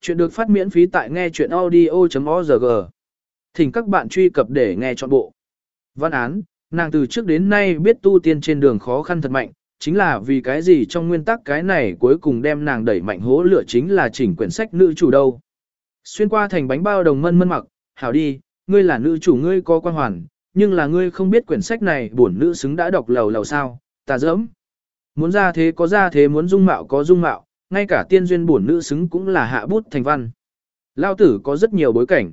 Chuyện được phát miễn phí tại nghe chuyện audio.org. Thỉnh các bạn truy cập để nghe trọn bộ. Văn án, nàng từ trước đến nay biết tu tiên trên đường khó khăn thật mạnh, chính là vì cái gì trong nguyên tắc cái này cuối cùng đem nàng đẩy mạnh hố lửa chính là chỉnh quyển sách nữ chủ đâu. Xuyên qua thành bánh bao đồng mân mân mặc, hảo đi, ngươi là nữ chủ ngươi có quan hoàn, nhưng là ngươi không biết quyển sách này bổn nữ xứng đã đọc lầu lầu sao, ta dẫm. Muốn ra thế có ra thế muốn dung mạo có dung mạo, ngay cả tiên duyên bổn nữ xứng cũng là hạ bút thành văn. Lao tử có rất nhiều bối cảnh.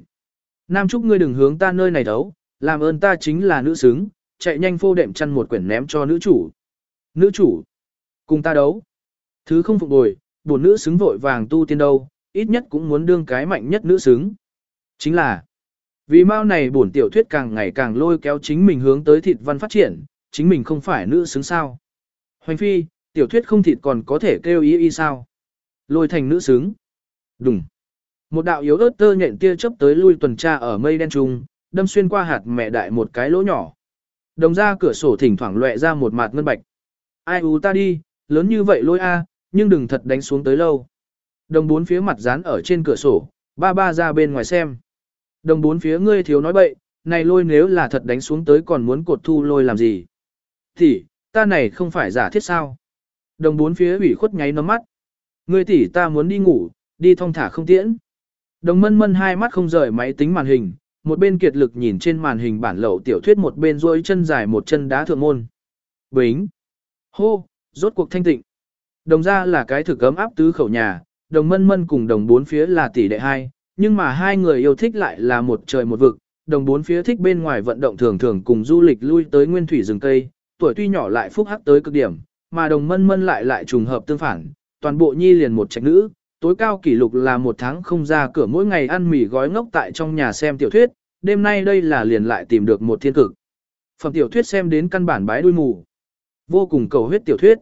Nam Trúc ngươi đừng hướng ta nơi này đấu, làm ơn ta chính là nữ xứng, chạy nhanh phô đệm chăn một quyển ném cho nữ chủ. Nữ chủ, cùng ta đấu. Thứ không phục bồi, bổn nữ xứng vội vàng tu tiên đâu, ít nhất cũng muốn đương cái mạnh nhất nữ xứng. Chính là, vì mau này bổn tiểu thuyết càng ngày càng lôi kéo chính mình hướng tới thịt văn phát triển, chính mình không phải nữ xứng sao. Hoành phi, tiểu thuyết không thịt còn có thể kêu ý y sao. Lôi thành nữ xứng. đùng Một đạo yếu ớt tơ nhện tia chớp tới lui tuần tra ở mây đen trung, đâm xuyên qua hạt mẹ đại một cái lỗ nhỏ. Đồng ra cửa sổ thỉnh thoảng loẹ ra một mạt ngân bạch. Ai u ta đi, lớn như vậy lôi a, nhưng đừng thật đánh xuống tới lâu. Đồng bốn phía mặt dán ở trên cửa sổ, ba ba ra bên ngoài xem. Đồng bốn phía ngươi thiếu nói bậy, này lôi nếu là thật đánh xuống tới còn muốn cột thu lôi làm gì. Thì, ta này không phải giả thiết sao. Đồng bốn phía ủy khuất nháy nó mắt. Ngươi tỷ ta muốn đi ngủ, đi thong thả không tiễn. Đồng mân mân hai mắt không rời máy tính màn hình, một bên kiệt lực nhìn trên màn hình bản lậu tiểu thuyết một bên duỗi chân dài một chân đá thượng môn. Bính! Hô! Rốt cuộc thanh tịnh. Đồng ra là cái thực ấm áp tứ khẩu nhà, đồng mân mân cùng đồng bốn phía là tỷ đệ hai, nhưng mà hai người yêu thích lại là một trời một vực. Đồng bốn phía thích bên ngoài vận động thường thường cùng du lịch lui tới nguyên thủy rừng cây, tuổi tuy nhỏ lại phúc hắc tới cực điểm, mà đồng mân mân lại lại trùng hợp tương phản, toàn bộ nhi liền một trạch nữ, tối cao kỷ lục là một tháng không ra cửa mỗi ngày ăn mì gói ngốc tại trong nhà xem tiểu thuyết, đêm nay đây là liền lại tìm được một thiên cực. Phẩm tiểu thuyết xem đến căn bản bái đuôi mù. Vô cùng cầu huyết tiểu thuyết.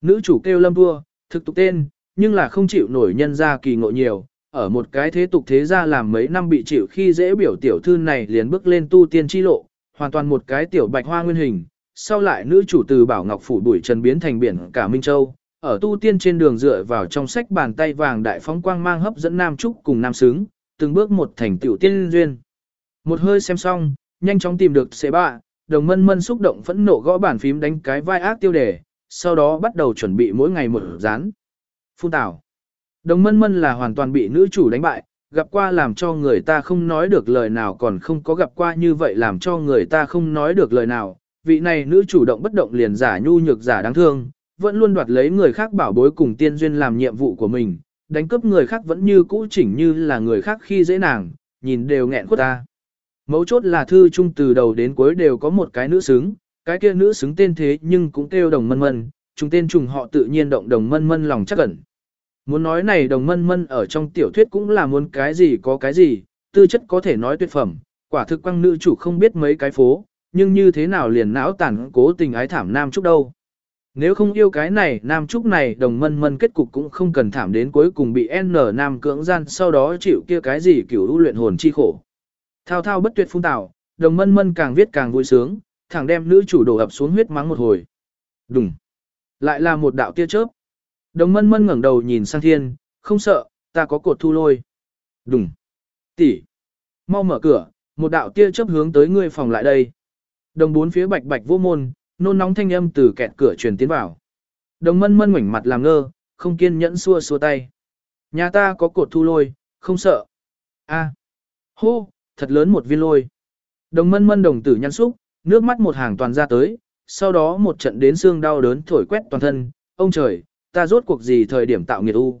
Nữ chủ kêu lâm vua, thực tục tên, nhưng là không chịu nổi nhân ra kỳ ngộ nhiều. Ở một cái thế tục thế gia làm mấy năm bị chịu khi dễ biểu tiểu thư này liền bước lên tu tiên chi lộ, hoàn toàn một cái tiểu bạch hoa nguyên hình. Sau lại nữ chủ từ Bảo Ngọc Phủ đuổi Trần biến thành biển cả Minh Châu, ở tu tiên trên đường dựa vào trong sách bàn tay vàng đại phóng quang mang hấp dẫn nam trúc cùng nam sướng, từng bước một thành tiểu tiên duyên. Một hơi xem xong, nhanh chóng tìm được xế bạ, đồng mân mân xúc động phẫn nộ gõ bàn phím đánh cái vai ác tiêu đề, sau đó bắt đầu chuẩn bị mỗi ngày một dán. Phun tảo. Đồng mân mân là hoàn toàn bị nữ chủ đánh bại, gặp qua làm cho người ta không nói được lời nào còn không có gặp qua như vậy làm cho người ta không nói được lời nào. Vị này nữ chủ động bất động liền giả nhu nhược giả đáng thương, vẫn luôn đoạt lấy người khác bảo bối cùng tiên duyên làm nhiệm vụ của mình, đánh cướp người khác vẫn như cũ chỉnh như là người khác khi dễ nàng, nhìn đều nghẹn khuất ta. Mấu chốt là thư chung từ đầu đến cuối đều có một cái nữ xứng, cái kia nữ xứng tên thế nhưng cũng kêu đồng mân mân, chúng tên trùng họ tự nhiên động đồng mân mân lòng chắc ẩn. Muốn nói này đồng mân mân ở trong tiểu thuyết cũng là muốn cái gì có cái gì, tư chất có thể nói tuyệt phẩm, quả thực quăng nữ chủ không biết mấy cái phố, nhưng như thế nào liền não tản cố tình ái thảm nam chúc đâu. Nếu không yêu cái này, nam trúc này đồng mân mân kết cục cũng không cần thảm đến cuối cùng bị N nam cưỡng gian sau đó chịu kia cái gì kiểu ưu luyện hồn chi khổ. Thao thao bất tuyệt phun tạo, đồng mân mân càng viết càng vui sướng, thẳng đem nữ chủ đổ ập xuống huyết mắng một hồi. Đùng. Lại là một đạo tia chớp. Đồng mân mân ngẩng đầu nhìn sang thiên, không sợ, ta có cột thu lôi. Đùng. Tỷ. Mau mở cửa, một đạo tia chớp hướng tới ngươi phòng lại đây. Đồng bốn phía bạch bạch vô môn, nôn nóng thanh âm từ kẹt cửa truyền tiến vào. Đồng mân mân ngoảnh mặt làm ngơ, không kiên nhẫn xua xua tay. Nhà ta có cột thu lôi, không sợ. A. Hô, thật lớn một viên lôi. Đồng mân mân đồng tử nhăn xúc, nước mắt một hàng toàn ra tới, sau đó một trận đến xương đau đớn thổi quét toàn thân, ông trời, ta rốt cuộc gì thời điểm tạo nghiệt u.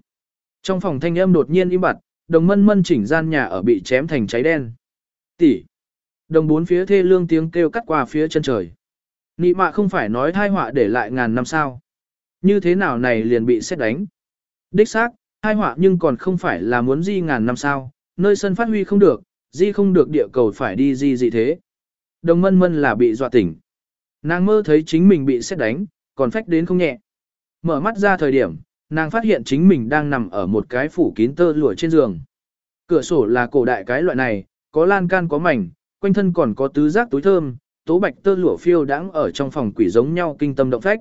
Trong phòng thanh âm đột nhiên im bặt, đồng mân mân chỉnh gian nhà ở bị chém thành cháy đen. Tỷ. Đồng bốn phía thê lương tiếng kêu cắt qua phía chân trời. Nị mạ không phải nói thai họa để lại ngàn năm sao. Như thế nào này liền bị xét đánh. Đích xác, thai họa nhưng còn không phải là muốn di ngàn năm sao, nơi sân phát huy không được, di không được địa cầu phải đi di gì thế. Đồng mân mân là bị dọa tỉnh. Nàng mơ thấy chính mình bị xét đánh, còn phách đến không nhẹ. Mở mắt ra thời điểm, nàng phát hiện chính mình đang nằm ở một cái phủ kín tơ lụa trên giường. Cửa sổ là cổ đại cái loại này, có lan can có mảnh, quanh thân còn có tứ giác túi thơm, tố bạch tơ lụa phiêu đãng ở trong phòng quỷ giống nhau kinh tâm động phách.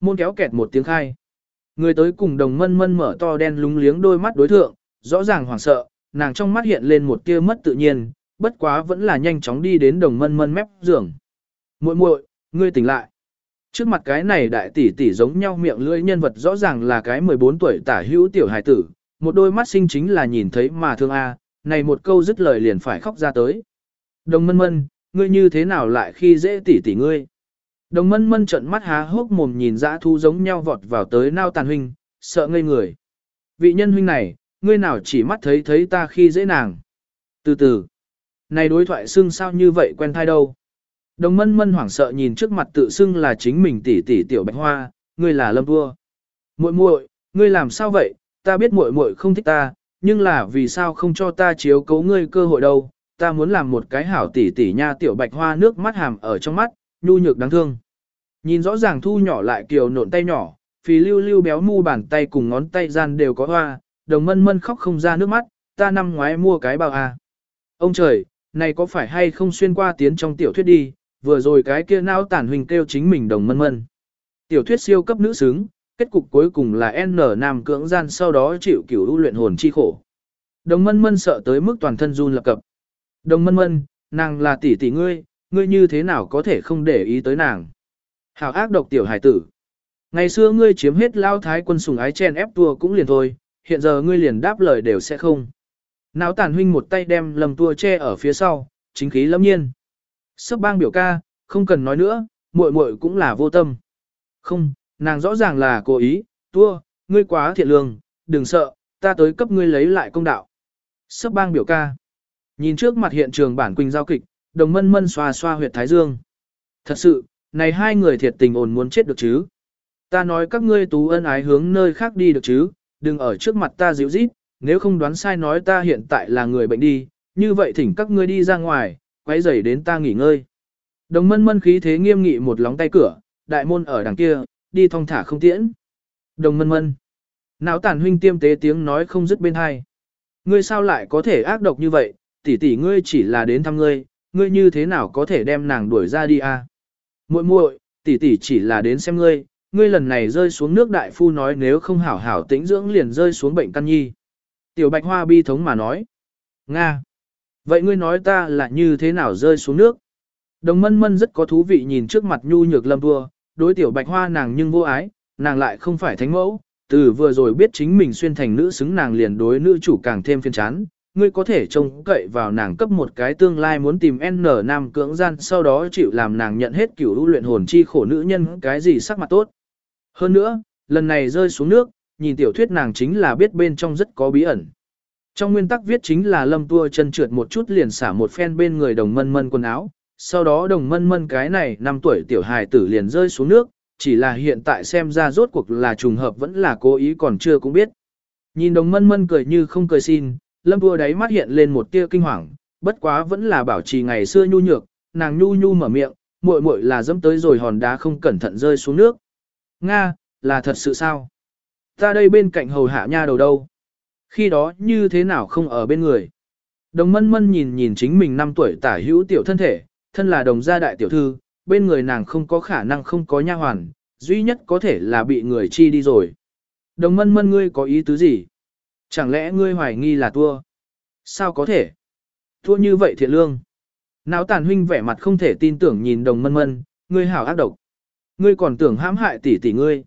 Môn kéo kẹt một tiếng khai. Người tới cùng đồng mân mân mở to đen lúng liếng đôi mắt đối thượng, rõ ràng hoảng sợ, nàng trong mắt hiện lên một tia mất tự nhiên, bất quá vẫn là nhanh chóng đi đến đồng mân mân mép giường. muội muội ngươi tỉnh lại. Trước mặt cái này đại tỷ tỷ giống nhau miệng lưỡi nhân vật rõ ràng là cái 14 tuổi tả hữu tiểu hài tử, một đôi mắt sinh chính là nhìn thấy mà thương a, này một câu dứt lời liền phải khóc ra tới. Đồng mân mân, ngươi như thế nào lại khi dễ tỷ tỷ ngươi? Đồng mân mân trận mắt há hốc mồm nhìn dã thu giống nhau vọt vào tới nao tàn huynh, sợ ngây người. Vị nhân huynh này, ngươi nào chỉ mắt thấy thấy ta khi dễ nàng. Từ từ, này đối thoại xưng sao như vậy quen thai đâu. Đồng mân mân hoảng sợ nhìn trước mặt tự xưng là chính mình tỷ tỷ tiểu bạch hoa, ngươi là lâm vua. muội muội, ngươi làm sao vậy, ta biết muội muội không thích ta, nhưng là vì sao không cho ta chiếu cấu ngươi cơ hội đâu, ta muốn làm một cái hảo tỷ tỷ nha tiểu bạch hoa nước mắt hàm ở trong mắt, nhu nhược đáng thương. Nhìn rõ ràng thu nhỏ lại kiều nộn tay nhỏ, phì lưu lưu béo mu bàn tay cùng ngón tay gian đều có hoa, đồng mân mân khóc không ra nước mắt, ta năm ngoái mua cái bao à. Ông trời, này có phải hay không xuyên qua tiến trong tiểu thuyết đi, vừa rồi cái kia não tản huỳnh kêu chính mình đồng mân mân. Tiểu thuyết siêu cấp nữ xứng, kết cục cuối cùng là N nam cưỡng gian sau đó chịu cửu luyện hồn chi khổ. Đồng mân mân sợ tới mức toàn thân run lập cập. Đồng mân mân, nàng là tỷ tỷ ngươi, ngươi như thế nào có thể không để ý tới nàng. Hảo ác độc tiểu hải tử. Ngày xưa ngươi chiếm hết lao thái quân sùng ái chen ép tua cũng liền thôi, hiện giờ ngươi liền đáp lời đều sẽ không. Náo tàn huynh một tay đem lầm tua che ở phía sau, chính khí lâm nhiên. Sắp bang biểu ca, không cần nói nữa, muội muội cũng là vô tâm. Không, nàng rõ ràng là cố ý, tua, ngươi quá thiện lương, đừng sợ, ta tới cấp ngươi lấy lại công đạo. Sắp bang biểu ca. Nhìn trước mặt hiện trường bản quỳnh giao kịch, đồng mân mân xoa xoa huyệt thái dương. Thật sự, này hai người thiệt tình ổn muốn chết được chứ. Ta nói các ngươi tú ân ái hướng nơi khác đi được chứ, đừng ở trước mặt ta dịu rít, nếu không đoán sai nói ta hiện tại là người bệnh đi, như vậy thỉnh các ngươi đi ra ngoài, quay rầy đến ta nghỉ ngơi. Đồng mân mân khí thế nghiêm nghị một lóng tay cửa, đại môn ở đằng kia, đi thong thả không tiễn. Đồng mân mân. Náo tàn huynh tiêm tế tiếng nói không dứt bên hai. Ngươi sao lại có thể ác độc như vậy, tỷ tỷ ngươi chỉ là đến thăm ngươi, ngươi như thế nào có thể đem nàng đuổi ra đi à? Muội muội, tỷ tỷ chỉ là đến xem ngươi, ngươi lần này rơi xuống nước đại phu nói nếu không hảo hảo tĩnh dưỡng liền rơi xuống bệnh căn nhi. Tiểu Bạch Hoa bi thống mà nói. Nga. Vậy ngươi nói ta là như thế nào rơi xuống nước? Đồng mân mân rất có thú vị nhìn trước mặt nhu nhược lâm vua, đối tiểu Bạch Hoa nàng nhưng vô ái, nàng lại không phải thánh mẫu, từ vừa rồi biết chính mình xuyên thành nữ xứng nàng liền đối nữ chủ càng thêm phiên chán, ngươi có thể trông cậy vào nàng cấp một cái tương lai muốn tìm N nam cưỡng gian sau đó chịu làm nàng nhận hết kiểu luyện hồn chi khổ nữ nhân cái gì sắc mặt tốt. Hơn nữa, lần này rơi xuống nước, nhìn tiểu thuyết nàng chính là biết bên trong rất có bí ẩn. Trong nguyên tắc viết chính là lâm tua chân trượt một chút liền xả một phen bên người đồng mân mân quần áo, sau đó đồng mân mân cái này năm tuổi tiểu hài tử liền rơi xuống nước, chỉ là hiện tại xem ra rốt cuộc là trùng hợp vẫn là cố ý còn chưa cũng biết. Nhìn đồng mân mân cười như không cười xin, lâm tua đáy mắt hiện lên một tia kinh hoàng, bất quá vẫn là bảo trì ngày xưa nhu nhược, nàng nhu nhu mở miệng, muội muội là dẫm tới rồi hòn đá không cẩn thận rơi xuống nước. Nga, là thật sự sao? Ta đây bên cạnh hầu hạ nha đầu đâu? Khi đó như thế nào không ở bên người? Đồng mân mân nhìn nhìn chính mình năm tuổi tả hữu tiểu thân thể, thân là đồng gia đại tiểu thư, bên người nàng không có khả năng không có nha hoàn, duy nhất có thể là bị người chi đi rồi. Đồng mân mân ngươi có ý tứ gì? Chẳng lẽ ngươi hoài nghi là tua? Sao có thể? Thua như vậy thiện lương. Náo tàn huynh vẻ mặt không thể tin tưởng nhìn đồng mân mân, ngươi hảo ác độc. Ngươi còn tưởng hãm hại tỷ tỷ ngươi.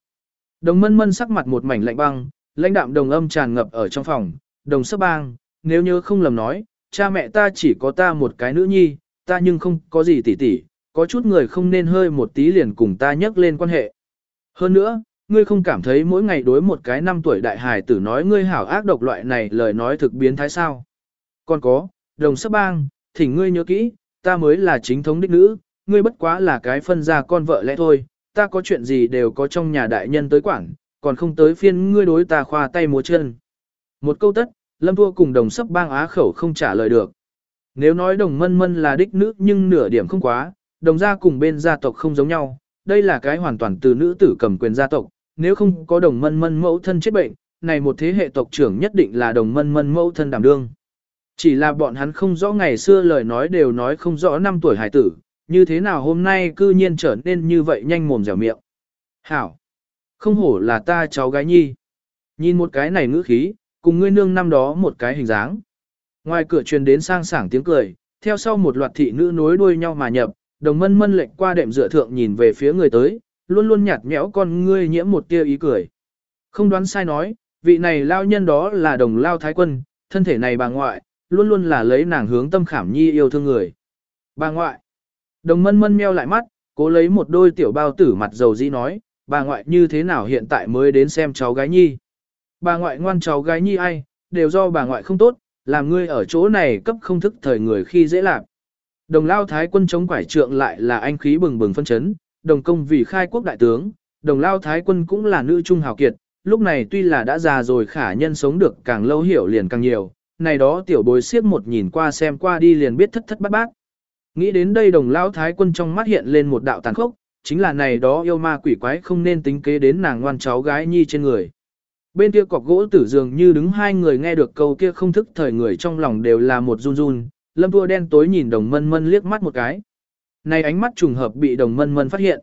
Đồng mân mân sắc mặt một mảnh lạnh băng, lãnh đạm đồng âm tràn ngập ở trong phòng, đồng sấp bang, nếu nhớ không lầm nói, cha mẹ ta chỉ có ta một cái nữ nhi, ta nhưng không có gì tỷ tỷ, có chút người không nên hơi một tí liền cùng ta nhắc lên quan hệ. Hơn nữa, ngươi không cảm thấy mỗi ngày đối một cái năm tuổi đại hài tử nói ngươi hảo ác độc loại này lời nói thực biến thái sao. Còn có, đồng sấp bang, thỉnh ngươi nhớ kỹ, ta mới là chính thống đích nữ, ngươi bất quá là cái phân ra con vợ lẽ thôi, ta có chuyện gì đều có trong nhà đại nhân tới quản, còn không tới phiên ngươi đối ta khoa tay múa chân. Một câu tất, lâm thua cùng đồng sấp bang á khẩu không trả lời được. Nếu nói đồng mân mân là đích nữ nhưng nửa điểm không quá, đồng gia cùng bên gia tộc không giống nhau, đây là cái hoàn toàn từ nữ tử cầm quyền gia tộc, nếu không có đồng mân mân mẫu thân chết bệnh, này một thế hệ tộc trưởng nhất định là đồng mân mân mẫu thân đảm đương. Chỉ là bọn hắn không rõ ngày xưa lời nói đều nói không rõ năm tuổi hải tử, như thế nào hôm nay cư nhiên trở nên như vậy nhanh mồm dẻo miệng. Hảo! Không hổ là ta cháu gái nhi. Nhìn một cái này ngữ khí, cùng ngươi nương năm đó một cái hình dáng. Ngoài cửa truyền đến sang sảng tiếng cười, theo sau một loạt thị nữ nối đuôi nhau mà nhập, đồng mân mân lệnh qua đệm dựa thượng nhìn về phía người tới, luôn luôn nhạt nhẽo con ngươi nhiễm một tia ý cười. Không đoán sai nói, vị này lao nhân đó là đồng lao thái quân, thân thể này bà ngoại, luôn luôn là lấy nàng hướng tâm khảm nhi yêu thương người. Bà ngoại, đồng mân mân meo lại mắt, cố lấy một đôi tiểu bao tử mặt dầu dĩ nói, bà ngoại như thế nào hiện tại mới đến xem cháu gái nhi. Bà ngoại ngoan cháu gái nhi ai, đều do bà ngoại không tốt, làm ngươi ở chỗ này cấp không thức thời người khi dễ làm. Đồng lao thái quân chống quải trượng lại là anh khí bừng bừng phân chấn, đồng công vì khai quốc đại tướng, đồng lao thái quân cũng là nữ trung hào kiệt, lúc này tuy là đã già rồi khả nhân sống được càng lâu hiểu liền càng nhiều, này đó tiểu bối siết một nhìn qua xem qua đi liền biết thất thất bát bát. Nghĩ đến đây đồng lao thái quân trong mắt hiện lên một đạo tàn khốc, chính là này đó yêu ma quỷ quái không nên tính kế đến nàng ngoan cháu gái nhi trên người. Bên kia cọc gỗ tử dường như đứng hai người nghe được câu kia không thức thời người trong lòng đều là một run run, lâm thua đen tối nhìn đồng mân mân liếc mắt một cái. Này ánh mắt trùng hợp bị đồng mân mân phát hiện.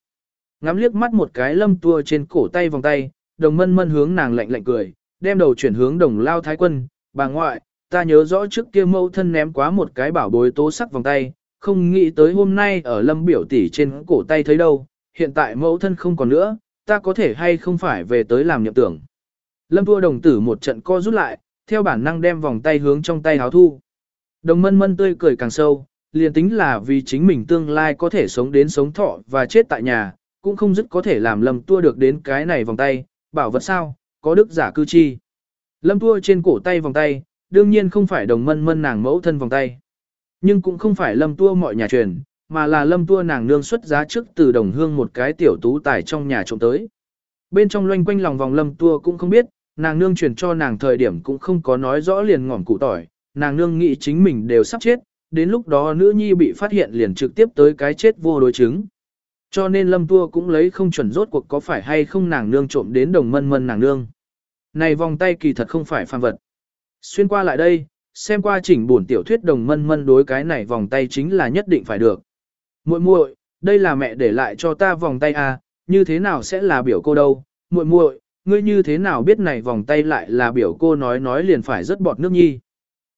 Ngắm liếc mắt một cái lâm tua trên cổ tay vòng tay, đồng mân mân hướng nàng lạnh lạnh cười, đem đầu chuyển hướng đồng lao thái quân, bà ngoại, ta nhớ rõ trước kia mâu thân ném quá một cái bảo bối tố sắc vòng tay, không nghĩ tới hôm nay ở lâm biểu tỷ trên cổ tay thấy đâu, hiện tại mẫu thân không còn nữa, ta có thể hay không phải về tới làm nhậm tưởng. Lâm tua đồng tử một trận co rút lại, theo bản năng đem vòng tay hướng trong tay háo thu. Đồng mân mân tươi cười càng sâu, liền tính là vì chính mình tương lai có thể sống đến sống thọ và chết tại nhà, cũng không dứt có thể làm lâm tua được đến cái này vòng tay, bảo vật sao, có đức giả cư chi. Lâm tua trên cổ tay vòng tay, đương nhiên không phải đồng mân mân nàng mẫu thân vòng tay. Nhưng cũng không phải lâm tua mọi nhà truyền, mà là lâm tua nàng nương xuất giá trước từ đồng hương một cái tiểu tú tài trong nhà trộm tới. Bên trong loanh quanh lòng vòng lâm tua cũng không biết, nàng nương truyền cho nàng thời điểm cũng không có nói rõ liền ngỏm cụ tỏi, nàng nương nghĩ chính mình đều sắp chết, đến lúc đó nữ nhi bị phát hiện liền trực tiếp tới cái chết vô đối chứng. Cho nên lâm tua cũng lấy không chuẩn rốt cuộc có phải hay không nàng nương trộm đến đồng mân mân nàng nương. Này vòng tay kỳ thật không phải phàm vật. Xuyên qua lại đây, xem qua chỉnh buồn tiểu thuyết đồng mân mân đối cái này vòng tay chính là nhất định phải được. Muội muội, đây là mẹ để lại cho ta vòng tay à, như thế nào sẽ là biểu cô đâu? Muội muội, ngươi như thế nào biết này vòng tay lại là biểu cô nói nói liền phải rất bọt nước nhi.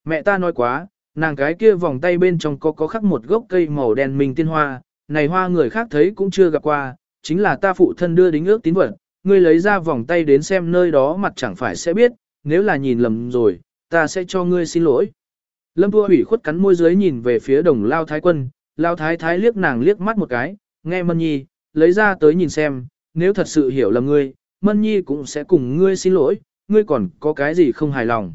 Mẹ ta nói quá, nàng cái kia vòng tay bên trong có có khắc một gốc cây màu đen minh tiên hoa, này hoa người khác thấy cũng chưa gặp qua, chính là ta phụ thân đưa đính ước tín vật, ngươi lấy ra vòng tay đến xem nơi đó mặt chẳng phải sẽ biết, nếu là nhìn lầm rồi, ta sẽ cho ngươi xin lỗi. Lâm vua ủy khuất cắn môi dưới nhìn về phía đồng lao thái quân, lao thái thái liếc nàng liếc mắt một cái, nghe mân nhi, lấy ra tới nhìn xem, nếu thật sự hiểu lầm ngươi, mân nhi cũng sẽ cùng ngươi xin lỗi, ngươi còn có cái gì không hài lòng.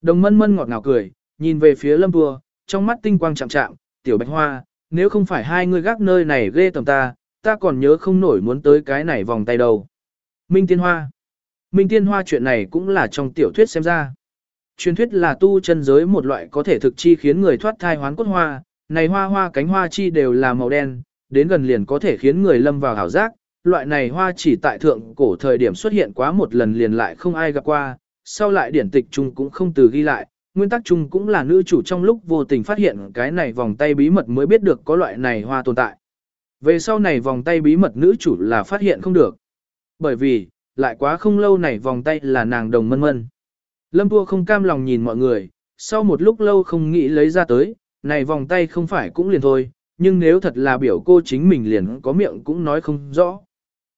Đồng mân mân ngọt ngào cười, nhìn về phía lâm vua, trong mắt tinh quang chạm chạm, tiểu bạch hoa, nếu không phải hai người gác nơi này ghê tầm ta, ta còn nhớ không nổi muốn tới cái này vòng tay đâu. Minh Tiên Hoa Minh Tiên Hoa chuyện này cũng là trong tiểu thuyết xem ra. Truyền thuyết là tu chân giới một loại có thể thực chi khiến người thoát thai hoán cốt hoa, này hoa hoa cánh hoa chi đều là màu đen, đến gần liền có thể khiến người lâm vào hảo giác, loại này hoa chỉ tại thượng cổ thời điểm xuất hiện quá một lần liền lại không ai gặp qua, sau lại điển tịch chung cũng không từ ghi lại, nguyên tắc chung cũng là nữ chủ trong lúc vô tình phát hiện cái này vòng tay bí mật mới biết được có loại này hoa tồn tại. Về sau này vòng tay bí mật nữ chủ là phát hiện không được. Bởi vì, lại quá không lâu này vòng tay là nàng đồng mân mân. Lâm Tua không cam lòng nhìn mọi người, sau một lúc lâu không nghĩ lấy ra tới, này vòng tay không phải cũng liền thôi, nhưng nếu thật là biểu cô chính mình liền có miệng cũng nói không rõ.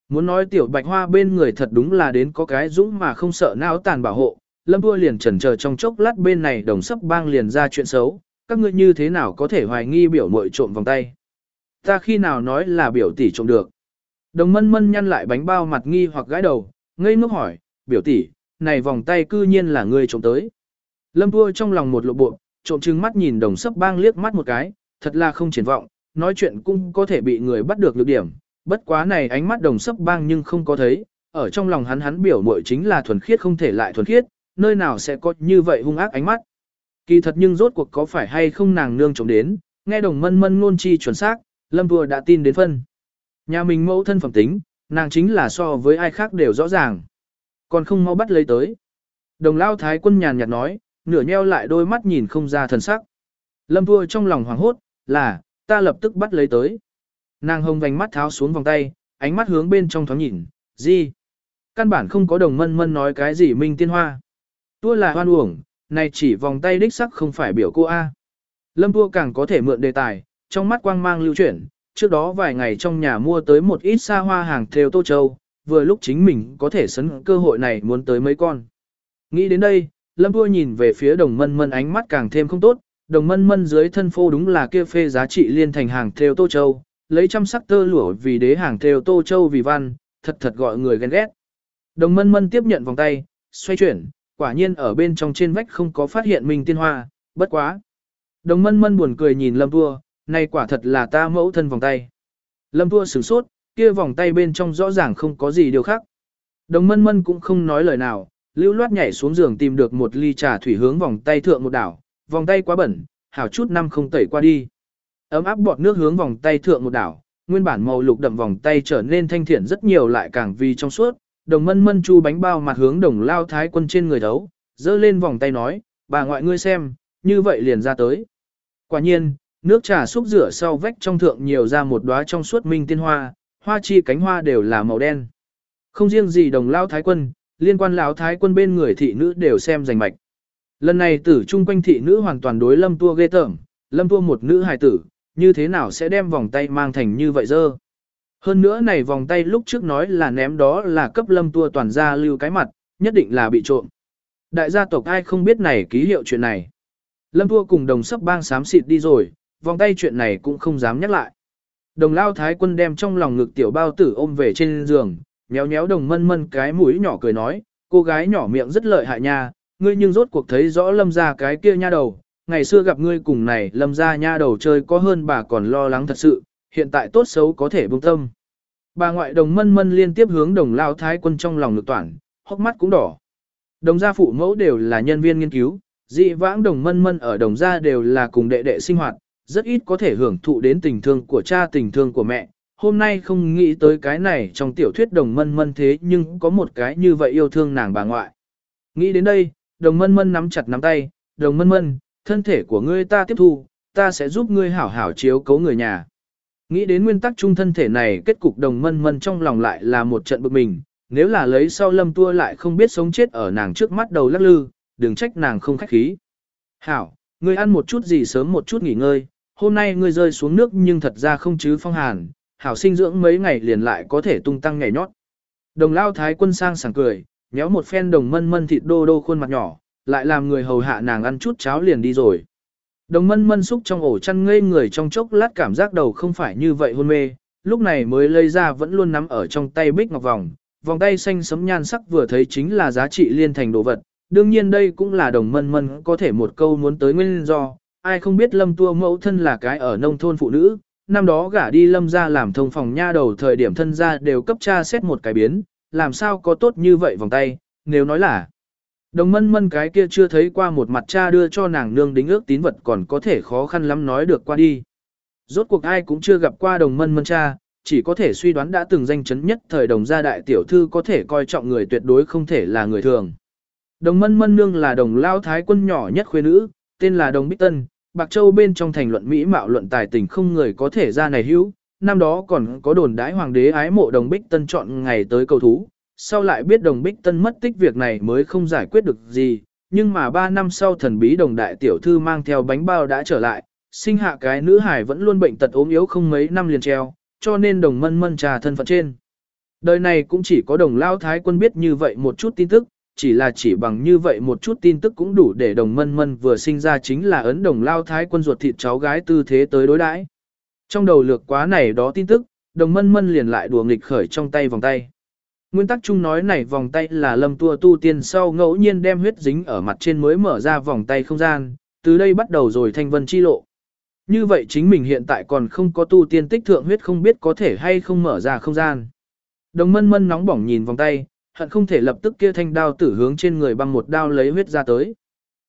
Muốn nói tiểu bạch hoa bên người thật đúng là đến có cái dũng mà không sợ não tàn bảo hộ, lâm Tua liền chần chờ trong chốc lát bên này đồng sấp bang liền ra chuyện xấu, các ngươi như thế nào có thể hoài nghi biểu muội trộm vòng tay. Ta khi nào nói là biểu tỷ trộm được. Đồng mân mân nhăn lại bánh bao mặt nghi hoặc gãi đầu, ngây ngốc hỏi, biểu tỷ, này vòng tay cư nhiên là ngươi trộm tới. Lâm Tua trong lòng một lộ bộ, trộm trừng mắt nhìn đồng sấp bang liếc mắt một cái, thật là không triển vọng, nói chuyện cũng có thể bị người bắt được lược điểm, bất quá này ánh mắt đồng sấp bang nhưng không có thấy, ở trong lòng hắn hắn biểu muội chính là thuần khiết không thể lại thuần khiết, nơi nào sẽ có như vậy hung ác ánh mắt. Kỳ thật nhưng rốt cuộc có phải hay không nàng nương chống đến, nghe đồng mân mân ngôn chi chuẩn xác, lâm vừa đã tin đến phân. Nhà mình mẫu thân phẩm tính, nàng chính là so với ai khác đều rõ ràng. Còn không mau bắt lấy tới. Đồng lao thái quân nhàn nhạt nói, nửa nheo lại đôi mắt nhìn không ra thần sắc. Lâm vua trong lòng hoảng hốt, là, ta lập tức bắt lấy tới. Nàng hồng vành mắt tháo xuống vòng tay, ánh mắt hướng bên trong thoáng nhìn, gì? Căn bản không có đồng mân mân nói cái gì minh tiên hoa. Tua là hoan uổng, này chỉ vòng tay đích sắc không phải biểu cô A. Lâm tua càng có thể mượn đề tài, trong mắt quang mang lưu chuyển, trước đó vài ngày trong nhà mua tới một ít xa hoa hàng theo tô châu, vừa lúc chính mình có thể sấn cơ hội này muốn tới mấy con. Nghĩ đến đây, Lâm tua nhìn về phía đồng mân mân ánh mắt càng thêm không tốt, đồng mân mân dưới thân phô đúng là kia phê giá trị liên thành hàng theo tô châu, lấy trăm sắc tơ lụa vì đế hàng theo tô châu vì văn, thật thật gọi người ghen ghét. Đồng mân mân tiếp nhận vòng tay, xoay chuyển, quả nhiên ở bên trong trên vách không có phát hiện mình tiên hoa, bất quá. Đồng mân mân buồn cười nhìn lâm Thua, này quả thật là ta mẫu thân vòng tay. Lâm Thua sửng sốt, kia vòng tay bên trong rõ ràng không có gì điều khác. Đồng mân mân cũng không nói lời nào, lưu loát nhảy xuống giường tìm được một ly trà thủy hướng vòng tay thượng một đảo, vòng tay quá bẩn, hảo chút năm không tẩy qua đi. Ấm áp bọt nước hướng vòng tay thượng một đảo, nguyên bản màu lục đậm vòng tay trở nên thanh thiện rất nhiều lại càng vì trong suốt, đồng mân mân chu bánh bao mặt hướng đồng lao thái quân trên người thấu, dơ lên vòng tay nói, bà ngoại ngươi xem, như vậy liền ra tới. Quả nhiên, nước trà xúc rửa sau vách trong thượng nhiều ra một đóa trong suốt minh tiên hoa, hoa chi cánh hoa đều là màu đen. Không riêng gì đồng lao thái quân, liên quan lão thái quân bên người thị nữ đều xem rành mạch. Lần này tử trung quanh thị nữ hoàn toàn đối lâm tua ghê tởm, lâm tua một nữ hài tử, như thế nào sẽ đem vòng tay mang thành như vậy dơ. Hơn nữa này vòng tay lúc trước nói là ném đó là cấp lâm tua toàn gia lưu cái mặt, nhất định là bị trộm. Đại gia tộc ai không biết này ký hiệu chuyện này. Lâm tua cùng đồng sắp bang sám xịt đi rồi, vòng tay chuyện này cũng không dám nhắc lại. Đồng lao thái quân đem trong lòng ngực tiểu bao tử ôm về trên giường, nhéo nhéo đồng mân mân cái mũi nhỏ cười nói, cô gái nhỏ miệng rất lợi hại nha, ngươi nhưng rốt cuộc thấy rõ lâm ra cái kia nha đầu, ngày xưa gặp ngươi cùng này lâm ra nha đầu chơi có hơn bà còn lo lắng thật sự, hiện tại tốt xấu có thể buông tâm. Bà ngoại đồng mân mân liên tiếp hướng đồng lao thái quân trong lòng lực toàn, hốc mắt cũng đỏ. Đồng gia phụ mẫu đều là nhân viên nghiên cứu, dị vãng đồng mân mân ở đồng gia đều là cùng đệ đệ sinh hoạt, rất ít có thể hưởng thụ đến tình thương của cha tình thương của mẹ. Hôm nay không nghĩ tới cái này trong tiểu thuyết đồng mân mân thế nhưng có một cái như vậy yêu thương nàng bà ngoại. Nghĩ đến đây, đồng mân mân nắm chặt nắm tay, đồng mân mân, thân thể của ngươi ta tiếp thu, ta sẽ giúp ngươi hảo hảo chiếu cấu người nhà. Nghĩ đến nguyên tắc trung thân thể này kết cục đồng mân mân trong lòng lại là một trận bực mình, nếu là lấy sau lâm tua lại không biết sống chết ở nàng trước mắt đầu lắc lư, đừng trách nàng không khách khí. Hảo, ngươi ăn một chút gì sớm một chút nghỉ ngơi, hôm nay ngươi rơi xuống nước nhưng thật ra không chứ phong hàn, hảo sinh dưỡng mấy ngày liền lại có thể tung tăng nhảy nhót. Đồng lao thái quân sang sảng cười, nhéo một phen đồng mân mân thịt đô đô khuôn mặt nhỏ, lại làm người hầu hạ nàng ăn chút cháo liền đi rồi. Đồng mân mân xúc trong ổ chăn ngây người trong chốc lát cảm giác đầu không phải như vậy hôn mê, lúc này mới lấy ra vẫn luôn nắm ở trong tay bích ngọc vòng, vòng tay xanh sấm nhan sắc vừa thấy chính là giá trị liên thành đồ vật. Đương nhiên đây cũng là đồng mân mân có thể một câu muốn tới nguyên do, ai không biết lâm tua mẫu thân là cái ở nông thôn phụ nữ, năm đó gả đi lâm ra làm thông phòng nha đầu thời điểm thân ra đều cấp cha xét một cái biến, làm sao có tốt như vậy vòng tay, nếu nói là Đồng mân mân cái kia chưa thấy qua một mặt cha đưa cho nàng nương đính ước tín vật còn có thể khó khăn lắm nói được qua đi. Rốt cuộc ai cũng chưa gặp qua đồng mân mân cha, chỉ có thể suy đoán đã từng danh chấn nhất thời đồng gia đại tiểu thư có thể coi trọng người tuyệt đối không thể là người thường. Đồng mân mân nương là đồng lao thái quân nhỏ nhất khuê nữ, tên là đồng Bích Tân, Bạc Châu bên trong thành luận Mỹ mạo luận tài tình không người có thể ra này hữu, năm đó còn có đồn đái hoàng đế ái mộ đồng Bích Tân chọn ngày tới cầu thú, sau lại biết đồng bích tân mất tích việc này mới không giải quyết được gì, nhưng mà 3 năm sau thần bí đồng đại tiểu thư mang theo bánh bao đã trở lại, sinh hạ cái nữ hải vẫn luôn bệnh tật ốm yếu không mấy năm liền treo, cho nên đồng mân mân trà thân phận trên. Đời này cũng chỉ có đồng lao thái quân biết như vậy một chút tin tức, chỉ là chỉ bằng như vậy một chút tin tức cũng đủ để đồng mân mân vừa sinh ra chính là ấn đồng lao thái quân ruột thịt cháu gái tư thế tới đối đãi. Trong đầu lược quá này đó tin tức, đồng mân mân liền lại đùa nghịch khởi trong tay vòng tay. Nguyên tắc chung nói này vòng tay là lâm tua tu tiên sau ngẫu nhiên đem huyết dính ở mặt trên mới mở ra vòng tay không gian, từ đây bắt đầu rồi thanh vân chi lộ. Như vậy chính mình hiện tại còn không có tu tiên tích thượng huyết không biết có thể hay không mở ra không gian. Đồng mân mân nóng bỏng nhìn vòng tay, hận không thể lập tức kia thanh đao tử hướng trên người bằng một đao lấy huyết ra tới.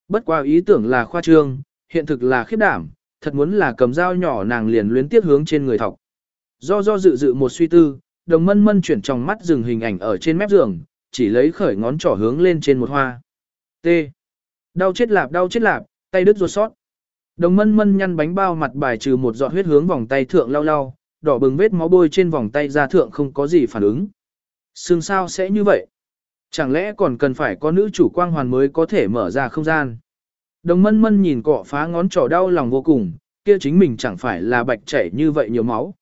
Bất qua ý tưởng là khoa trương, hiện thực là khiếp đảm, thật muốn là cầm dao nhỏ nàng liền luyến tiếp hướng trên người thọc. Do do dự dự một suy tư, đồng mân mân chuyển trong mắt dừng hình ảnh ở trên mép giường, chỉ lấy khởi ngón trỏ hướng lên trên một hoa. T. Đau chết lạp đau chết lạp, tay đứt ruột sót. Đồng mân mân nhăn bánh bao mặt bài trừ một giọt huyết hướng vòng tay thượng lau lau, đỏ bừng vết máu bôi trên vòng tay ra thượng không có gì phản ứng. Sương sao sẽ như vậy? Chẳng lẽ còn cần phải có nữ chủ quang hoàn mới có thể mở ra không gian? Đồng mân mân nhìn cọ phá ngón trỏ đau lòng vô cùng, kia chính mình chẳng phải là bạch chảy như vậy nhiều máu.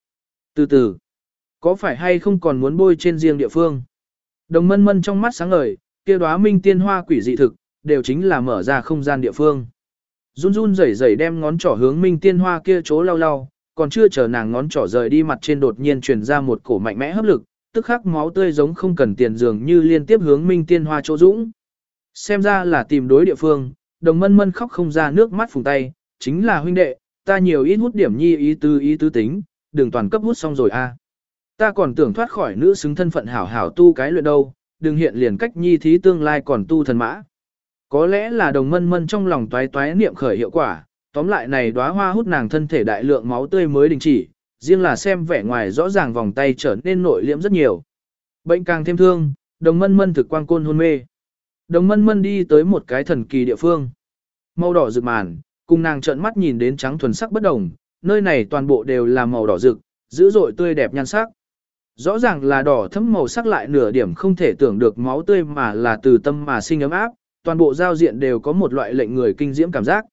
Từ từ, có phải hay không còn muốn bôi trên riêng địa phương? Đồng mân mân trong mắt sáng ngời, kia đóa minh tiên hoa quỷ dị thực, đều chính là mở ra không gian địa phương. Run run rẩy rẩy đem ngón trỏ hướng minh tiên hoa kia chỗ lau lau, còn chưa chờ nàng ngón trỏ rời đi mặt trên đột nhiên truyền ra một cổ mạnh mẽ hấp lực, tức khắc máu tươi giống không cần tiền dường như liên tiếp hướng minh tiên hoa chỗ dũng. Xem ra là tìm đối địa phương, đồng mân mân khóc không ra nước mắt phùng tay, chính là huynh đệ, ta nhiều ít hút điểm nhi ý tư ý tư tính, đừng toàn cấp hút xong rồi a. Ta còn tưởng thoát khỏi nữ xứng thân phận hảo hảo tu cái luyện đâu, đừng hiện liền cách nhi thí tương lai còn tu thần mã. Có lẽ là đồng mân mân trong lòng toái toái niệm khởi hiệu quả, tóm lại này đóa hoa hút nàng thân thể đại lượng máu tươi mới đình chỉ, riêng là xem vẻ ngoài rõ ràng vòng tay trở nên nội liễm rất nhiều. Bệnh càng thêm thương, đồng mân mân thực quang côn hôn mê. Đồng mân mân đi tới một cái thần kỳ địa phương. Màu đỏ rực màn, cùng nàng trợn mắt nhìn đến trắng thuần sắc bất đồng, nơi này toàn bộ đều là màu đỏ rực, dữ dội tươi đẹp nhan sắc. Rõ ràng là đỏ thấm màu sắc lại nửa điểm không thể tưởng được máu tươi mà là từ tâm mà sinh ấm áp, toàn bộ giao diện đều có một loại lệnh người kinh diễm cảm giác.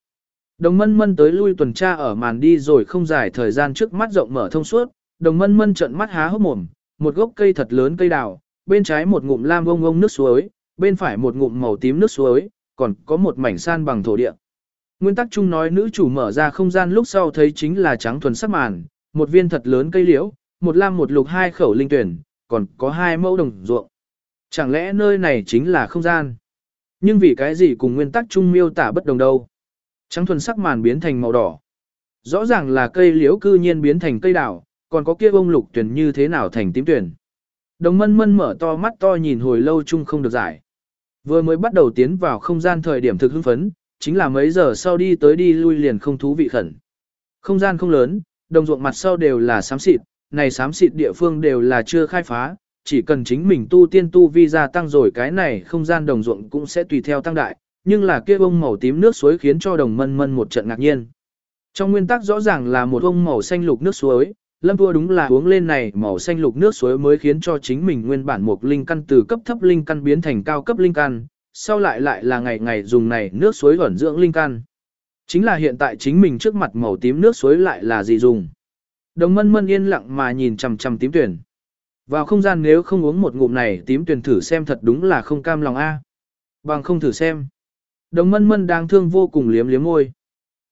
Đồng mân mân tới lui tuần tra ở màn đi rồi không dài thời gian trước mắt rộng mở thông suốt, đồng mân mân trận mắt há hốc mồm, một gốc cây thật lớn cây đào, bên trái một ngụm lam ông ông nước suối, bên phải một ngụm màu tím nước suối, còn có một mảnh san bằng thổ địa. Nguyên tắc chung nói nữ chủ mở ra không gian lúc sau thấy chính là trắng thuần sắc màn, một viên thật lớn cây liễu, một lam một lục hai khẩu linh tuyển, còn có hai mẫu đồng ruộng. Chẳng lẽ nơi này chính là không gian? Nhưng vì cái gì cùng nguyên tắc chung miêu tả bất đồng đâu? Trắng thuần sắc màn biến thành màu đỏ. Rõ ràng là cây liễu cư nhiên biến thành cây đào, còn có kia bông lục tuyển như thế nào thành tím tuyển. Đồng mân mân mở to mắt to nhìn hồi lâu chung không được giải. Vừa mới bắt đầu tiến vào không gian thời điểm thực hưng phấn, chính là mấy giờ sau đi tới đi lui liền không thú vị khẩn. Không gian không lớn, đồng ruộng mặt sau đều là xám xịt, này xám xịt địa phương đều là chưa khai phá, chỉ cần chính mình tu tiên tu vi gia tăng rồi cái này không gian đồng ruộng cũng sẽ tùy theo tăng đại, nhưng là kia bông màu tím nước suối khiến cho đồng mân mân một trận ngạc nhiên. Trong nguyên tắc rõ ràng là một bông màu xanh lục nước suối, lâm vua đúng là uống lên này màu xanh lục nước suối mới khiến cho chính mình nguyên bản một linh căn từ cấp thấp linh căn biến thành cao cấp linh căn, sau lại lại là ngày ngày dùng này nước suối ẩn dưỡng linh căn. Chính là hiện tại chính mình trước mặt màu tím nước suối lại là gì dùng. Đồng mân mân yên lặng mà nhìn chằm chằm tím tuyển. Vào không gian nếu không uống một ngụm này tím tuyển thử xem thật đúng là không cam lòng a. Bằng không thử xem. Đồng mân mân đang thương vô cùng liếm liếm môi.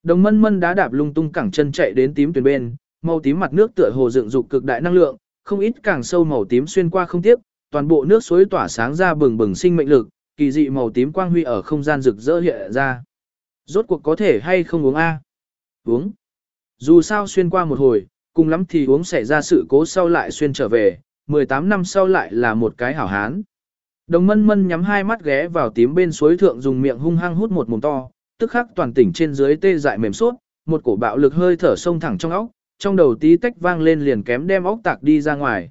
Đồng mân mân đã đạp lung tung cẳng chân chạy đến tím tuyển bên, màu tím mặt nước tựa hồ dựng dục cực đại năng lượng, không ít càng sâu màu tím xuyên qua không tiếp, toàn bộ nước suối tỏa sáng ra bừng bừng sinh mệnh lực, kỳ dị màu tím quang huy ở không gian rực rỡ hiện ra. Rốt cuộc có thể hay không uống a? Uống. Dù sao xuyên qua một hồi, cùng lắm thì uống xảy ra sự cố sau lại xuyên trở về, 18 năm sau lại là một cái hảo hán. Đồng mân mân nhắm hai mắt ghé vào tím bên suối thượng dùng miệng hung hăng hút một mồm to, tức khắc toàn tỉnh trên dưới tê dại mềm suốt, một cổ bạo lực hơi thở sông thẳng trong óc, trong đầu tí tách vang lên liền kém đem óc tạc đi ra ngoài.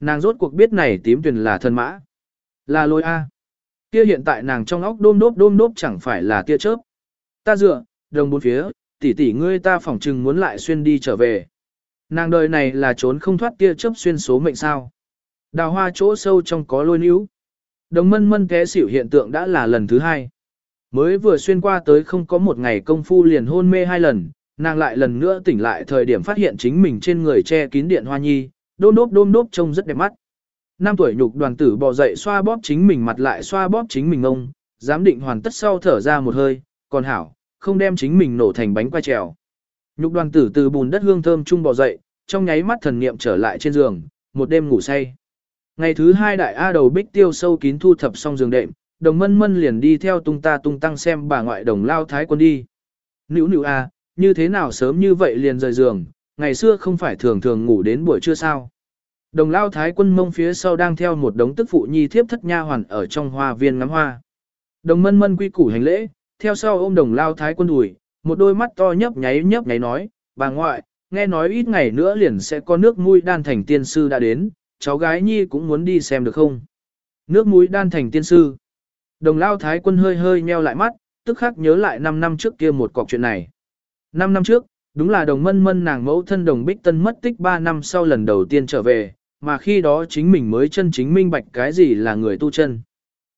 Nàng rốt cuộc biết này tím tuyền là thân mã. Là lôi A. Kia hiện tại nàng trong óc đôm đốp đôm đốp chẳng phải là tia chớp. Ta dựa, đồng bốn phía, tỷ tỷ ngươi ta phỏng chừng muốn lại xuyên đi trở về. Nàng đời này là trốn không thoát tia chớp xuyên số mệnh sao. Đào hoa chỗ sâu trong có lôi níu. Đồng mân mân té xỉu hiện tượng đã là lần thứ hai. Mới vừa xuyên qua tới không có một ngày công phu liền hôn mê hai lần, nàng lại lần nữa tỉnh lại thời điểm phát hiện chính mình trên người che kín điện hoa nhi, đôm đốp đôm đốp trông rất đẹp mắt. Năm tuổi nhục đoàn tử bò dậy xoa bóp chính mình mặt lại xoa bóp chính mình ông, giám định hoàn tất sau thở ra một hơi, còn hảo, không đem chính mình nổ thành bánh quay trèo. Nhục đoàn tử từ bùn đất hương thơm chung bò dậy, trong nháy mắt thần niệm trở lại trên giường, một đêm ngủ say. Ngày thứ hai đại A đầu bích tiêu sâu kín thu thập xong giường đệm, đồng mân mân liền đi theo tung ta tung tăng xem bà ngoại đồng lao thái quân đi. Nữ nữ A, như thế nào sớm như vậy liền rời giường, ngày xưa không phải thường thường ngủ đến buổi trưa sao. Đồng lao thái quân mông phía sau đang theo một đống tức phụ nhi thiếp thất nha hoàn ở trong hoa viên ngắm hoa. Đồng mân mân quy củ hành lễ, theo sau ôm đồng lao thái quân đùi, một đôi mắt to nhấp nháy nhấp nháy nói, bà ngoại, nghe nói ít ngày nữa liền sẽ có nước mũi đan thành tiên sư đã đến, cháu gái nhi cũng muốn đi xem được không? Nước mũi đan thành tiên sư. Đồng lao thái quân hơi hơi nheo lại mắt, tức khắc nhớ lại 5 năm trước kia một cọc chuyện này. 5 năm trước, đúng là đồng mân mân nàng mẫu thân đồng bích tân mất tích 3 năm sau lần đầu tiên trở về, mà khi đó chính mình mới chân chính minh bạch cái gì là người tu chân.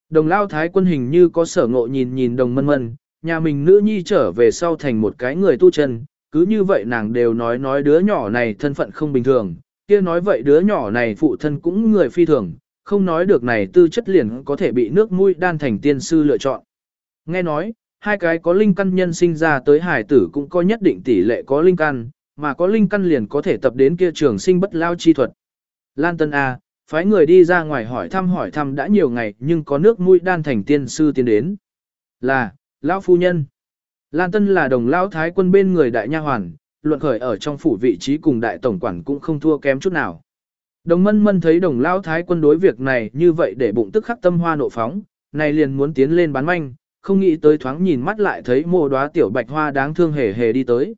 Đồng lao thái quân hình như có sở ngộ nhìn nhìn đồng mân mân, nhà mình nữ nhi trở về sau thành một cái người tu chân, cứ như vậy nàng đều nói nói đứa nhỏ này thân phận không bình thường, kia nói vậy đứa nhỏ này phụ thân cũng người phi thường, không nói được này tư chất liền có thể bị nước mũi đan thành tiên sư lựa chọn. Nghe nói, hai cái có linh căn nhân sinh ra tới hải tử cũng có nhất định tỷ lệ có linh căn, mà có linh căn liền có thể tập đến kia trường sinh bất lao chi thuật. Lan Tân A, phái người đi ra ngoài hỏi thăm hỏi thăm đã nhiều ngày nhưng có nước mũi đan thành tiên sư tiến đến. Là, lão phu nhân. Lan Tân là đồng lão thái quân bên người đại nha hoàn, luận khởi ở trong phủ vị trí cùng đại tổng quản cũng không thua kém chút nào. Đồng mân mân thấy đồng lão thái quân đối việc này như vậy để bụng tức khắc tâm hoa nộ phóng, này liền muốn tiến lên bán manh, không nghĩ tới thoáng nhìn mắt lại thấy mồ đóa tiểu bạch hoa đáng thương hề hề đi tới.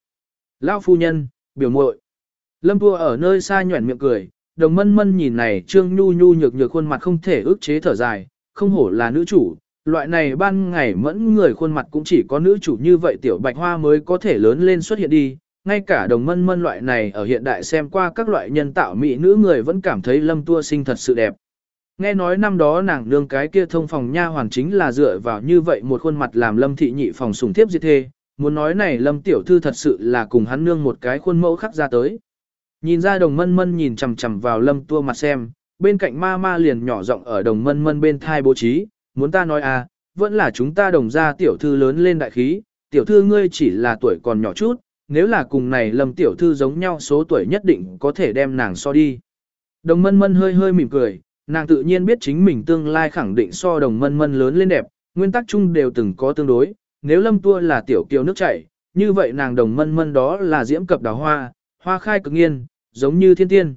Lão phu nhân, biểu muội. Lâm vua ở nơi xa nhuẩn miệng cười, đồng mân mân nhìn này trương nhu nhu nhược nhược khuôn mặt không thể ước chế thở dài, không hổ là nữ chủ, loại này ban ngày mẫn người khuôn mặt cũng chỉ có nữ chủ như vậy tiểu bạch hoa mới có thể lớn lên xuất hiện đi, ngay cả đồng mân mân loại này ở hiện đại xem qua các loại nhân tạo mỹ nữ người vẫn cảm thấy lâm tua sinh thật sự đẹp. Nghe nói năm đó nàng nương cái kia thông phòng nha hoàn chính là dựa vào như vậy một khuôn mặt làm lâm thị nhị phòng sùng tiếp diệt thê, muốn nói này lâm tiểu thư thật sự là cùng hắn nương một cái khuôn mẫu khắc ra tới. Nhìn ra đồng mân mân nhìn chằm chằm vào lâm tua mặt xem, bên cạnh ma ma liền nhỏ giọng ở đồng mân mân bên thai bố trí, muốn ta nói à, vẫn là chúng ta đồng ra tiểu thư lớn lên đại khí, tiểu thư ngươi chỉ là tuổi còn nhỏ chút, nếu là cùng này lâm tiểu thư giống nhau số tuổi nhất định có thể đem nàng so đi. Đồng mân mân hơi hơi mỉm cười, nàng tự nhiên biết chính mình tương lai khẳng định so đồng mân mân lớn lên đẹp, nguyên tắc chung đều từng có tương đối, nếu lâm tua là tiểu kiều nước chảy, như vậy nàng đồng mân mân đó là diễm cập đào hoa, hoa khai cực nghiên, giống như thiên tiên.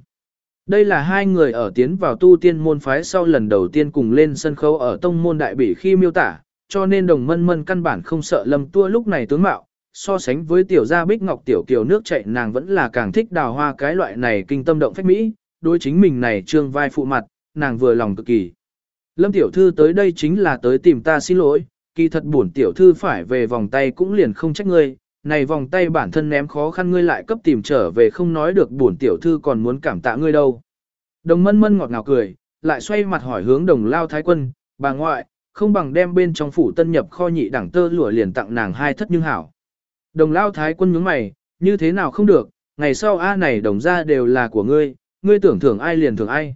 Đây là hai người ở tiến vào tu tiên môn phái sau lần đầu tiên cùng lên sân khấu ở tông môn đại bỉ khi miêu tả, cho nên đồng mân mân căn bản không sợ lâm tua lúc này tướng mạo, so sánh với tiểu gia bích ngọc tiểu kiều nước chạy nàng vẫn là càng thích đào hoa cái loại này kinh tâm động phách mỹ, đối chính mình này trương vai phụ mặt, nàng vừa lòng cực kỳ. Lâm tiểu thư tới đây chính là tới tìm ta xin lỗi, kỳ thật buồn tiểu thư phải về vòng tay cũng liền không trách ngươi, này vòng tay bản thân ném khó khăn ngươi lại cấp tìm trở về không nói được bổn tiểu thư còn muốn cảm tạ ngươi đâu. Đồng mân mân ngọt ngào cười, lại xoay mặt hỏi hướng đồng lao thái quân, bà ngoại, không bằng đem bên trong phủ tân nhập kho nhị đẳng tơ lụa liền tặng nàng hai thất nhưng hảo. Đồng lao thái quân nhướng mày, như thế nào không được, ngày sau A này đồng ra đều là của ngươi, ngươi tưởng thưởng ai liền thưởng ai.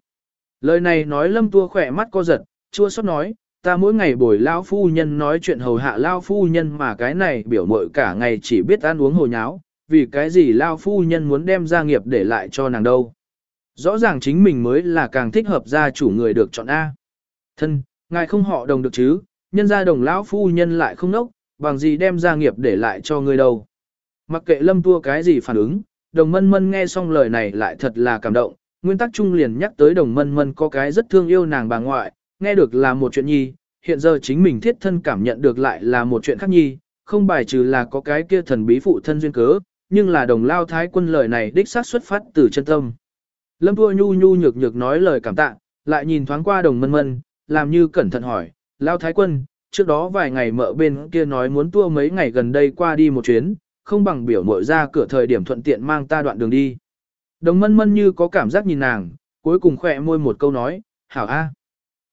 Lời này nói lâm tua khỏe mắt co giật, chua xót nói, ta mỗi ngày bồi lao phu nhân nói chuyện hầu hạ lao phu nhân mà cái này biểu mội cả ngày chỉ biết ăn uống hồ nháo, vì cái gì lao phu nhân muốn đem gia nghiệp để lại cho nàng đâu. Rõ ràng chính mình mới là càng thích hợp gia chủ người được chọn A. Thân, ngài không họ đồng được chứ, nhân gia đồng lão phu nhân lại không nốc, bằng gì đem gia nghiệp để lại cho người đâu. Mặc kệ lâm tua cái gì phản ứng, đồng mân mân nghe xong lời này lại thật là cảm động, nguyên tắc trung liền nhắc tới đồng mân mân có cái rất thương yêu nàng bà ngoại, nghe được là một chuyện nhi, hiện giờ chính mình thiết thân cảm nhận được lại là một chuyện khác nhi, không bài trừ là có cái kia thần bí phụ thân duyên cớ, nhưng là đồng lao thái quân lời này đích xác xuất phát từ chân tâm. Lâm Thua nhu nhu nhược nhược nói lời cảm tạ, lại nhìn thoáng qua đồng mân mân, làm như cẩn thận hỏi, lao thái quân, trước đó vài ngày mợ bên kia nói muốn tua mấy ngày gần đây qua đi một chuyến, không bằng biểu mội ra cửa thời điểm thuận tiện mang ta đoạn đường đi. Đồng mân mân như có cảm giác nhìn nàng, cuối cùng khỏe môi một câu nói, hảo a.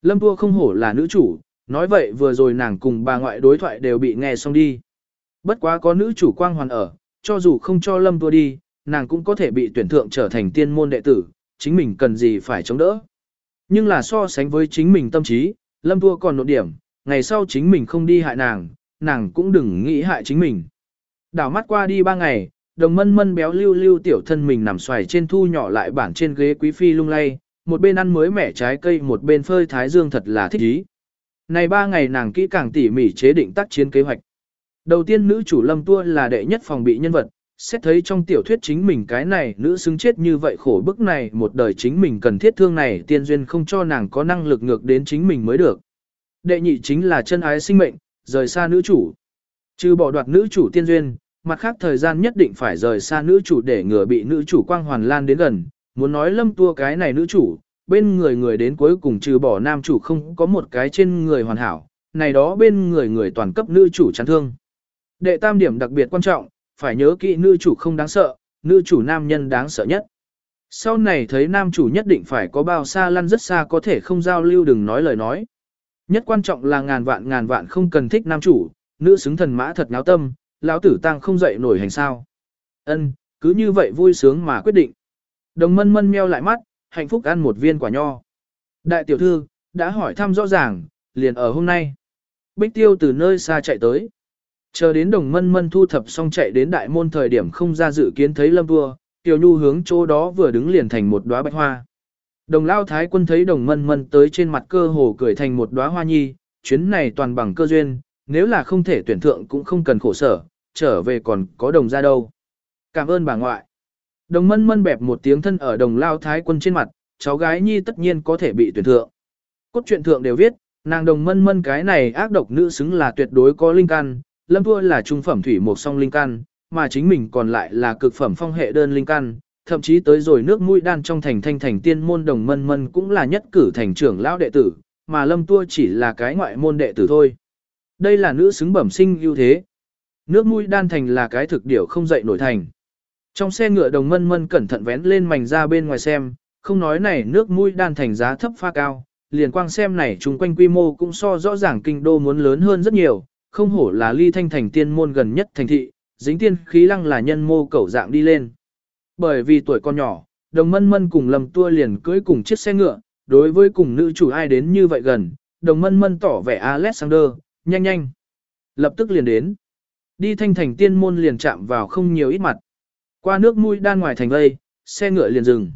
Lâm Tua không hổ là nữ chủ, nói vậy vừa rồi nàng cùng bà ngoại đối thoại đều bị nghe xong đi. Bất quá có nữ chủ quang hoàn ở, cho dù không cho Lâm Tua đi, nàng cũng có thể bị tuyển thượng trở thành tiên môn đệ tử, chính mình cần gì phải chống đỡ. Nhưng là so sánh với chính mình tâm trí, Lâm Tua còn nộn điểm, ngày sau chính mình không đi hại nàng, nàng cũng đừng nghĩ hại chính mình. Đảo mắt qua đi ba ngày, đồng mân mân béo lưu lưu tiểu thân mình nằm xoài trên thu nhỏ lại bản trên ghế quý phi lung lay, một bên ăn mới mẻ trái cây một bên phơi thái dương thật là thích ý. Này ba ngày nàng kỹ càng tỉ mỉ chế định tác chiến kế hoạch. Đầu tiên nữ chủ lâm tua là đệ nhất phòng bị nhân vật, xét thấy trong tiểu thuyết chính mình cái này nữ xứng chết như vậy khổ bức này một đời chính mình cần thiết thương này tiên duyên không cho nàng có năng lực ngược đến chính mình mới được. Đệ nhị chính là chân ái sinh mệnh, rời xa nữ chủ. Trừ bỏ đoạt nữ chủ tiên duyên, mặt khác thời gian nhất định phải rời xa nữ chủ để ngừa bị nữ chủ quang hoàn lan đến gần. Muốn nói lâm tua cái này nữ chủ, bên người người đến cuối cùng trừ bỏ nam chủ không có một cái trên người hoàn hảo, này đó bên người người toàn cấp nữ chủ chán thương. Đệ tam điểm đặc biệt quan trọng, phải nhớ kỹ nữ chủ không đáng sợ, nữ chủ nam nhân đáng sợ nhất. Sau này thấy nam chủ nhất định phải có bao xa lăn rất xa có thể không giao lưu đừng nói lời nói. Nhất quan trọng là ngàn vạn ngàn vạn không cần thích nam chủ, nữ xứng thần mã thật náo tâm, lão tử tăng không dậy nổi hành sao. Ân, cứ như vậy vui sướng mà quyết định. Đồng mân mân meo lại mắt, hạnh phúc ăn một viên quả nho. Đại tiểu thư, đã hỏi thăm rõ ràng, liền ở hôm nay. Bích tiêu từ nơi xa chạy tới. Chờ đến đồng mân mân thu thập xong chạy đến đại môn thời điểm không ra dự kiến thấy lâm vua, tiểu nhu hướng chỗ đó vừa đứng liền thành một đóa bạch hoa. Đồng lao thái quân thấy đồng mân mân tới trên mặt cơ hồ cười thành một đóa hoa nhi, chuyến này toàn bằng cơ duyên, nếu là không thể tuyển thượng cũng không cần khổ sở, trở về còn có đồng ra đâu. Cảm ơn bà ngoại. Đồng mân mân bẹp một tiếng thân ở đồng lao thái quân trên mặt, cháu gái nhi tất nhiên có thể bị tuyển thượng. Cốt truyện thượng đều viết, nàng đồng mân mân cái này ác độc nữ xứng là tuyệt đối có linh căn, lâm thua là trung phẩm thủy một song linh căn, mà chính mình còn lại là cực phẩm phong hệ đơn linh căn, thậm chí tới rồi nước mũi đan trong thành thanh thành tiên môn đồng mân mân cũng là nhất cử thành trưởng lão đệ tử, mà lâm tua chỉ là cái ngoại môn đệ tử thôi. Đây là nữ xứng bẩm sinh ưu thế. Nước mũi đan thành là cái thực điểu không dậy nổi thành. Trong xe ngựa đồng mân mân cẩn thận vén lên mảnh ra bên ngoài xem, không nói này nước mũi đan thành giá thấp pha cao, liền quang xem này chung quanh quy mô cũng so rõ ràng kinh đô muốn lớn hơn rất nhiều, không hổ là ly thanh thành tiên môn gần nhất thành thị, dính tiên khí lăng là nhân mô cẩu dạng đi lên. Bởi vì tuổi con nhỏ, đồng mân mân cùng lầm tua liền cưới cùng chiếc xe ngựa, đối với cùng nữ chủ ai đến như vậy gần, đồng mân mân tỏ vẻ Alexander, nhanh nhanh. Lập tức liền đến. Đi thanh thành tiên môn liền chạm vào không nhiều ít mặt. Qua nước mũi đan ngoài thành vây, xe ngựa liền dừng.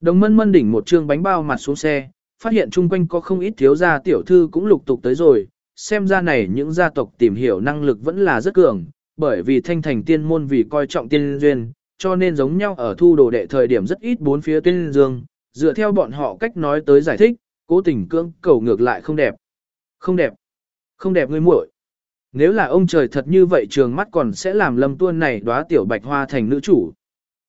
Đồng mân mân đỉnh một trương bánh bao mặt xuống xe, phát hiện chung quanh có không ít thiếu gia tiểu thư cũng lục tục tới rồi, xem ra này những gia tộc tìm hiểu năng lực vẫn là rất cường, bởi vì thanh thành tiên môn vì coi trọng tiên duyên, cho nên giống nhau ở thu đồ đệ thời điểm rất ít bốn phía tiên dương, dựa theo bọn họ cách nói tới giải thích, cố tình cưỡng cầu ngược lại không đẹp. Không đẹp. Không đẹp ngươi muội. Nếu là ông trời thật như vậy trường mắt còn sẽ làm lâm tuôn này đóa tiểu bạch hoa thành nữ chủ.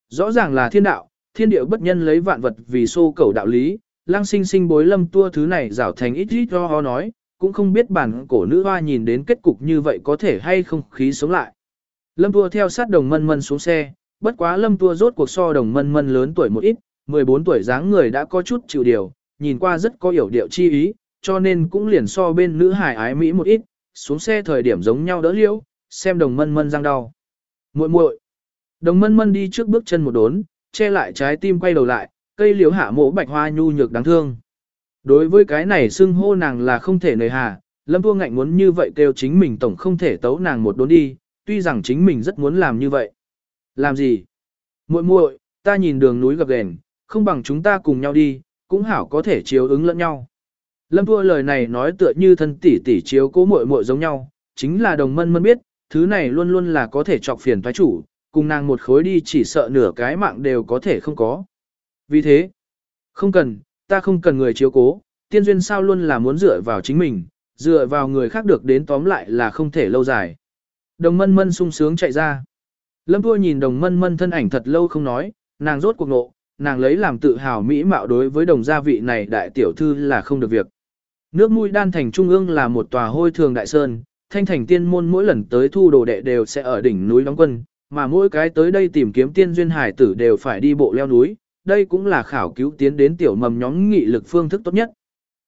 Rõ ràng là thiên đạo, thiên điệu bất nhân lấy vạn vật vì xô cầu đạo lý, lang sinh sinh bối lâm tua thứ này rảo thành ít ít ho ho nói, cũng không biết bản cổ nữ hoa nhìn đến kết cục như vậy có thể hay không khí sống lại. Lâm tua theo sát đồng mân mân xuống xe, bất quá lâm tua rốt cuộc so đồng mân mân lớn tuổi một ít, 14 tuổi dáng người đã có chút chịu điều, nhìn qua rất có hiểu điệu chi ý, cho nên cũng liền so bên nữ hải ái Mỹ một ít, xuống xe thời điểm giống nhau đỡ liễu, xem đồng mân mân răng đau. muội muội Đồng mân mân đi trước bước chân một đốn, che lại trái tim quay đầu lại, cây liễu hạ mỗ bạch hoa nhu nhược đáng thương. Đối với cái này xưng hô nàng là không thể nời hà, lâm tua ngạnh muốn như vậy kêu chính mình tổng không thể tấu nàng một đốn đi, tuy rằng chính mình rất muốn làm như vậy. Làm gì? muội muội, ta nhìn đường núi gập ghềnh, không bằng chúng ta cùng nhau đi, cũng hảo có thể chiếu ứng lẫn nhau. Lâm Thua lời này nói tựa như thân tỷ tỷ chiếu cố muội muội giống nhau, chính là đồng mân mân biết, thứ này luôn luôn là có thể chọc phiền thoái chủ, cùng nàng một khối đi chỉ sợ nửa cái mạng đều có thể không có. Vì thế, không cần, ta không cần người chiếu cố, tiên duyên sao luôn là muốn dựa vào chính mình, dựa vào người khác được đến tóm lại là không thể lâu dài. Đồng mân mân sung sướng chạy ra. Lâm Thua nhìn đồng mân mân thân ảnh thật lâu không nói, nàng rốt cuộc nộ, nàng lấy làm tự hào mỹ mạo đối với đồng gia vị này đại tiểu thư là không được việc. Nước mũi đan thành trung ương là một tòa hôi thường đại sơn, thanh thành tiên môn mỗi lần tới thu đồ đệ đều sẽ ở đỉnh núi đóng quân, mà mỗi cái tới đây tìm kiếm tiên duyên hải tử đều phải đi bộ leo núi, đây cũng là khảo cứu tiến đến tiểu mầm nhóm nghị lực phương thức tốt nhất.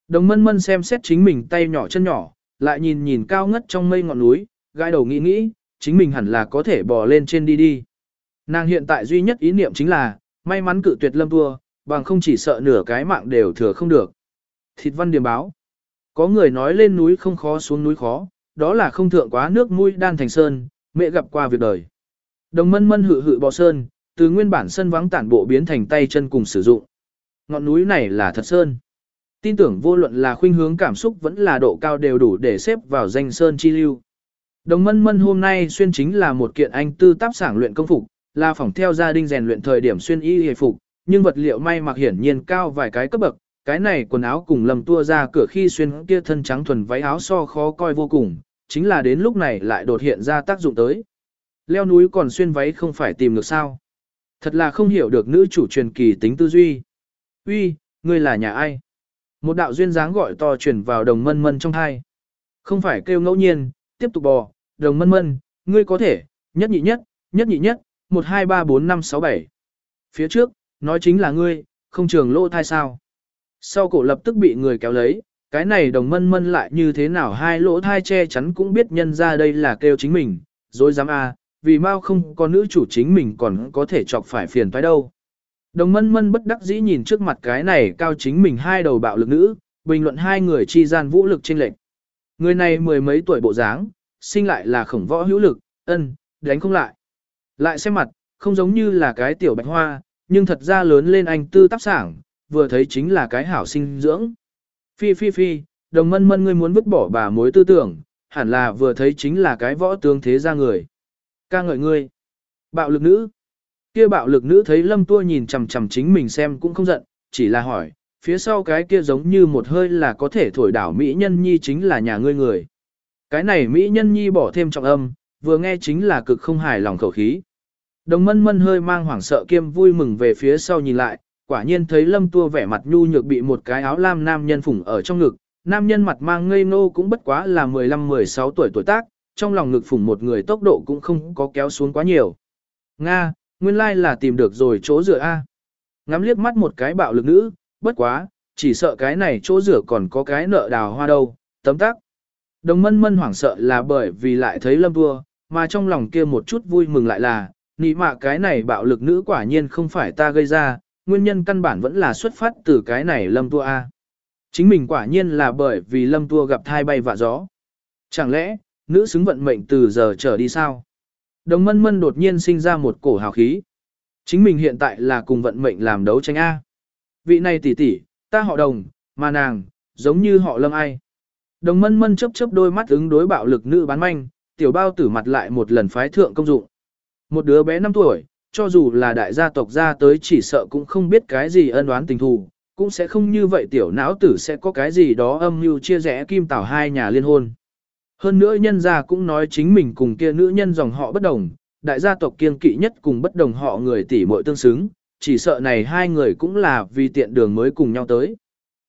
Đồng mân mân xem xét chính mình tay nhỏ chân nhỏ, lại nhìn nhìn cao ngất trong mây ngọn núi, gai đầu nghĩ nghĩ, chính mình hẳn là có thể bò lên trên đi đi. Nàng hiện tại duy nhất ý niệm chính là, may mắn cự tuyệt lâm tua, bằng không chỉ sợ nửa cái mạng đều thừa không được. Thịt văn điểm báo. Có người nói lên núi không khó xuống núi khó, đó là không thượng quá nước mũi đan thành sơn, mẹ gặp qua việc đời. Đồng mân mân hự hự bò sơn, từ nguyên bản sân vắng tản bộ biến thành tay chân cùng sử dụng. Ngọn núi này là thật sơn. Tin tưởng vô luận là khuynh hướng cảm xúc vẫn là độ cao đều đủ để xếp vào danh sơn chi lưu. Đồng mân mân hôm nay xuyên chính là một kiện anh tư táp sảng luyện công phục, là phòng theo gia đình rèn luyện thời điểm xuyên y hề phục, nhưng vật liệu may mặc hiển nhiên cao vài cái cấp bậc, cái này quần áo cùng lầm tua ra cửa khi xuyên kia thân trắng thuần váy áo so khó coi vô cùng, chính là đến lúc này lại đột hiện ra tác dụng tới. Leo núi còn xuyên váy không phải tìm được sao. Thật là không hiểu được nữ chủ truyền kỳ tính tư duy. Uy, ngươi là nhà ai? Một đạo duyên dáng gọi to truyền vào đồng mân mân trong thai. Không phải kêu ngẫu nhiên, tiếp tục bò, đồng mân mân, ngươi có thể, nhất nhị nhất, nhất nhị nhất, 1 2 3 4 5 6 7. Phía trước, nói chính là ngươi, không trường lỗ thai sao. Sau cổ lập tức bị người kéo lấy, cái này đồng mân mân lại như thế nào hai lỗ thai che chắn cũng biết nhân ra đây là kêu chính mình, dối dám a vì mau không có nữ chủ chính mình còn có thể chọc phải phiền phải đâu. Đồng mân mân bất đắc dĩ nhìn trước mặt cái này cao chính mình hai đầu bạo lực nữ, bình luận hai người chi gian vũ lực trên lệnh. Người này mười mấy tuổi bộ dáng, sinh lại là khổng võ hữu lực, ân, đánh không lại. Lại xem mặt, không giống như là cái tiểu bạch hoa, nhưng thật ra lớn lên anh tư tác sảng, vừa thấy chính là cái hảo sinh dưỡng. Phi phi phi, đồng mân mân ngươi muốn vứt bỏ bà mối tư tưởng, hẳn là vừa thấy chính là cái võ tướng thế ra người. ca ngợi ngươi. Bạo lực nữ. Kia bạo lực nữ thấy lâm tua nhìn chằm chằm chính mình xem cũng không giận, chỉ là hỏi, phía sau cái kia giống như một hơi là có thể thổi đảo Mỹ nhân nhi chính là nhà ngươi người. Cái này Mỹ nhân nhi bỏ thêm trọng âm, vừa nghe chính là cực không hài lòng khẩu khí. Đồng mân mân hơi mang hoảng sợ kiêm vui mừng về phía sau nhìn lại, quả nhiên thấy lâm tua vẻ mặt nhu nhược bị một cái áo lam nam nhân phủng ở trong ngực, nam nhân mặt mang ngây nô cũng bất quá là 15-16 tuổi tuổi tác, trong lòng ngực phủng một người tốc độ cũng không có kéo xuống quá nhiều. Nga, nguyên lai là tìm được rồi chỗ rửa A. Ngắm liếc mắt một cái bạo lực nữ, bất quá, chỉ sợ cái này chỗ rửa còn có cái nợ đào hoa đâu, tấm tắc. Đồng mân mân hoảng sợ là bởi vì lại thấy lâm tua, mà trong lòng kia một chút vui mừng lại là, nị mạ cái này bạo lực nữ quả nhiên không phải ta gây ra, nguyên nhân căn bản vẫn là xuất phát từ cái này lâm tua A. Chính mình quả nhiên là bởi vì lâm tua gặp thai bay vạ gió. Chẳng lẽ, nữ xứng vận mệnh từ giờ trở đi sao? Đồng mân mân đột nhiên sinh ra một cổ hào khí. Chính mình hiện tại là cùng vận mệnh làm đấu tranh A. Vị này tỷ tỷ, ta họ đồng, mà nàng, giống như họ lâm ai. Đồng mân mân chấp chấp đôi mắt ứng đối bạo lực nữ bán manh, tiểu bao tử mặt lại một lần phái thượng công dụng. Một đứa bé 5 tuổi, cho dù là đại gia tộc ra tới chỉ sợ cũng không biết cái gì ân oán tình thù, cũng sẽ không như vậy tiểu não tử sẽ có cái gì đó âm mưu chia rẽ kim tảo hai nhà liên hôn. Hơn nữa nhân gia cũng nói chính mình cùng kia nữ nhân dòng họ bất đồng, đại gia tộc kiên kỵ nhất cùng bất đồng họ người tỷ muội tương xứng, chỉ sợ này hai người cũng là vì tiện đường mới cùng nhau tới.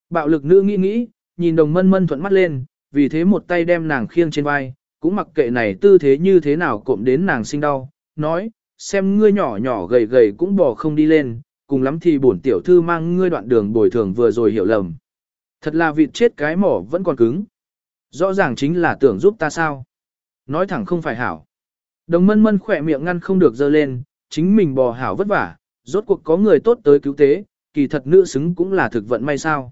Bạo lực nữ nghĩ nghĩ, nhìn đồng mân mân thuận mắt lên, vì thế một tay đem nàng khiêng trên vai, cũng mặc kệ này tư thế như thế nào cộm đến nàng sinh đau, nói, xem ngươi nhỏ nhỏ gầy gầy cũng bò không đi lên, cùng lắm thì bổn tiểu thư mang ngươi đoạn đường bồi thường vừa rồi hiểu lầm. Thật là vịt chết cái mỏ vẫn còn cứng. Rõ ràng chính là tưởng giúp ta sao. Nói thẳng không phải hảo. Đồng mân mân khỏe miệng ngăn không được dơ lên, chính mình bò hảo vất vả, rốt cuộc có người tốt tới cứu tế, kỳ thật nữ xứng cũng là thực vận may sao.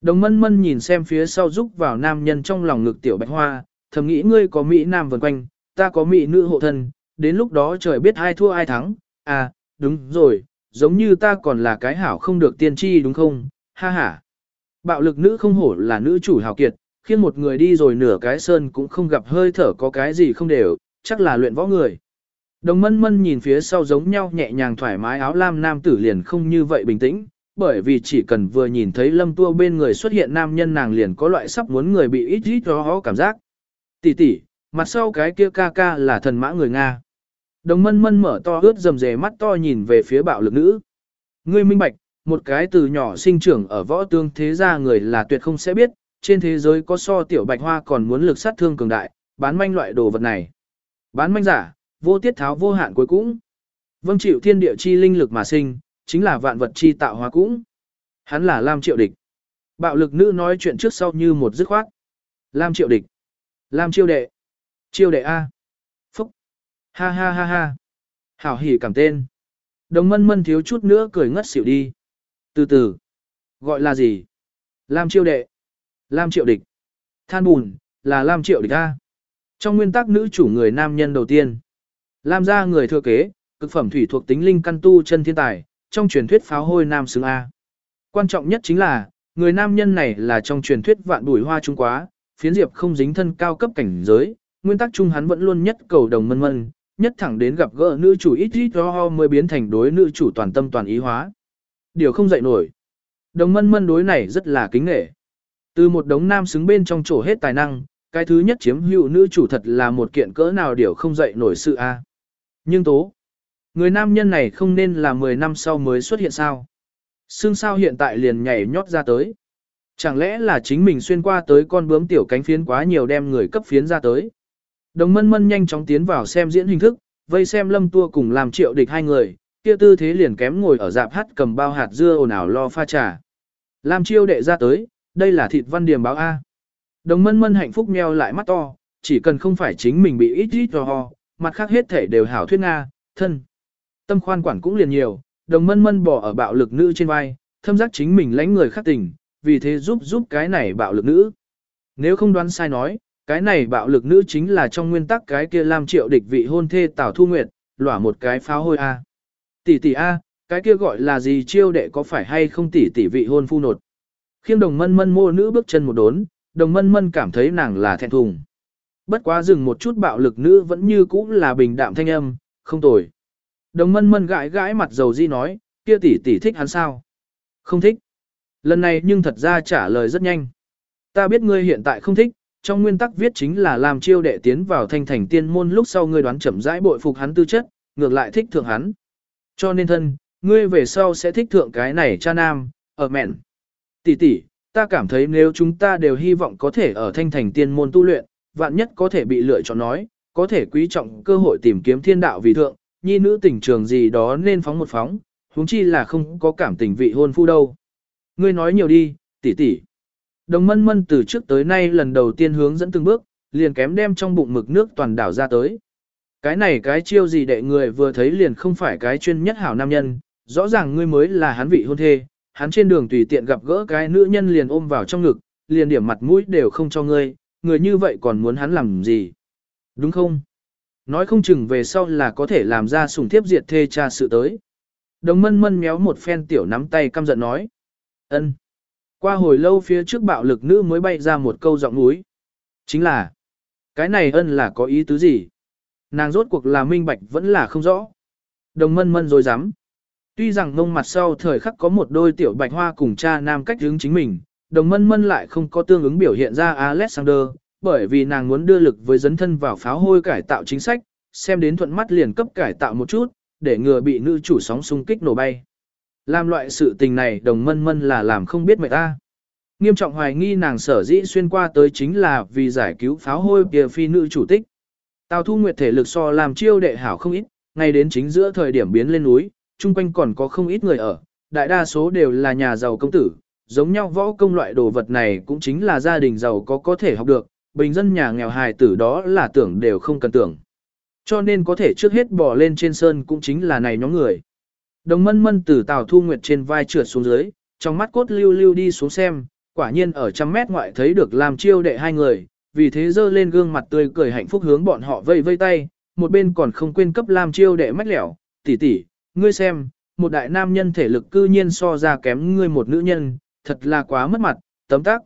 Đồng mân mân nhìn xem phía sau giúp vào nam nhân trong lòng ngực tiểu bạch hoa, thầm nghĩ ngươi có mỹ nam vần quanh, ta có mỹ nữ hộ thân, đến lúc đó trời biết ai thua ai thắng, à, đúng rồi, giống như ta còn là cái hảo không được tiên tri đúng không, ha ha. Bạo lực nữ không hổ là nữ chủ hào kiệt, khiến một người đi rồi nửa cái sơn cũng không gặp hơi thở có cái gì không đều, chắc là luyện võ người. Đồng mân mân nhìn phía sau giống nhau nhẹ nhàng thoải mái áo lam nam tử liền không như vậy bình tĩnh, bởi vì chỉ cần vừa nhìn thấy lâm tua bên người xuất hiện nam nhân nàng liền có loại sắp muốn người bị ít ít đó cảm giác. Tỷ tỷ, mặt sau cái kia ca ca là thần mã người Nga. Đồng mân mân mở to ướt dầm dề mắt to nhìn về phía bạo lực nữ. Ngươi minh bạch, một cái từ nhỏ sinh trưởng ở võ tương thế gia người là tuyệt không sẽ biết, trên thế giới có so tiểu bạch hoa còn muốn lực sát thương cường đại, bán manh loại đồ vật này. Bán manh giả, vô tiết tháo vô hạn cuối cũng. Vâng chịu thiên địa chi linh lực mà sinh, chính là vạn vật chi tạo hóa cũng. Hắn là Lam Triệu Địch. Bạo lực nữ nói chuyện trước sau như một dứt khoát. Lam Triệu Địch. Lam Chiêu Đệ. Chiêu Đệ A. Phúc. Ha ha ha ha. Hảo hỉ cảm tên. Đồng mân mân thiếu chút nữa cười ngất xỉu đi. Từ từ. Gọi là gì? Lam Chiêu Đệ. Lam Triệu Địch. Than bùn, là Lam Triệu Địch A. Trong nguyên tắc nữ chủ người nam nhân đầu tiên. Lam gia người thừa kế, cực phẩm thủy thuộc tính linh căn tu chân thiên tài, trong truyền thuyết pháo hôi nam xứng A. Quan trọng nhất chính là, người nam nhân này là trong truyền thuyết vạn bùi hoa trung quá, phiến diệp không dính thân cao cấp cảnh giới, nguyên tắc chung hắn vẫn luôn nhất cầu đồng mân mân, nhất thẳng đến gặp gỡ nữ chủ ít ít ho mới biến thành đối nữ chủ toàn tâm toàn ý hóa. Điều không dậy nổi. Đồng mân mân đối này rất là kính nghệ. Từ một đống nam xứng bên trong chỗ hết tài năng, cái thứ nhất chiếm hữu nữ chủ thật là một kiện cỡ nào điều không dậy nổi sự a. Nhưng tố, người nam nhân này không nên là 10 năm sau mới xuất hiện sao. Xương sao hiện tại liền nhảy nhót ra tới. Chẳng lẽ là chính mình xuyên qua tới con bướm tiểu cánh phiến quá nhiều đem người cấp phiến ra tới. Đồng mân mân nhanh chóng tiến vào xem diễn hình thức, vây xem lâm tua cùng làm triệu địch hai người, kia tư thế liền kém ngồi ở dạp hát cầm bao hạt dưa ồn ào lo pha trà. Lam chiêu đệ ra tới, đây là thịt văn điểm báo A. Đồng mân mân hạnh phúc meo lại mắt to, chỉ cần không phải chính mình bị ít ít ho, mặt khác hết thể đều hảo thuyết Nga, thân. Tâm khoan quản cũng liền nhiều, đồng mân mân bỏ ở bạo lực nữ trên vai, thâm giác chính mình lãnh người khác tình, vì thế giúp giúp cái này bạo lực nữ. Nếu không đoán sai nói, cái này bạo lực nữ chính là trong nguyên tắc cái kia làm triệu địch vị hôn thê Tào Thu Nguyệt, lỏa một cái pháo hôi A. Tỷ tỷ A, cái kia gọi là gì chiêu đệ có phải hay không tỷ tỷ vị hôn phu nột. Khiêm đồng mân mân mô nữ bước chân một đốn, đồng mân mân cảm thấy nàng là thẹn thùng. Bất quá dừng một chút bạo lực nữ vẫn như cũ là bình đạm thanh âm, không tồi. Đồng mân mân gãi gãi mặt dầu di nói, kia tỷ tỷ thích hắn sao? Không thích. Lần này nhưng thật ra trả lời rất nhanh. Ta biết ngươi hiện tại không thích, trong nguyên tắc viết chính là làm chiêu đệ tiến vào thanh thành tiên môn lúc sau ngươi đoán chậm rãi bội phục hắn tư chất, ngược lại thích thượng hắn. Cho nên thân, ngươi về sau sẽ thích thượng cái này cha nam, ở mẹn. Tỷ tỷ, ta cảm thấy nếu chúng ta đều hy vọng có thể ở thanh thành tiên môn tu luyện, vạn nhất có thể bị lựa chọn nói, có thể quý trọng cơ hội tìm kiếm thiên đạo vì thượng, nhi nữ tình trường gì đó nên phóng một phóng, huống chi là không có cảm tình vị hôn phu đâu. Ngươi nói nhiều đi, tỷ tỷ. Đồng mân mân từ trước tới nay lần đầu tiên hướng dẫn từng bước, liền kém đem trong bụng mực nước toàn đảo ra tới. Cái này cái chiêu gì đệ người vừa thấy liền không phải cái chuyên nhất hảo nam nhân, rõ ràng ngươi mới là hắn vị hôn thê, hắn trên đường tùy tiện gặp gỡ cái nữ nhân liền ôm vào trong ngực, liền điểm mặt mũi đều không cho ngươi, người như vậy còn muốn hắn làm gì? Đúng không? Nói không chừng về sau là có thể làm ra sủng thiếp diệt thê cha sự tới. Đồng mân mân méo một phen tiểu nắm tay căm giận nói. ân. Qua hồi lâu phía trước bạo lực nữ mới bay ra một câu giọng núi. Chính là, cái này ân là có ý tứ gì? Nàng rốt cuộc là minh bạch vẫn là không rõ. Đồng mân mân rồi dám. Tuy rằng mông mặt sau thời khắc có một đôi tiểu bạch hoa cùng cha nam cách hướng chính mình, đồng mân mân lại không có tương ứng biểu hiện ra Alexander, bởi vì nàng muốn đưa lực với dấn thân vào pháo hôi cải tạo chính sách, xem đến thuận mắt liền cấp cải tạo một chút, để ngừa bị nữ chủ sóng xung kích nổ bay. Làm loại sự tình này đồng mân mân là làm không biết mệt ta. Nghiêm trọng hoài nghi nàng sở dĩ xuyên qua tới chính là vì giải cứu pháo hôi kia phi nữ chủ tích. Tào thu nguyệt thể lực so làm chiêu đệ hảo không ít, ngay đến chính giữa thời điểm biến lên núi, chung quanh còn có không ít người ở, đại đa số đều là nhà giàu công tử, giống nhau võ công loại đồ vật này cũng chính là gia đình giàu có có thể học được, bình dân nhà nghèo hài tử đó là tưởng đều không cần tưởng. Cho nên có thể trước hết bỏ lên trên sơn cũng chính là này nhóm người. Đồng mân mân từ Tào Thu Nguyệt trên vai trượt xuống dưới, trong mắt cốt lưu lưu đi xuống xem, quả nhiên ở trăm mét ngoại thấy được làm chiêu đệ hai người, vì thế dơ lên gương mặt tươi cười hạnh phúc hướng bọn họ vây vây tay, một bên còn không quên cấp làm chiêu đệ mách lẻo, tỷ tỷ, ngươi xem, một đại nam nhân thể lực cư nhiên so ra kém ngươi một nữ nhân, thật là quá mất mặt, tấm tắc.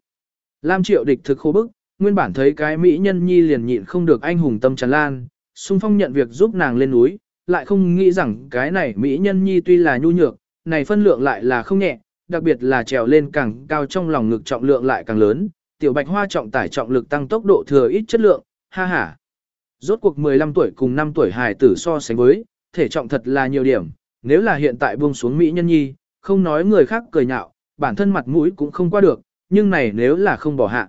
Lam triệu địch thực khô bức, nguyên bản thấy cái mỹ nhân nhi liền nhịn không được anh hùng tâm tràn lan, xung phong nhận việc giúp nàng lên núi, lại không nghĩ rằng cái này mỹ nhân nhi tuy là nhu nhược, này phân lượng lại là không nhẹ, đặc biệt là trèo lên càng cao trong lòng ngực trọng lượng lại càng lớn, tiểu bạch hoa trọng tải trọng lực tăng tốc độ thừa ít chất lượng, ha ha. Rốt cuộc 15 tuổi cùng 5 tuổi hài tử so sánh với, thể trọng thật là nhiều điểm, nếu là hiện tại buông xuống mỹ nhân nhi, không nói người khác cười nhạo, bản thân mặt mũi cũng không qua được, nhưng này nếu là không bỏ hạ.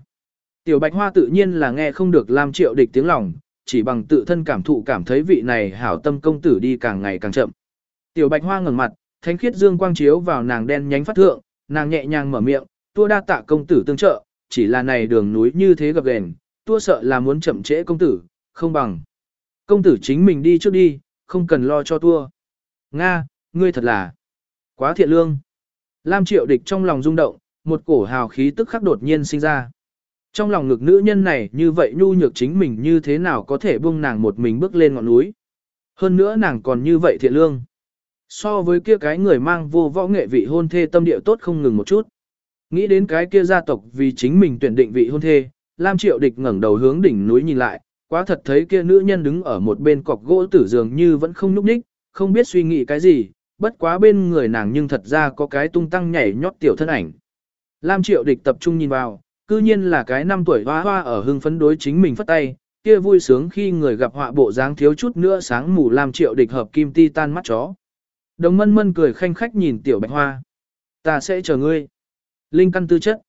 Tiểu bạch hoa tự nhiên là nghe không được Lam triệu địch tiếng lòng, chỉ bằng tự thân cảm thụ cảm thấy vị này hảo tâm công tử đi càng ngày càng chậm. Tiểu bạch hoa ngẩng mặt, thánh khiết dương quang chiếu vào nàng đen nhánh phát thượng, nàng nhẹ nhàng mở miệng, tua đa tạ công tử tương trợ, chỉ là này đường núi như thế gặp ghềnh, tua sợ là muốn chậm trễ công tử, không bằng. Công tử chính mình đi trước đi, không cần lo cho tua. Nga, ngươi thật là quá thiện lương. Lam triệu địch trong lòng rung động, một cổ hào khí tức khắc đột nhiên sinh ra. Trong lòng ngực nữ nhân này như vậy nhu nhược chính mình như thế nào có thể buông nàng một mình bước lên ngọn núi. Hơn nữa nàng còn như vậy thiện lương. So với kia cái người mang vô võ nghệ vị hôn thê tâm địa tốt không ngừng một chút. Nghĩ đến cái kia gia tộc vì chính mình tuyển định vị hôn thê, Lam Triệu Địch ngẩng đầu hướng đỉnh núi nhìn lại, quá thật thấy kia nữ nhân đứng ở một bên cọc gỗ tử dường như vẫn không nhúc nhích, không biết suy nghĩ cái gì, bất quá bên người nàng nhưng thật ra có cái tung tăng nhảy nhót tiểu thân ảnh. Lam Triệu Địch tập trung nhìn vào, cư nhiên là cái năm tuổi hoa hoa ở hưng phấn đối chính mình phất tay, kia vui sướng khi người gặp họa bộ dáng thiếu chút nữa sáng mù làm Triệu Địch hợp kim ti tan mắt chó. Đồng mân mân cười khanh khách nhìn tiểu bạch hoa. Ta sẽ chờ ngươi. Linh căn tư chất.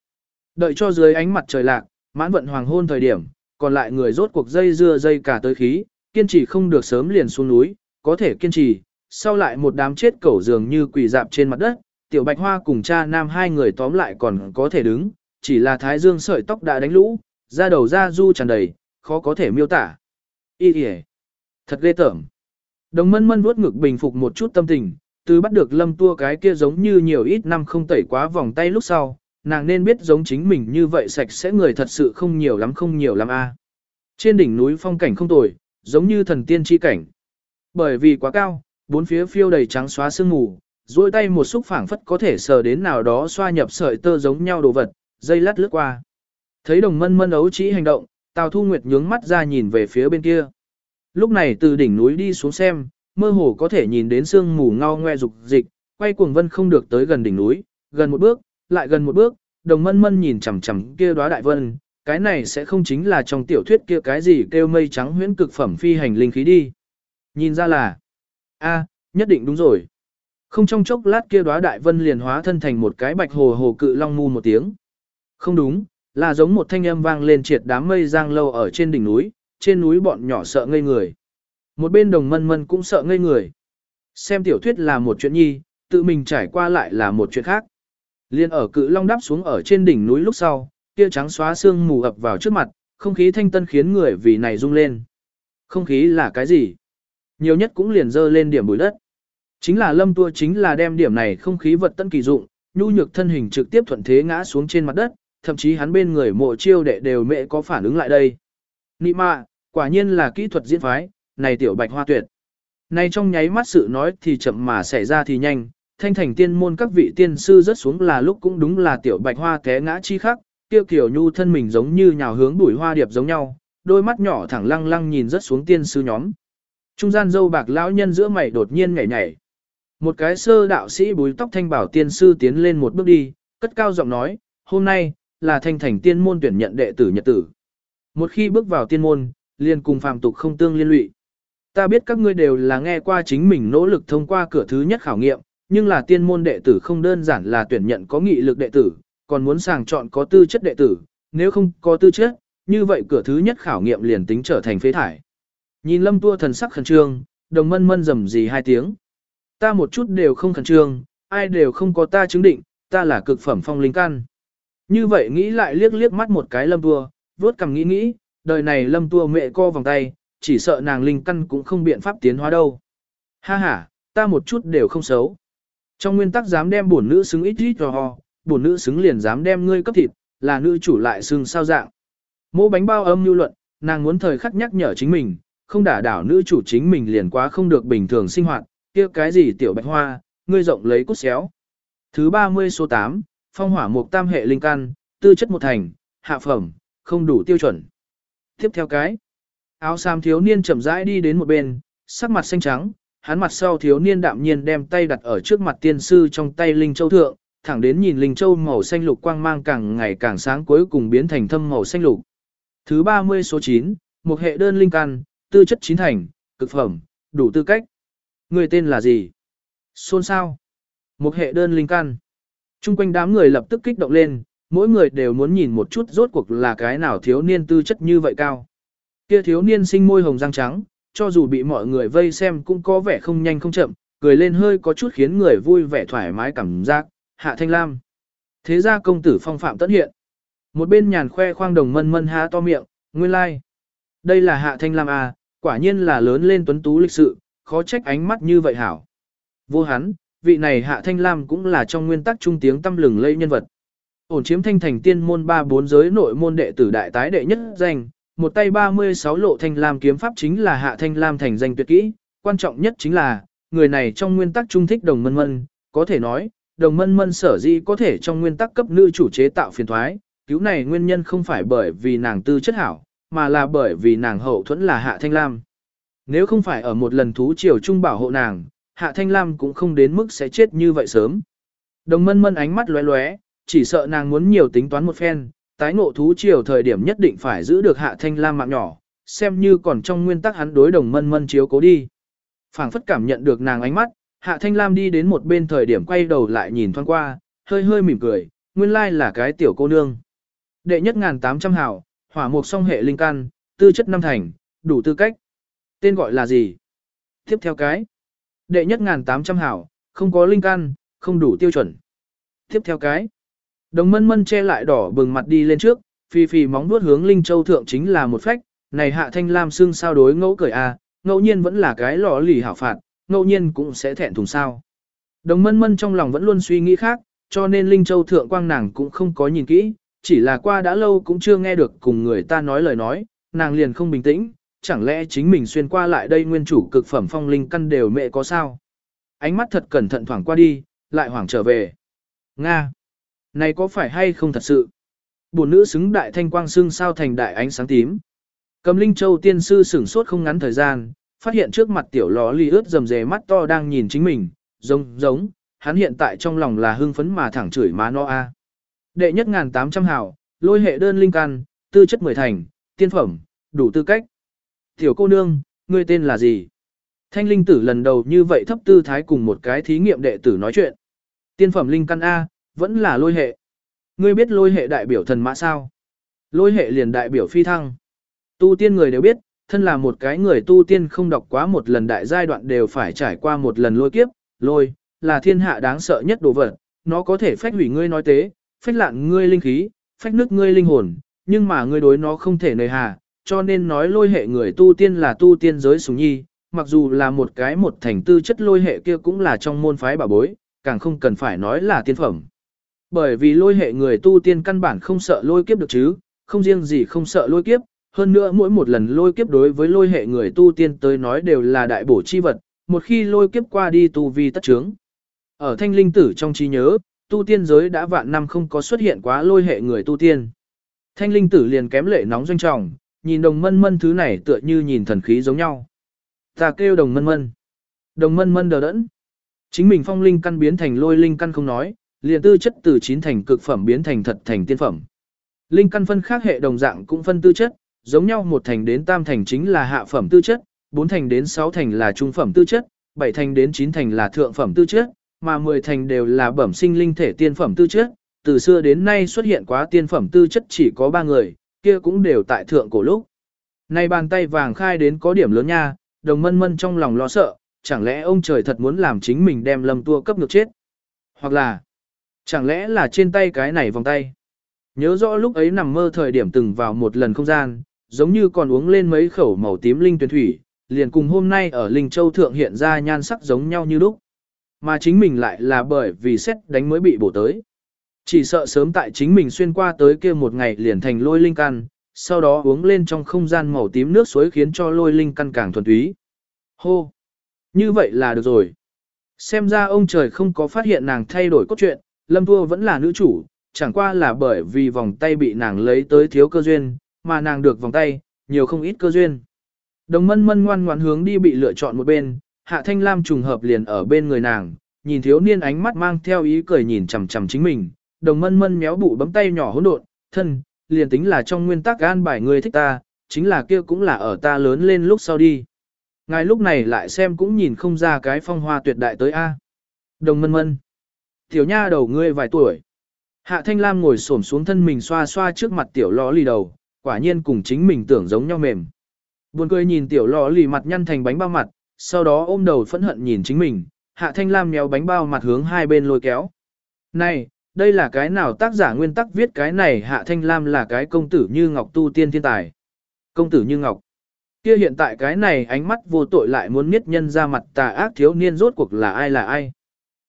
Đợi cho dưới ánh mặt trời lạc, mãn vận hoàng hôn thời điểm, còn lại người rốt cuộc dây dưa dây cả tới khí, kiên trì không được sớm liền xuống núi, có thể kiên trì, sau lại một đám chết cẩu dường như quỷ dạp trên mặt đất, tiểu bạch hoa cùng cha nam hai người tóm lại còn có thể đứng, chỉ là thái dương sợi tóc đã đánh lũ, da đầu da du tràn đầy, khó có thể miêu tả. Ý kìa, thật ghê tởm. Đồng mân mân vuốt ngực bình phục một chút tâm tình, từ bắt được lâm tua cái kia giống như nhiều ít năm không tẩy quá vòng tay lúc sau, nàng nên biết giống chính mình như vậy sạch sẽ người thật sự không nhiều lắm không nhiều lắm a. À. Trên đỉnh núi phong cảnh không tồi, giống như thần tiên chi cảnh. Bởi vì quá cao, bốn phía phiêu đầy trắng xóa sương mù, duỗi tay một xúc phảng phất có thể sờ đến nào đó xoa nhập sợi tơ giống nhau đồ vật, dây lát lướt qua. Thấy đồng mân mân ấu trĩ hành động, Tào Thu Nguyệt nhướng mắt ra nhìn về phía bên kia. Lúc này từ đỉnh núi đi xuống xem, mơ hồ có thể nhìn đến sương mù ngao ngoe dục dịch, quay cuồng vân không được tới gần đỉnh núi, gần một bước, lại gần một bước, đồng mân mân nhìn chằm chằm kia đóa đại vân, cái này sẽ không chính là trong tiểu thuyết kia cái gì kêu mây trắng huyễn cực phẩm phi hành linh khí đi. Nhìn ra là, a, nhất định đúng rồi. Không trong chốc lát kia đóa đại vân liền hóa thân thành một cái bạch hồ hồ cự long mu một tiếng. Không đúng, là giống một thanh âm vang lên triệt đám mây giang lâu ở trên đỉnh núi, trên núi bọn nhỏ sợ ngây người. Một bên đồng mân mân cũng sợ ngây người. Xem tiểu thuyết là một chuyện nhi, tự mình trải qua lại là một chuyện khác. Liên ở cự long đáp xuống ở trên đỉnh núi lúc sau, kia trắng xóa xương mù ập vào trước mặt, không khí thanh tân khiến người vì này rung lên. Không khí là cái gì? Nhiều nhất cũng liền dơ lên điểm bụi đất. Chính là lâm tua chính là đem điểm này không khí vật tân kỳ dụng, nhu nhược thân hình trực tiếp thuận thế ngã xuống trên mặt đất, thậm chí hắn bên người mộ chiêu đệ đều mẹ có phản ứng lại đây. Nị mạ, quả nhiên là kỹ thuật diễn phái, này tiểu bạch hoa tuyệt. Này trong nháy mắt sự nói thì chậm mà xảy ra thì nhanh, thanh thành tiên môn các vị tiên sư rớt xuống là lúc cũng đúng là tiểu bạch hoa té ngã chi khắc, tiêu kiểu nhu thân mình giống như nhào hướng bụi hoa điệp giống nhau, đôi mắt nhỏ thẳng lăng lăng nhìn rớt xuống tiên sư nhóm. Trung gian dâu bạc lão nhân giữa mày đột nhiên nhảy nhảy. Một cái sơ đạo sĩ búi tóc thanh bảo tiên sư tiến lên một bước đi, cất cao giọng nói, hôm nay, là thanh thành tiên môn tuyển nhận đệ tử nhật tử. Một khi bước vào tiên môn, liền cùng phàm tục không tương liên lụy. Ta biết các ngươi đều là nghe qua chính mình nỗ lực thông qua cửa thứ nhất khảo nghiệm, nhưng là tiên môn đệ tử không đơn giản là tuyển nhận có nghị lực đệ tử, còn muốn sàng chọn có tư chất đệ tử, nếu không có tư chất, như vậy cửa thứ nhất khảo nghiệm liền tính trở thành phế thải. Nhìn lâm tua thần sắc khẩn trương, đồng mân mân rầm gì hai tiếng. Ta một chút đều không khẩn trương, ai đều không có ta chứng định, ta là cực phẩm phong linh căn. Như vậy nghĩ lại liếc liếc mắt một cái lâm tua, vốt cầm nghĩ nghĩ, đời này lâm tua mẹ co vòng tay, chỉ sợ nàng linh căn cũng không biện pháp tiến hóa đâu. Ha ha, ta một chút đều không xấu. Trong nguyên tắc dám đem bổn nữ xứng ít ít cho ho, bổn nữ xứng liền dám đem ngươi cấp thịt, là nữ chủ lại xương sao dạng. Mỗ bánh bao âm lưu luận, nàng muốn thời khắc nhắc nhở chính mình, không đả đảo nữ chủ chính mình liền quá không được bình thường sinh hoạt, kia cái gì tiểu bạch hoa, ngươi rộng lấy cút xéo. Thứ 30 số 8, phong hỏa mục tam hệ linh căn, tư chất một thành, hạ phẩm, không đủ tiêu chuẩn. Tiếp theo cái, áo sam thiếu niên chậm rãi đi đến một bên, sắc mặt xanh trắng, hắn mặt sau thiếu niên đạm nhiên đem tay đặt ở trước mặt tiên sư trong tay linh châu thượng, thẳng đến nhìn linh châu màu xanh lục quang mang càng ngày càng sáng cuối cùng biến thành thâm màu xanh lục. Thứ 30 số 9, một hệ đơn linh căn, tư chất chín thành, cực phẩm, đủ tư cách. Người tên là gì? Xôn sao? Một hệ đơn linh căn. Trung quanh đám người lập tức kích động lên, mỗi người đều muốn nhìn một chút rốt cuộc là cái nào thiếu niên tư chất như vậy cao. Kia thiếu niên sinh môi hồng răng trắng, cho dù bị mọi người vây xem cũng có vẻ không nhanh không chậm, cười lên hơi có chút khiến người vui vẻ thoải mái cảm giác, hạ thanh lam. Thế ra công tử phong phạm tất hiện. Một bên nhàn khoe khoang đồng mân mân há to miệng, nguyên lai. Like. Đây là hạ thanh lam à, quả nhiên là lớn lên tuấn tú lịch sự, khó trách ánh mắt như vậy hảo. Vô hắn, vị này hạ thanh lam cũng là trong nguyên tắc trung tiếng tâm lừng lây nhân vật. Ổn chiếm thanh thành tiên môn ba bốn giới nội môn đệ tử đại tái đệ nhất danh, một tay 36 lộ thanh lam kiếm pháp chính là hạ thanh lam thành danh tuyệt kỹ, quan trọng nhất chính là, người này trong nguyên tắc trung thích đồng mân mân, có thể nói, đồng mân mân sở dĩ có thể trong nguyên tắc cấp nữ chủ chế tạo phiền thoái, cứu này nguyên nhân không phải bởi vì nàng tư chất hảo, mà là bởi vì nàng hậu thuẫn là hạ thanh lam. Nếu không phải ở một lần thú triều trung bảo hộ nàng, hạ thanh lam cũng không đến mức sẽ chết như vậy sớm. Đồng mân mân ánh mắt lóe lóe, chỉ sợ nàng muốn nhiều tính toán một phen, tái ngộ thú triều thời điểm nhất định phải giữ được hạ thanh lam mạng nhỏ, xem như còn trong nguyên tắc hắn đối đồng mân mân chiếu cố đi. phảng phất cảm nhận được nàng ánh mắt, hạ thanh lam đi đến một bên thời điểm quay đầu lại nhìn thoáng qua, hơi hơi mỉm cười, nguyên lai là cái tiểu cô nương. Đệ nhất ngàn tám trăm hảo, hỏa mục song hệ linh căn, tư chất năm thành, đủ tư cách. Tên gọi là gì? Tiếp theo cái. Đệ nhất ngàn tám trăm hảo, không có linh căn, không đủ tiêu chuẩn. Tiếp theo cái. Đồng mân mân che lại đỏ bừng mặt đi lên trước, phi phi móng vuốt hướng Linh Châu thượng chính là một phách, này hạ thanh lam xương sao đối ngẫu cười a, à, ngẫu nhiên vẫn là cái lò lì hảo phạt, ngẫu nhiên cũng sẽ thẹn thùng sao. Đồng mân mân trong lòng vẫn luôn suy nghĩ khác, cho nên Linh Châu thượng quang nàng cũng không có nhìn kỹ, chỉ là qua đã lâu cũng chưa nghe được cùng người ta nói lời nói, nàng liền không bình tĩnh, chẳng lẽ chính mình xuyên qua lại đây nguyên chủ cực phẩm phong linh căn đều mẹ có sao? Ánh mắt thật cẩn thận thoảng qua đi, lại hoảng trở về. Nga! Này có phải hay không thật sự? Bổn nữ xứng đại thanh quang xương sao thành đại ánh sáng tím. Cầm Linh Châu tiên sư sửng sốt không ngắn thời gian, phát hiện trước mặt tiểu ló ly ướt dầm dề mắt to đang nhìn chính mình, giống giống, hắn hiện tại trong lòng là hưng phấn mà thẳng chửi má no a. Đệ nhất ngàn tám trăm hào, lôi hệ đơn linh căn, tư chất mười thành, tiên phẩm, đủ tư cách. Tiểu cô nương, ngươi tên là gì? Thanh linh tử lần đầu như vậy thấp tư thái cùng một cái thí nghiệm đệ tử nói chuyện. Tiên phẩm linh căn A, vẫn là lôi hệ. Ngươi biết lôi hệ đại biểu thần mã sao? Lôi hệ liền đại biểu phi thăng. Tu tiên người đều biết, thân là một cái người tu tiên không đọc quá một lần đại giai đoạn đều phải trải qua một lần lôi kiếp, lôi, là thiên hạ đáng sợ nhất đồ vật, nó có thể phách hủy ngươi nói tế, phách lạn ngươi linh khí, phách nứt ngươi linh hồn, nhưng mà ngươi đối nó không thể nề hà, cho nên nói lôi hệ người tu tiên là tu tiên giới sùng nhi, mặc dù là một cái một thành tư chất lôi hệ kia cũng là trong môn phái bà bối, càng không cần phải nói là tiên phẩm. Bởi vì lôi hệ người tu tiên căn bản không sợ lôi kiếp được chứ, không riêng gì không sợ lôi kiếp, hơn nữa mỗi một lần lôi kiếp đối với lôi hệ người tu tiên tới nói đều là đại bổ chi vật, một khi lôi kiếp qua đi tu vi tất trướng. Ở thanh linh tử trong trí nhớ, tu tiên giới đã vạn năm không có xuất hiện quá lôi hệ người tu tiên. Thanh linh tử liền kém lệ nóng doanh trọng, nhìn đồng mân mân thứ này tựa như nhìn thần khí giống nhau. Ta kêu đồng mân mân. Đồng mân mân đờ đẫn. Chính mình phong linh căn biến thành lôi linh căn không nói, liền tư chất từ chín thành cực phẩm biến thành thật thành tiên phẩm. Linh căn phân khác hệ đồng dạng cũng phân tư chất, giống nhau một thành đến tam thành chính là hạ phẩm tư chất, bốn thành đến sáu thành là trung phẩm tư chất, bảy thành đến chín thành là thượng phẩm tư chất, mà mười thành đều là bẩm sinh linh thể tiên phẩm tư chất. Từ xưa đến nay xuất hiện quá tiên phẩm tư chất chỉ có ba người, kia cũng đều tại thượng cổ lúc. Nay bàn tay vàng khai đến có điểm lớn nha, đồng mân mân trong lòng lo sợ, chẳng lẽ ông trời thật muốn làm chính mình đem lâm tua cấp ngược chết. Hoặc là, chẳng lẽ là trên tay cái này vòng tay. Nhớ rõ lúc ấy nằm mơ thời điểm từng vào một lần không gian, giống như còn uống lên mấy khẩu màu tím linh tuyển thủy, liền cùng hôm nay ở Linh Châu Thượng hiện ra nhan sắc giống nhau như lúc. Mà chính mình lại là bởi vì xét đánh mới bị bổ tới. Chỉ sợ sớm tại chính mình xuyên qua tới kia một ngày liền thành lôi linh căn, sau đó uống lên trong không gian màu tím nước suối khiến cho lôi linh căn càng thuần túy. Hô! Như vậy là được rồi. Xem ra ông trời không có phát hiện nàng thay đổi cốt truyện, Lâm Thua vẫn là nữ chủ, chẳng qua là bởi vì vòng tay bị nàng lấy tới thiếu cơ duyên, mà nàng được vòng tay, nhiều không ít cơ duyên. Đồng mân mân ngoan ngoãn hướng đi bị lựa chọn một bên, hạ thanh lam trùng hợp liền ở bên người nàng, nhìn thiếu niên ánh mắt mang theo ý cười nhìn chằm chằm chính mình, đồng mân mân méo bụ bấm tay nhỏ hỗn độn, thân, liền tính là trong nguyên tắc gan bài người thích ta, chính là kia cũng là ở ta lớn lên lúc sau đi. Ngài lúc này lại xem cũng nhìn không ra cái phong hoa tuyệt đại tới A. Đồng mân mân. Tiểu nha đầu ngươi vài tuổi. Hạ thanh lam ngồi xổm xuống thân mình xoa xoa trước mặt tiểu lò lì đầu, quả nhiên cùng chính mình tưởng giống nhau mềm. Buồn cười nhìn tiểu lò lì mặt nhăn thành bánh bao mặt, sau đó ôm đầu phẫn hận nhìn chính mình, hạ thanh lam méo bánh bao mặt hướng hai bên lôi kéo. Này, đây là cái nào tác giả nguyên tắc viết cái này hạ thanh lam là cái công tử như ngọc tu tiên thiên tài. Công tử như ngọc. Kia hiện tại cái này ánh mắt vô tội lại muốn miết nhân ra mặt tà ác thiếu niên rốt cuộc là ai là ai.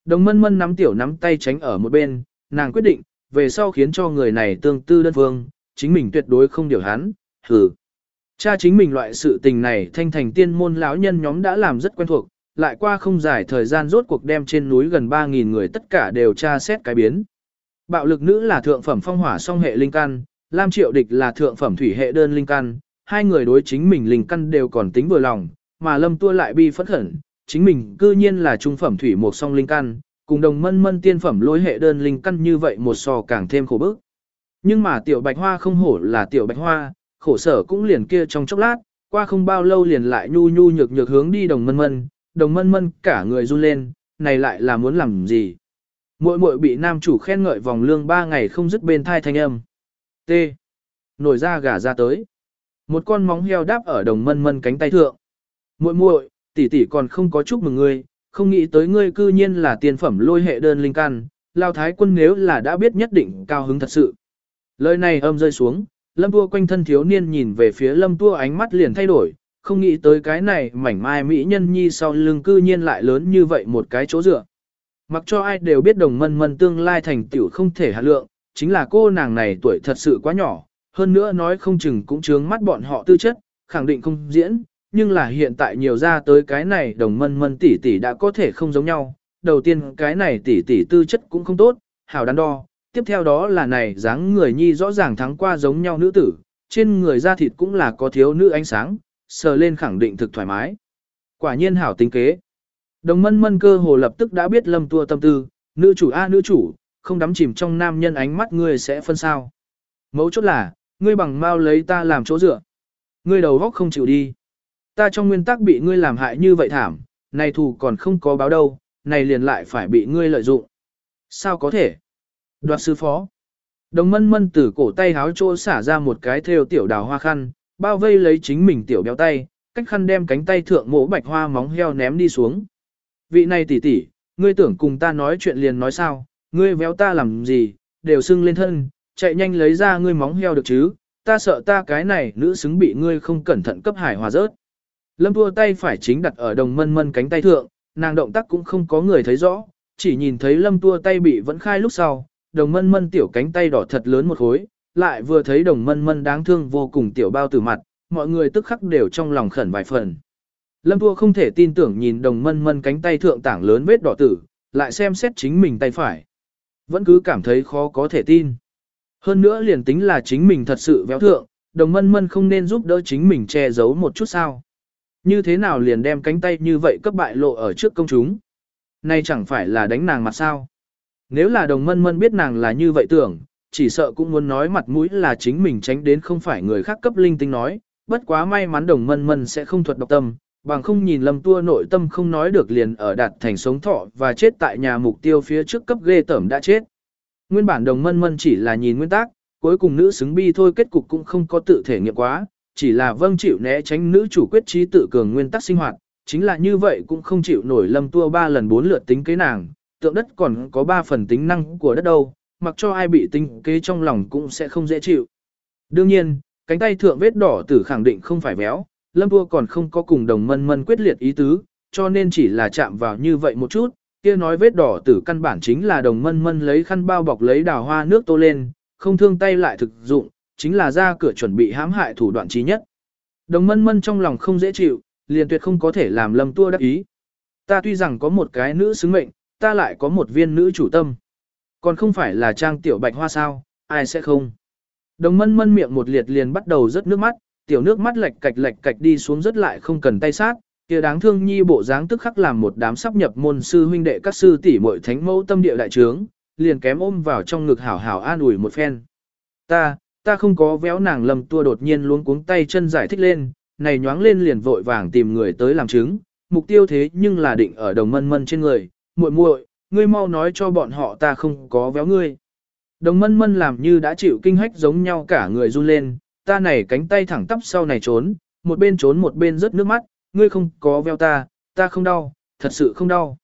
Đồng mân mân nắm tiểu nắm tay tránh ở một bên, nàng quyết định, về sau khiến cho người này tương tư đơn phương, chính mình tuyệt đối không điều hắn, hừ. Cha chính mình loại sự tình này thanh thành tiên môn lão nhân nhóm đã làm rất quen thuộc, lại qua không dài thời gian rốt cuộc đem trên núi gần 3.000 người tất cả đều tra xét cái biến. Bạo lực nữ là thượng phẩm phong hỏa song hệ linh căn, Lam Triệu Địch là thượng phẩm thủy hệ đơn linh căn, hai người đối chính mình linh căn đều còn tính vừa lòng, mà Lâm Tua lại bi phẫn khẩn, chính mình cư nhiên là trung phẩm thủy một song linh căn, cùng đồng mân mân tiên phẩm lối hệ đơn linh căn như vậy một sò càng thêm khổ bức. Nhưng mà tiểu bạch hoa không hổ là tiểu bạch hoa, khổ sở cũng liền kia trong chốc lát, qua không bao lâu liền lại nhu nhu nhược nhược hướng đi đồng mân mân, đồng mân mân cả người run lên, này lại là muốn làm gì. Muội muội bị nam chủ khen ngợi vòng lương 3 ngày không dứt bên thai thanh âm. T. Nổi ra gà ra tới. Một con móng heo đáp ở đồng mân mân cánh tay thượng. Muội muội, tỷ tỷ còn không có chúc mừng ngươi, không nghĩ tới ngươi cư nhiên là tiền phẩm lôi hệ đơn linh căn, Lao Thái quân nếu là đã biết nhất định cao hứng thật sự. Lời này âm rơi xuống, lâm tua quanh thân thiếu niên nhìn về phía lâm tua ánh mắt liền thay đổi, không nghĩ tới cái này mảnh mai mỹ nhân nhi sau lưng cư nhiên lại lớn như vậy một cái chỗ dựa. Mặc cho ai đều biết đồng mân mân tương lai thành tiểu không thể hạ lượng, chính là cô nàng này tuổi thật sự quá nhỏ, hơn nữa nói không chừng cũng chướng mắt bọn họ tư chất, khẳng định không diễn, nhưng là hiện tại nhiều ra tới cái này đồng mân mân tỷ tỷ đã có thể không giống nhau. Đầu tiên cái này tỷ tỷ tư chất cũng không tốt, hảo đắn đo, tiếp theo đó là này dáng người nhi rõ ràng thắng qua giống nhau nữ tử, trên người da thịt cũng là có thiếu nữ ánh sáng, sờ lên khẳng định thực thoải mái. Quả nhiên hảo tính kế. Đồng mân mân cơ hồ lập tức đã biết lâm tua tâm tư, nữ chủ a nữ chủ, không đắm chìm trong nam nhân ánh mắt ngươi sẽ phân sao. Mấu chốt là, ngươi bằng mau lấy ta làm chỗ dựa. Ngươi đầu góc không chịu đi. Ta trong nguyên tắc bị ngươi làm hại như vậy thảm, này thù còn không có báo đâu, này liền lại phải bị ngươi lợi dụng. Sao có thể? Đoạt sư phó. Đồng mân mân từ cổ tay háo chỗ xả ra một cái thêu tiểu đào hoa khăn, bao vây lấy chính mình tiểu béo tay, cách khăn đem cánh tay thượng mỗ bạch hoa móng heo ném đi xuống. Vị này tỷ tỷ, ngươi tưởng cùng ta nói chuyện liền nói sao, ngươi véo ta làm gì, đều sưng lên thân, chạy nhanh lấy ra ngươi móng heo được chứ, ta sợ ta cái này nữ xứng bị ngươi không cẩn thận cấp hải hòa rớt. Lâm thua tay phải chính đặt ở đồng mân mân cánh tay thượng, nàng động tác cũng không có người thấy rõ, chỉ nhìn thấy lâm tua tay bị vẫn khai lúc sau, đồng mân mân tiểu cánh tay đỏ thật lớn một khối, lại vừa thấy đồng mân mân đáng thương vô cùng tiểu bao tử mặt, mọi người tức khắc đều trong lòng khẩn vài phần. Lâm Thua không thể tin tưởng nhìn đồng mân mân cánh tay thượng tảng lớn vết đỏ tử, lại xem xét chính mình tay phải. Vẫn cứ cảm thấy khó có thể tin. Hơn nữa liền tính là chính mình thật sự véo thượng, đồng mân mân không nên giúp đỡ chính mình che giấu một chút sao. Như thế nào liền đem cánh tay như vậy cấp bại lộ ở trước công chúng. Này chẳng phải là đánh nàng mặt sao. Nếu là đồng mân mân biết nàng là như vậy tưởng, chỉ sợ cũng muốn nói mặt mũi là chính mình tránh đến không phải người khác cấp linh tinh nói, bất quá may mắn đồng mân mân sẽ không thuật độc tâm, bằng không nhìn lâm tua nội tâm không nói được liền ở đạt thành sống thọ và chết tại nhà mục tiêu phía trước cấp ghê tẩm đã chết. Nguyên bản đồng mân mân chỉ là nhìn nguyên tắc, cuối cùng nữ xứng bi thôi kết cục cũng không có tự thể nghiệm quá, chỉ là vâng chịu né tránh nữ chủ quyết trí tự cường nguyên tắc sinh hoạt, chính là như vậy cũng không chịu nổi lâm tua ba lần bốn lượt tính kế nàng, tượng đất còn có ba phần tính năng của đất đâu, mặc cho ai bị tính kế trong lòng cũng sẽ không dễ chịu. Đương nhiên, cánh tay thượng vết đỏ tử khẳng định không phải béo, lâm tua còn không có cùng đồng mân mân quyết liệt ý tứ, cho nên chỉ là chạm vào như vậy một chút, kia nói vết đỏ tử căn bản chính là đồng mân mân lấy khăn bao bọc lấy đào hoa nước tô lên, không thương tay lại thực dụng, chính là ra cửa chuẩn bị hãm hại thủ đoạn trí nhất. Đồng mân mân trong lòng không dễ chịu, liền tuyệt không có thể làm lâm tua đắc ý. Ta tuy rằng có một cái nữ xứng mệnh, ta lại có một viên nữ chủ tâm. Còn không phải là trang tiểu bạch hoa sao, ai sẽ không. Đồng mân mân miệng một liệt liền bắt đầu rớt nước mắt, tiểu nước mắt lệch cạch lệch cạch đi xuống rất lại không cần tay sát, kia đáng thương nhi bộ dáng tức khắc làm một đám sắp nhập môn sư huynh đệ các sư tỷ muội thánh mẫu tâm địa đại trướng, liền kém ôm vào trong ngực hảo hảo an ủi một phen. Ta, ta không có véo nàng lầm tua đột nhiên luống cuống tay chân giải thích lên, này nhoáng lên liền vội vàng tìm người tới làm chứng, mục tiêu thế nhưng là định ở đồng mân mân trên người, muội muội, ngươi mau nói cho bọn họ ta không có véo ngươi. Đồng mân mân làm như đã chịu kinh hách giống nhau cả người run lên, ta này cánh tay thẳng tắp sau này trốn, một bên trốn một bên rớt nước mắt, ngươi không có veo ta, ta không đau, thật sự không đau.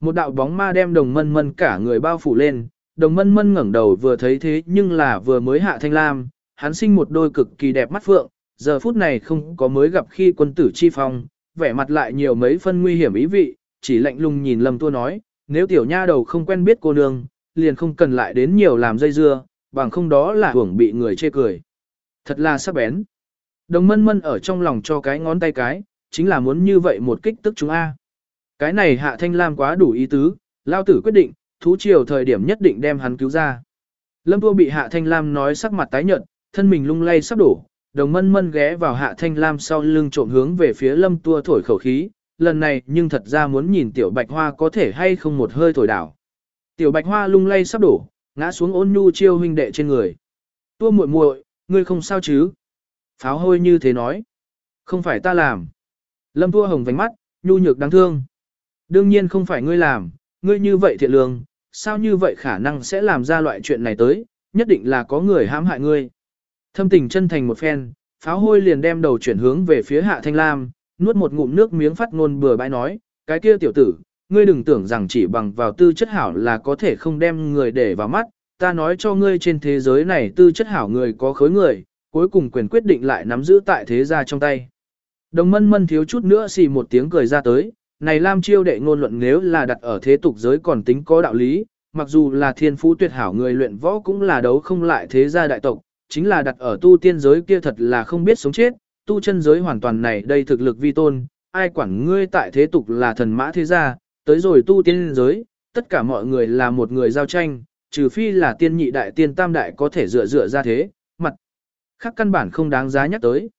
Một đạo bóng ma đem đồng mân mân cả người bao phủ lên, đồng mân mân ngẩng đầu vừa thấy thế nhưng là vừa mới hạ thanh lam, hắn sinh một đôi cực kỳ đẹp mắt phượng, giờ phút này không có mới gặp khi quân tử chi phong, vẻ mặt lại nhiều mấy phân nguy hiểm ý vị, chỉ lạnh lùng nhìn lầm tua nói, nếu tiểu nha đầu không quen biết cô nương, liền không cần lại đến nhiều làm dây dưa, bằng không đó là hưởng bị người chê cười. Thật là sắc bén. Đồng mân mân ở trong lòng cho cái ngón tay cái, chính là muốn như vậy một kích tức chúng A. Cái này hạ thanh lam quá đủ ý tứ, lao tử quyết định, thú triều thời điểm nhất định đem hắn cứu ra. Lâm tua bị hạ thanh lam nói sắc mặt tái nhợt, thân mình lung lay sắp đổ, đồng mân mân ghé vào hạ thanh lam sau lưng trộm hướng về phía lâm tua thổi khẩu khí, lần này nhưng thật ra muốn nhìn tiểu bạch hoa có thể hay không một hơi thổi đảo. Tiểu bạch hoa lung lay sắp đổ, ngã xuống ôn nhu chiêu huynh đệ trên người. Tua muội muội, ngươi không sao chứ? Pháo hôi như thế nói. Không phải ta làm. Lâm Thua hồng vánh mắt, nhu nhược đáng thương. Đương nhiên không phải ngươi làm, ngươi như vậy thiện lương, sao như vậy khả năng sẽ làm ra loại chuyện này tới, nhất định là có người hãm hại ngươi. Thâm tình chân thành một phen, pháo hôi liền đem đầu chuyển hướng về phía hạ thanh lam, nuốt một ngụm nước miếng phát ngôn bừa bãi nói, cái kia tiểu tử, ngươi đừng tưởng rằng chỉ bằng vào tư chất hảo là có thể không đem người để vào mắt, ta nói cho ngươi trên thế giới này tư chất hảo người có khối người, cuối cùng quyền quyết định lại nắm giữ tại thế gia trong tay. Đồng mân mân thiếu chút nữa xì một tiếng cười ra tới, này Lam chiêu đệ ngôn luận nếu là đặt ở thế tục giới còn tính có đạo lý, mặc dù là thiên phú tuyệt hảo người luyện võ cũng là đấu không lại thế gia đại tộc, chính là đặt ở tu tiên giới kia thật là không biết sống chết, tu chân giới hoàn toàn này đây thực lực vi tôn, ai quản ngươi tại thế tục là thần mã thế gia, tới rồi tu tiên giới, tất cả mọi người là một người giao tranh, trừ phi là tiên nhị đại tiên tam đại có thể dựa dựa ra thế, mặt khác căn bản không đáng giá nhắc tới.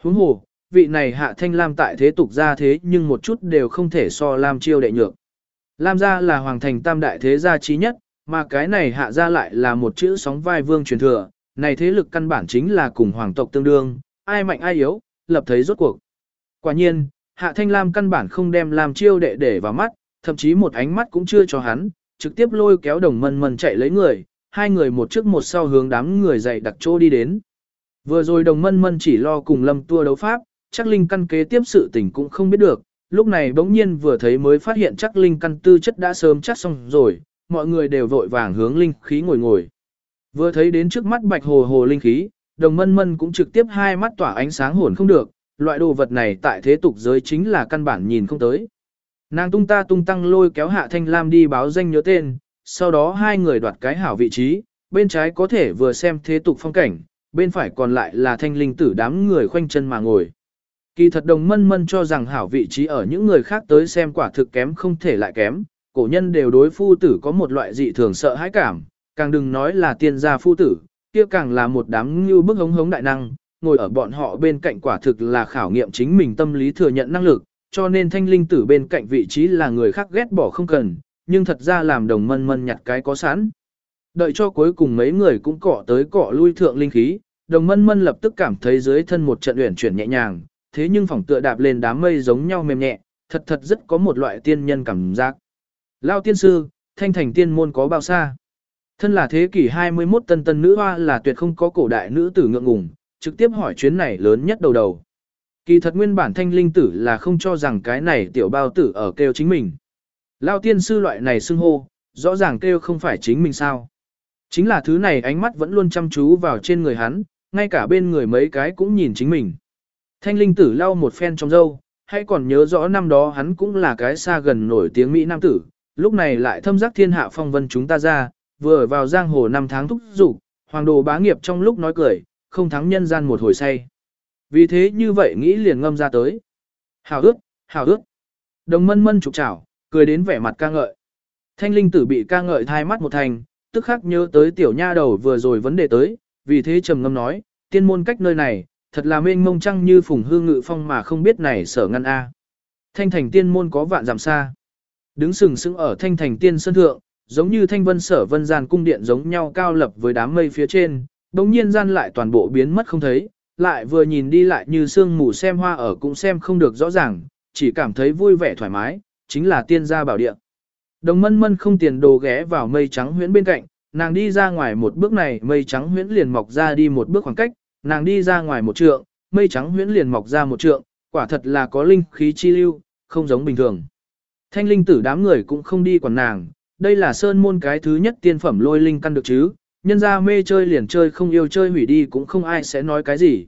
Huống hồ, vị này hạ thanh lam tại thế tục ra thế nhưng một chút đều không thể so lam chiêu đệ nhược. Lam gia là hoàng thành tam đại thế gia trí nhất, mà cái này hạ gia lại là một chữ sóng vai vương truyền thừa, này thế lực căn bản chính là cùng hoàng tộc tương đương, ai mạnh ai yếu, lập thấy rốt cuộc. Quả nhiên, hạ thanh lam căn bản không đem lam chiêu đệ để vào mắt, thậm chí một ánh mắt cũng chưa cho hắn, trực tiếp lôi kéo đồng mân mân chạy lấy người, hai người một trước một sau hướng đám người dậy đặc chỗ đi đến. Vừa rồi đồng mân mân chỉ lo cùng lâm tua đấu pháp, chắc linh căn kế tiếp sự tình cũng không biết được, lúc này bỗng nhiên vừa thấy mới phát hiện chắc linh căn tư chất đã sớm chắc xong rồi, mọi người đều vội vàng hướng linh khí ngồi ngồi. Vừa thấy đến trước mắt bạch hồ hồ linh khí, đồng mân mân cũng trực tiếp hai mắt tỏa ánh sáng hồn không được, loại đồ vật này tại thế tục giới chính là căn bản nhìn không tới. Nàng tung ta tung tăng lôi kéo hạ thanh lam đi báo danh nhớ tên, sau đó hai người đoạt cái hảo vị trí, bên trái có thể vừa xem thế tục phong cảnh, bên phải còn lại là thanh linh tử đám người khoanh chân mà ngồi. Kỳ thật đồng mân mân cho rằng hảo vị trí ở những người khác tới xem quả thực kém không thể lại kém, cổ nhân đều đối phu tử có một loại dị thường sợ hãi cảm, càng đừng nói là tiên gia phu tử, kia càng là một đám như bức hống hống đại năng, ngồi ở bọn họ bên cạnh quả thực là khảo nghiệm chính mình tâm lý thừa nhận năng lực, cho nên thanh linh tử bên cạnh vị trí là người khác ghét bỏ không cần, nhưng thật ra làm đồng mân mân nhặt cái có sẵn. Đợi cho cuối cùng mấy người cũng cọ tới cọ lui thượng linh khí, đồng mân mân lập tức cảm thấy dưới thân một trận uyển chuyển nhẹ nhàng, thế nhưng phòng tựa đạp lên đám mây giống nhau mềm nhẹ, thật thật rất có một loại tiên nhân cảm giác. Lao tiên sư, thanh thành tiên môn có bao xa? Thân là thế kỷ 21 tân tân nữ hoa là tuyệt không có cổ đại nữ tử ngượng ngùng, trực tiếp hỏi chuyến này lớn nhất đầu đầu. Kỳ thật nguyên bản thanh linh tử là không cho rằng cái này tiểu bao tử ở kêu chính mình. Lao tiên sư loại này xưng hô, rõ ràng kêu không phải chính mình sao. Chính là thứ này ánh mắt vẫn luôn chăm chú vào trên người hắn, ngay cả bên người mấy cái cũng nhìn chính mình. Thanh linh tử lau một phen trong dâu, hay còn nhớ rõ năm đó hắn cũng là cái xa gần nổi tiếng Mỹ Nam tử, lúc này lại thâm giác thiên hạ phong vân chúng ta ra, vừa vào giang hồ năm tháng thúc dục hoàng đồ bá nghiệp trong lúc nói cười, không thắng nhân gian một hồi say. Vì thế như vậy nghĩ liền ngâm ra tới. Hào ước, hào ước. Đồng mân mân trục trảo, cười đến vẻ mặt ca ngợi. Thanh linh tử bị ca ngợi thai mắt một thành, tức khắc nhớ tới tiểu nha đầu vừa rồi vấn đề tới, vì thế trầm ngâm nói, tiên môn cách nơi này, thật là mênh mông trăng như phùng hương ngự phong mà không biết này sở ngăn A. Thanh thành tiên môn có vạn giảm xa. Đứng sừng sững ở thanh thành tiên sơn thượng, giống như thanh vân sở vân gian cung điện giống nhau cao lập với đám mây phía trên, đồng nhiên gian lại toàn bộ biến mất không thấy, lại vừa nhìn đi lại như sương mù xem hoa ở cũng xem không được rõ ràng, chỉ cảm thấy vui vẻ thoải mái, chính là tiên gia bảo địa. Đồng mân mân không tiền đồ ghé vào mây trắng huyễn bên cạnh, nàng đi ra ngoài một bước này mây trắng huyễn liền mọc ra đi một bước khoảng cách, nàng đi ra ngoài một trượng, mây trắng huyễn liền mọc ra một trượng, quả thật là có linh khí chi lưu, không giống bình thường. Thanh linh tử đám người cũng không đi quản nàng, đây là sơn môn cái thứ nhất tiên phẩm lôi linh căn được chứ, nhân ra mê chơi liền chơi không yêu chơi hủy đi cũng không ai sẽ nói cái gì.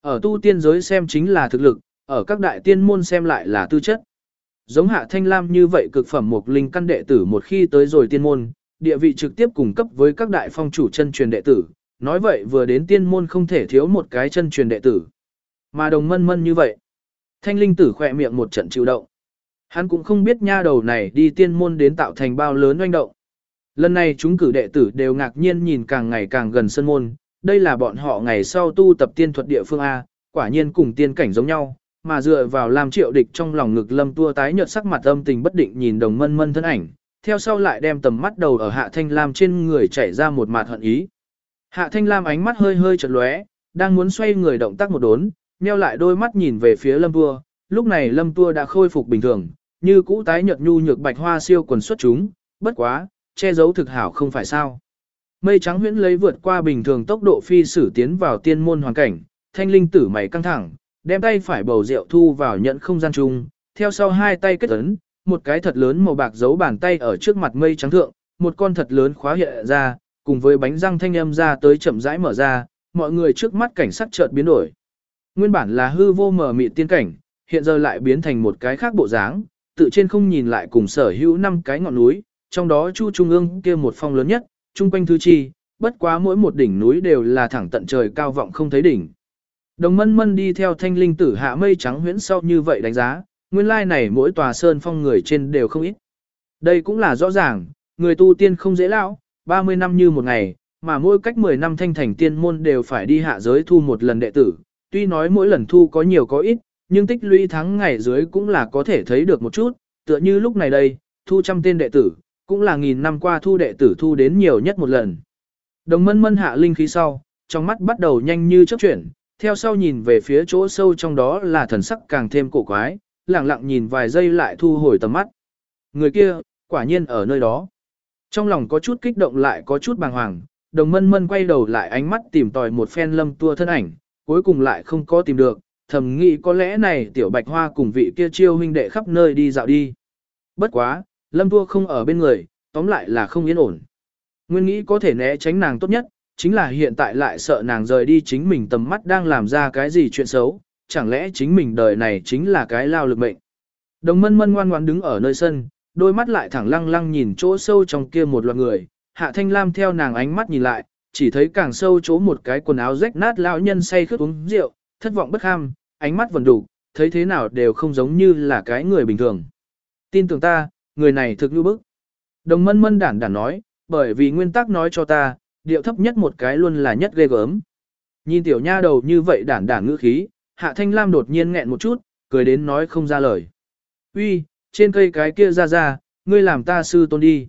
Ở tu tiên giới xem chính là thực lực, ở các đại tiên môn xem lại là tư chất. Giống hạ thanh lam như vậy cực phẩm một linh căn đệ tử một khi tới rồi tiên môn, địa vị trực tiếp cung cấp với các đại phong chủ chân truyền đệ tử, nói vậy vừa đến tiên môn không thể thiếu một cái chân truyền đệ tử. Mà đồng mân mân như vậy. Thanh linh tử khỏe miệng một trận chịu động. Hắn cũng không biết nha đầu này đi tiên môn đến tạo thành bao lớn oanh động. Lần này chúng cử đệ tử đều ngạc nhiên nhìn càng ngày càng gần sân môn, đây là bọn họ ngày sau tu tập tiên thuật địa phương A, quả nhiên cùng tiên cảnh giống nhau, mà dựa vào làm triệu địch trong lòng ngực lâm tua tái nhợt sắc mặt âm tình bất định nhìn đồng mân mân thân ảnh, theo sau lại đem tầm mắt đầu ở hạ thanh lam trên người chảy ra một mặt hận ý. Hạ thanh lam ánh mắt hơi hơi chật lóe, đang muốn xoay người động tác một đốn, nheo lại đôi mắt nhìn về phía lâm tua, lúc này lâm tua đã khôi phục bình thường, như cũ tái nhợt nhu nhược bạch hoa siêu quần xuất chúng, bất quá, che giấu thực hảo không phải sao. Mây trắng huyễn lấy vượt qua bình thường tốc độ phi sử tiến vào tiên môn hoàn cảnh, thanh linh tử mày căng thẳng, đem tay phải bầu rượu thu vào nhận không gian chung, theo sau hai tay kết ấn, một cái thật lớn màu bạc giấu bàn tay ở trước mặt mây trắng thượng, một con thật lớn khóa hiện ra, cùng với bánh răng thanh âm ra tới chậm rãi mở ra, mọi người trước mắt cảnh sắc chợt biến đổi. Nguyên bản là hư vô mờ mịt tiên cảnh, hiện giờ lại biến thành một cái khác bộ dáng, tự trên không nhìn lại cùng sở hữu năm cái ngọn núi, trong đó chu trung ương kia một phong lớn nhất, trung quanh thứ chi, bất quá mỗi một đỉnh núi đều là thẳng tận trời cao vọng không thấy đỉnh. Đồng mân mân đi theo thanh linh tử hạ mây trắng huyễn sau như vậy đánh giá, nguyên lai này mỗi tòa sơn phong người trên đều không ít. Đây cũng là rõ ràng, người tu tiên không dễ lão, 30 năm như một ngày, mà mỗi cách 10 năm thanh thành tiên môn đều phải đi hạ giới thu một lần đệ tử. Tuy nói mỗi lần thu có nhiều có ít, nhưng tích lũy tháng ngày dưới cũng là có thể thấy được một chút, tựa như lúc này đây, thu trăm tên đệ tử, cũng là nghìn năm qua thu đệ tử thu đến nhiều nhất một lần. Đồng mân mân hạ linh khí sau, trong mắt bắt đầu nhanh như chớp chuyển, theo sau nhìn về phía chỗ sâu trong đó là thần sắc càng thêm cổ quái, lặng lặng nhìn vài giây lại thu hồi tầm mắt. Người kia, quả nhiên ở nơi đó. Trong lòng có chút kích động lại có chút bàng hoàng, đồng mân mân quay đầu lại ánh mắt tìm tòi một phen lâm tua thân ảnh, cuối cùng lại không có tìm được, thầm nghĩ có lẽ này tiểu bạch hoa cùng vị kia chiêu huynh đệ khắp nơi đi dạo đi. Bất quá, lâm Thua không ở bên người, tóm lại là không yên ổn. Nguyên nghĩ có thể né tránh nàng tốt nhất, chính là hiện tại lại sợ nàng rời đi chính mình tầm mắt đang làm ra cái gì chuyện xấu, chẳng lẽ chính mình đời này chính là cái lao lực mệnh. Đồng mân mân ngoan ngoan đứng ở nơi sân, đôi mắt lại thẳng lăng lăng nhìn chỗ sâu trong kia một loạt người, hạ thanh lam theo nàng ánh mắt nhìn lại, chỉ thấy càng sâu chỗ một cái quần áo rách nát lão nhân say khướt uống rượu, thất vọng bất ham, ánh mắt vẫn đủ, thấy thế nào đều không giống như là cái người bình thường. Tin tưởng ta, người này thực như bức. Đồng mân mân đản đản nói, bởi vì nguyên tắc nói cho ta, điệu thấp nhất một cái luôn là nhất ghê gớm. Nhìn tiểu nha đầu như vậy đản đản ngữ khí, hạ thanh lam đột nhiên nghẹn một chút, cười đến nói không ra lời. Uy, trên cây cái kia ra ra, ngươi làm ta sư tôn đi.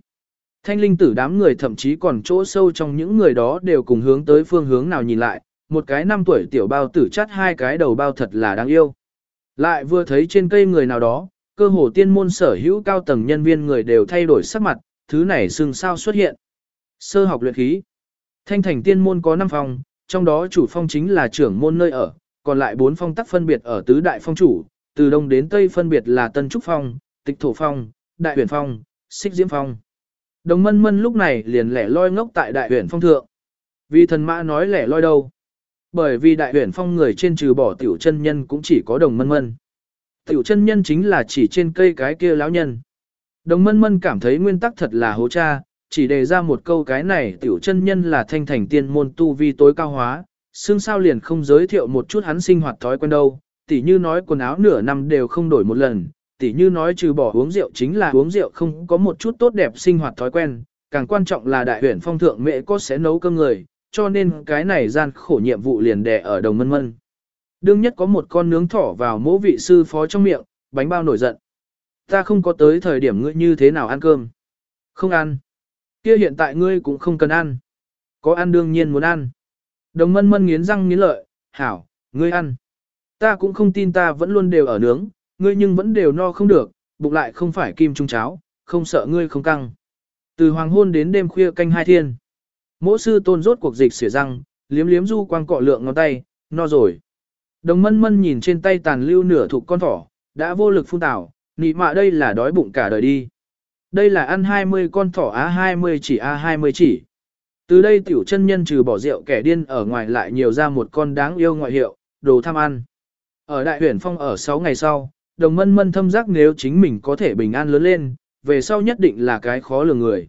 Thanh linh tử đám người thậm chí còn chỗ sâu trong những người đó đều cùng hướng tới phương hướng nào nhìn lại, một cái năm tuổi tiểu bao tử chắt hai cái đầu bao thật là đáng yêu. Lại vừa thấy trên cây người nào đó, cơ hồ tiên môn sở hữu cao tầng nhân viên người đều thay đổi sắc mặt, thứ này sừng sao xuất hiện. Sơ học luyện khí. Thanh thành tiên môn có 5 phòng, trong đó chủ phong chính là trưởng môn nơi ở, còn lại 4 phong tắc phân biệt ở tứ đại phong chủ, từ đông đến tây phân biệt là Tân Trúc Phong, Tịch Thổ Phong, Đại Huyền Phong, Xích Diễm Phong. Đồng mân mân lúc này liền lẻ loi ngốc tại Đại Huyền Phong thượng. Vì thần mã nói lẻ loi đâu. Bởi vì Đại Huyền Phong người trên trừ bỏ tiểu chân nhân cũng chỉ có đồng mân mân. Tiểu chân nhân chính là chỉ trên cây cái kia lão nhân. Đồng mân mân cảm thấy nguyên tắc thật là hố cha, chỉ đề ra một câu cái này tiểu chân nhân là thanh thành tiên môn tu vi tối cao hóa, xương sao liền không giới thiệu một chút hắn sinh hoạt thói quen đâu, tỉ như nói quần áo nửa năm đều không đổi một lần, tỉ như nói trừ bỏ uống rượu chính là uống rượu không có một chút tốt đẹp sinh hoạt thói quen, càng quan trọng là đại huyện phong thượng mẹ có sẽ nấu cơm người, cho nên cái này gian khổ nhiệm vụ liền đè ở đồng mân mân. Đương nhất có một con nướng thỏ vào mỗ vị sư phó trong miệng, bánh bao nổi giận. Ta không có tới thời điểm ngươi như thế nào ăn cơm. Không ăn. Kia hiện tại ngươi cũng không cần ăn. Có ăn đương nhiên muốn ăn. Đồng mân mân nghiến răng nghiến lợi, hảo, ngươi ăn. Ta cũng không tin ta vẫn luôn đều ở nướng, ngươi nhưng vẫn đều no không được, bụng lại không phải kim trung cháo, không sợ ngươi không căng. Từ hoàng hôn đến đêm khuya canh hai thiên. mỗ sư tôn rốt cuộc dịch xỉa răng, liếm liếm du quang cọ lượng ngón tay, no rồi. Đồng mân mân nhìn trên tay tàn lưu nửa thục con thỏ, đã vô lực phun tảo, nị mạ đây là đói bụng cả đời đi. Đây là ăn 20 con thỏ A20 chỉ A20 chỉ. Từ đây tiểu chân nhân trừ bỏ rượu kẻ điên ở ngoài lại nhiều ra một con đáng yêu ngoại hiệu, đồ tham ăn. Ở đại huyền phong ở 6 ngày sau, đồng mân mân thâm giác nếu chính mình có thể bình an lớn lên, về sau nhất định là cái khó lường người.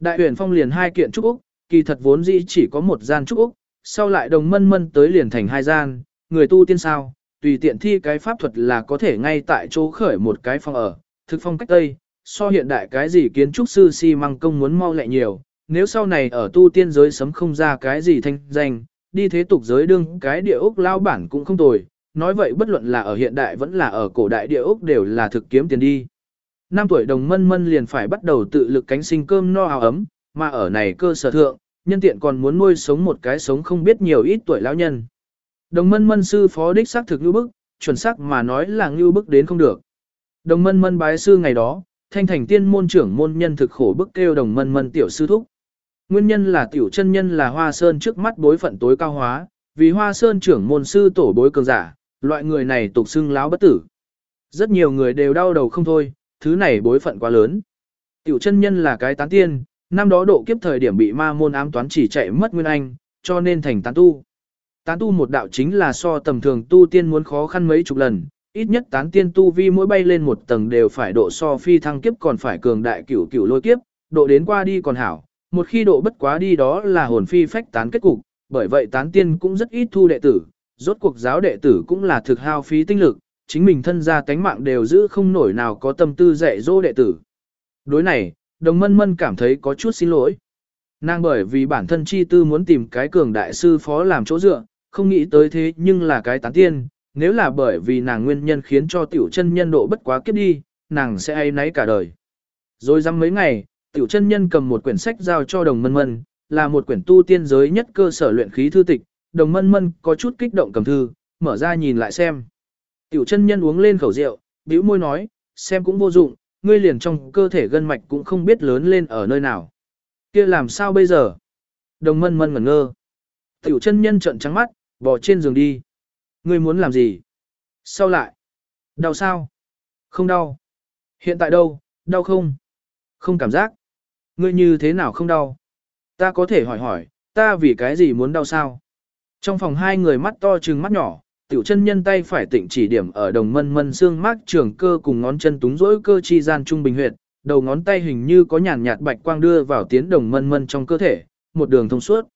Đại huyền phong liền hai kiện trúc Úc, kỳ thật vốn dĩ chỉ có một gian trúc Úc, sau lại đồng mân mân tới liền thành hai gian, người tu tiên sao, tùy tiện thi cái pháp thuật là có thể ngay tại chỗ khởi một cái phong ở, thực phong cách tây, so hiện đại cái gì kiến trúc sư si măng công muốn mau lẹ nhiều, nếu sau này ở tu tiên giới sấm không ra cái gì thanh danh, đi thế tục giới đương cái địa ốc lao bản cũng không tồi, nói vậy bất luận là ở hiện đại vẫn là ở cổ đại địa ốc đều là thực kiếm tiền đi. Năm tuổi đồng mân mân liền phải bắt đầu tự lực cánh sinh cơm no áo ấm, mà ở này cơ sở thượng, nhân tiện còn muốn nuôi sống một cái sống không biết nhiều ít tuổi lão nhân. Đồng mân mân sư phó đích xác thực ngưu bức, chuẩn xác mà nói là ngưu bức đến không được. Đồng mân mân bái sư ngày đó, thanh thành tiên môn trưởng môn nhân thực khổ bức kêu đồng mân mân tiểu sư thúc. Nguyên nhân là tiểu chân nhân là hoa sơn trước mắt bối phận tối cao hóa, vì hoa sơn trưởng môn sư tổ bối cường giả, loại người này tục xưng láo bất tử. Rất nhiều người đều đau đầu không thôi, thứ này bối phận quá lớn. Tiểu chân nhân là cái tán tiên, năm đó độ kiếp thời điểm bị ma môn ám toán chỉ chạy mất nguyên anh, cho nên thành tán tu. Tán tu một đạo chính là so tầm thường tu tiên muốn khó khăn mấy chục lần, ít nhất tán tiên tu vi mỗi bay lên một tầng đều phải độ so phi thăng kiếp còn phải cường đại cửu cửu lôi kiếp, độ đến qua đi còn hảo, một khi độ bất quá đi đó là hồn phi phách tán kết cục, bởi vậy tán tiên cũng rất ít thu đệ tử, rốt cuộc giáo đệ tử cũng là thực hao phí tinh lực, chính mình thân gia tánh mạng đều giữ không nổi nào có tâm tư dạy dỗ đệ tử. Đối này, đồng mân mân cảm thấy có chút xin lỗi. Nàng bởi vì bản thân chi tư muốn tìm cái cường đại sư phó làm chỗ dựa, không nghĩ tới thế nhưng là cái tán tiên, nếu là bởi vì nàng nguyên nhân khiến cho tiểu chân nhân độ bất quá kiếp đi, nàng sẽ ai nấy cả đời. Rồi dăm mấy ngày, tiểu chân nhân cầm một quyển sách giao cho đồng mân mân, là một quyển tu tiên giới nhất cơ sở luyện khí thư tịch, đồng mân mân có chút kích động cầm thư, mở ra nhìn lại xem. Tiểu chân nhân uống lên khẩu rượu, bĩu môi nói, xem cũng vô dụng, ngươi liền trong cơ thể gân mạch cũng không biết lớn lên ở nơi nào. kia làm sao bây giờ? Đồng mân mân ngẩn ngơ. Tiểu chân nhân trợn trắng mắt, Bỏ trên giường đi. Ngươi muốn làm gì? Sau lại? Đau sao? Không đau. Hiện tại đâu? Đau không? Không cảm giác. Ngươi như thế nào không đau? Ta có thể hỏi hỏi, ta vì cái gì muốn đau sao? Trong phòng hai người mắt to trừng mắt nhỏ, tiểu chân nhân tay phải tịnh chỉ điểm ở đồng mân mân xương mát trường cơ cùng ngón chân túng rỗi cơ chi gian trung bình huyệt, đầu ngón tay hình như có nhàn nhạt bạch quang đưa vào tiến đồng mân mân trong cơ thể, một đường thông suốt.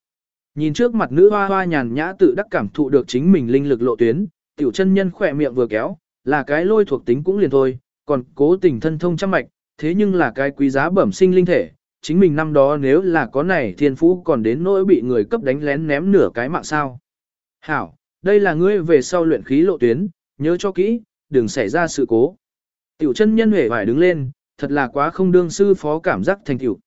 Nhìn trước mặt nữ hoa hoa nhàn nhã tự đắc cảm thụ được chính mình linh lực lộ tuyến, tiểu chân nhân khỏe miệng vừa kéo, là cái lôi thuộc tính cũng liền thôi, còn cố tình thân thông trăm mạch, thế nhưng là cái quý giá bẩm sinh linh thể, chính mình năm đó nếu là có này thiên phú còn đến nỗi bị người cấp đánh lén ném nửa cái mạng sao. Hảo, đây là ngươi về sau luyện khí lộ tuyến, nhớ cho kỹ, đừng xảy ra sự cố. Tiểu chân nhân hề vải đứng lên, thật là quá không đương sư phó cảm giác thành tiểu.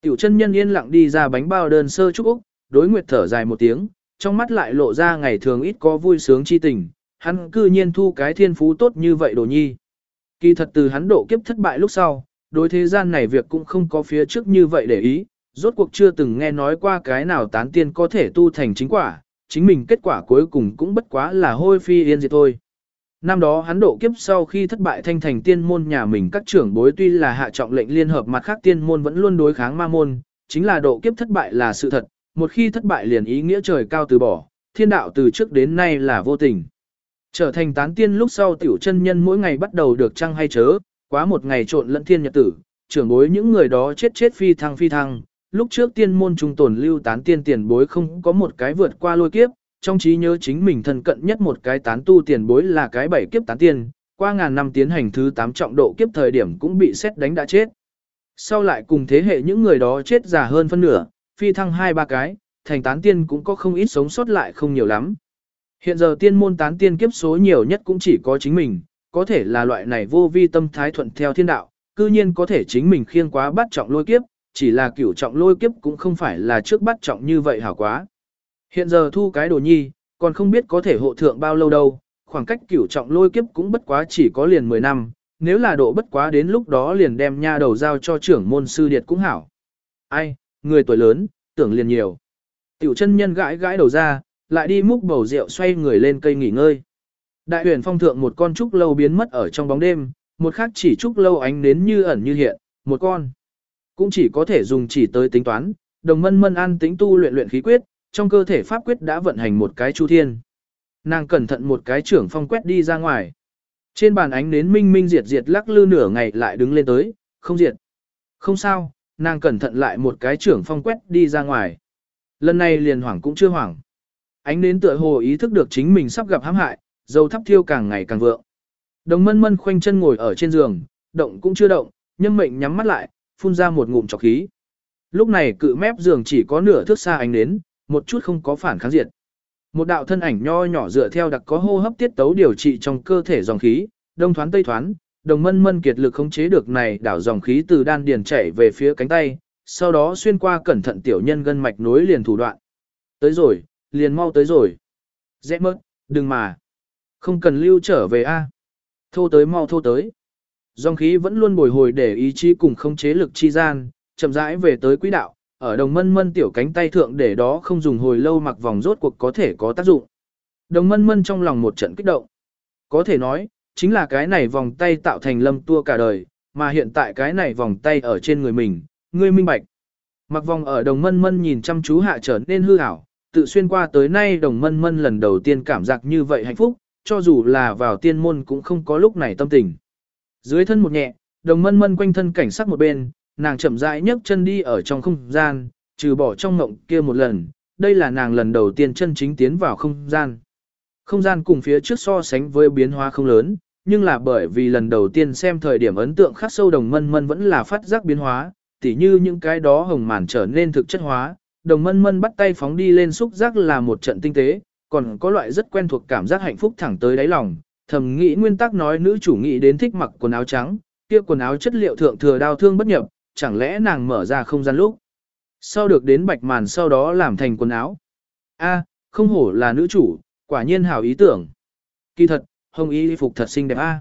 Tiểu chân nhân yên lặng đi ra bánh bao đơn sơ chúc Úc, đối nguyệt thở dài một tiếng, trong mắt lại lộ ra ngày thường ít có vui sướng chi tình, hắn cư nhiên thu cái thiên phú tốt như vậy đồ nhi. Kỳ thật từ hắn độ kiếp thất bại lúc sau, đối thế gian này việc cũng không có phía trước như vậy để ý, rốt cuộc chưa từng nghe nói qua cái nào tán tiên có thể tu thành chính quả, chính mình kết quả cuối cùng cũng bất quá là hôi phi yên diệt thôi. Năm đó hắn độ kiếp sau khi thất bại thanh thành tiên môn nhà mình các trưởng bối tuy là hạ trọng lệnh liên hợp mặt khác tiên môn vẫn luôn đối kháng ma môn, chính là độ kiếp thất bại là sự thật, một khi thất bại liền ý nghĩa trời cao từ bỏ, thiên đạo từ trước đến nay là vô tình. Trở thành tán tiên lúc sau tiểu chân nhân mỗi ngày bắt đầu được trăng hay chớ, quá một ngày trộn lẫn thiên nhật tử, trưởng bối những người đó chết chết phi thăng phi thăng, lúc trước tiên môn trung tồn lưu tán tiên tiền bối không có một cái vượt qua lôi kiếp, trong trí nhớ chính mình thân cận nhất một cái tán tu tiền bối là cái bảy kiếp tán tiên, qua ngàn năm tiến hành thứ tám trọng độ kiếp thời điểm cũng bị xét đánh đã chết. Sau lại cùng thế hệ những người đó chết già hơn phân nửa, phi thăng hai ba cái, thành tán tiên cũng có không ít sống sót lại không nhiều lắm. Hiện giờ tiên môn tán tiên kiếp số nhiều nhất cũng chỉ có chính mình, có thể là loại này vô vi tâm thái thuận theo thiên đạo, cư nhiên có thể chính mình khiêng quá bắt trọng lôi kiếp, chỉ là cửu trọng lôi kiếp cũng không phải là trước bắt trọng như vậy hảo quá. Hiện giờ thu cái đồ nhi, còn không biết có thể hộ thượng bao lâu đâu, khoảng cách cửu trọng lôi kiếp cũng bất quá chỉ có liền 10 năm, nếu là độ bất quá đến lúc đó liền đem nha đầu giao cho trưởng môn sư điệt cũng hảo. Ai, người tuổi lớn, tưởng liền nhiều. Tiểu chân nhân gãi gãi đầu ra, lại đi múc bầu rượu xoay người lên cây nghỉ ngơi. Đại huyền phong thượng một con trúc lâu biến mất ở trong bóng đêm, một khác chỉ trúc lâu ánh nến như ẩn như hiện, một con. Cũng chỉ có thể dùng chỉ tới tính toán, đồng mân mân an tính tu luyện luyện khí quyết, trong cơ thể pháp quyết đã vận hành một cái chu thiên. Nàng cẩn thận một cái trưởng phong quét đi ra ngoài. Trên bàn ánh nến minh minh diệt diệt lắc lư nửa ngày lại đứng lên tới, không diệt. Không sao, nàng cẩn thận lại một cái trưởng phong quét đi ra ngoài. Lần này liền hoảng cũng chưa hoảng. Ánh nến tựa hồ ý thức được chính mình sắp gặp hãm hại, dầu thắp thiêu càng ngày càng vượng. Đồng mân mân khoanh chân ngồi ở trên giường, động cũng chưa động, nhưng mệnh nhắm mắt lại, phun ra một ngụm trọc khí. Lúc này cự mép giường chỉ có nửa thước xa ánh nến, một chút không có phản kháng diệt. Một đạo thân ảnh nho nhỏ dựa theo đặc có hô hấp tiết tấu điều trị trong cơ thể dòng khí, đông thoán tây thoán, đồng mân mân kiệt lực khống chế được này đảo dòng khí từ đan điền chảy về phía cánh tay, sau đó xuyên qua cẩn thận tiểu nhân gân mạch nối liền thủ đoạn. Tới rồi, liền mau tới rồi. Dễ mất, đừng mà. Không cần lưu trở về a. Thô tới mau thô tới. Dòng khí vẫn luôn bồi hồi để ý chí cùng khống chế lực chi gian, chậm rãi về tới quỹ đạo, ở đồng mân mân tiểu cánh tay thượng để đó không dùng hồi lâu mặc vòng rốt cuộc có thể có tác dụng. Đồng mân mân trong lòng một trận kích động. Có thể nói, chính là cái này vòng tay tạo thành lâm tua cả đời, mà hiện tại cái này vòng tay ở trên người mình, ngươi minh bạch. Mặc vòng ở đồng mân mân nhìn chăm chú hạ trở nên hư ảo, tự xuyên qua tới nay đồng mân mân lần đầu tiên cảm giác như vậy hạnh phúc, cho dù là vào tiên môn cũng không có lúc này tâm tình. Dưới thân một nhẹ, đồng mân mân quanh thân cảnh sắc một bên, nàng chậm rãi nhấc chân đi ở trong không gian, trừ bỏ trong ngộng kia một lần, đây là nàng lần đầu tiên chân chính tiến vào không gian. Không gian cùng phía trước so sánh với biến hóa không lớn, nhưng là bởi vì lần đầu tiên xem thời điểm ấn tượng khắc sâu đồng mân mân vẫn là phát giác biến hóa, tỉ như những cái đó hồng màn trở nên thực chất hóa, đồng mân mân bắt tay phóng đi lên xúc giác là một trận tinh tế, còn có loại rất quen thuộc cảm giác hạnh phúc thẳng tới đáy lòng, thầm nghĩ nguyên tắc nói nữ chủ nghĩ đến thích mặc quần áo trắng, kia quần áo chất liệu thượng thừa đau thương bất nhập, chẳng lẽ nàng mở ra không gian lúc. Sau được đến bạch màn sau đó làm thành quần áo. A, không hổ là nữ chủ, quả nhiên hảo ý tưởng. Kỳ thật, hồng y phục thật xinh đẹp a.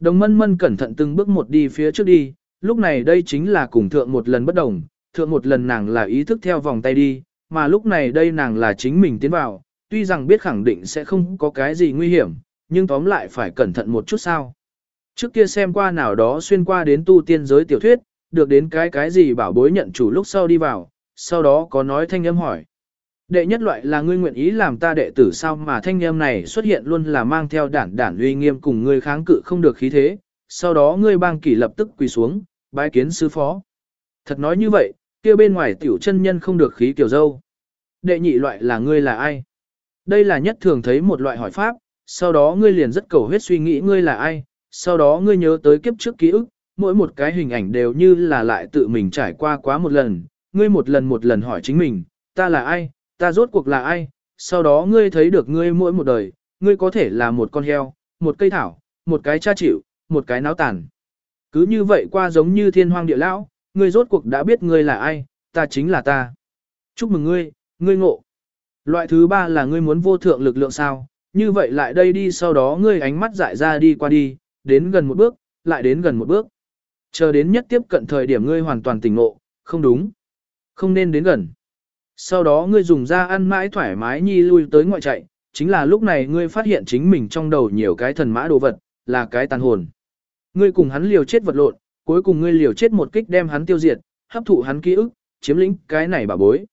Đồng mân mân cẩn thận từng bước một đi phía trước đi, lúc này đây chính là cùng thượng một lần bất đồng, thượng một lần nàng là ý thức theo vòng tay đi, mà lúc này đây nàng là chính mình tiến vào, tuy rằng biết khẳng định sẽ không có cái gì nguy hiểm, nhưng tóm lại phải cẩn thận một chút sao. Trước kia xem qua nào đó xuyên qua đến tu tiên giới tiểu thuyết, được đến cái cái gì bảo bối nhận chủ lúc sau đi vào, sau đó có nói thanh âm hỏi. Đệ nhất loại là ngươi nguyện ý làm ta đệ tử sao mà thanh âm này xuất hiện luôn là mang theo đản đản uy nghiêm cùng ngươi kháng cự không được khí thế, sau đó ngươi bang kỷ lập tức quỳ xuống, bái kiến sư phó. Thật nói như vậy, kia bên ngoài tiểu chân nhân không được khí kiểu dâu. Đệ nhị loại là ngươi là ai? Đây là nhất thường thấy một loại hỏi pháp, sau đó ngươi liền rất cầu huyết suy nghĩ ngươi là ai, sau đó ngươi nhớ tới kiếp trước ký ức, mỗi một cái hình ảnh đều như là lại tự mình trải qua quá một lần, ngươi một lần một lần hỏi chính mình, ta là ai, ta rốt cuộc là ai, sau đó ngươi thấy được ngươi mỗi một đời, ngươi có thể là một con heo, một cây thảo, một cái cha chịu, một cái náo tàn. Cứ như vậy qua giống như thiên hoang địa lão, ngươi rốt cuộc đã biết ngươi là ai, ta chính là ta. Chúc mừng ngươi, ngươi ngộ. Loại thứ ba là ngươi muốn vô thượng lực lượng sao, như vậy lại đây đi sau đó ngươi ánh mắt dại ra đi qua đi, đến gần một bước, lại đến gần một bước. Chờ đến nhất tiếp cận thời điểm ngươi hoàn toàn tỉnh ngộ, không đúng. Không nên đến gần. Sau đó ngươi dùng ra ăn mãi thoải mái nhi lui tới ngoại chạy, chính là lúc này ngươi phát hiện chính mình trong đầu nhiều cái thần mã đồ vật, là cái tàn hồn. Ngươi cùng hắn liều chết vật lộn, cuối cùng ngươi liều chết một kích đem hắn tiêu diệt, hấp thụ hắn ký ức, chiếm lĩnh cái này bà bối.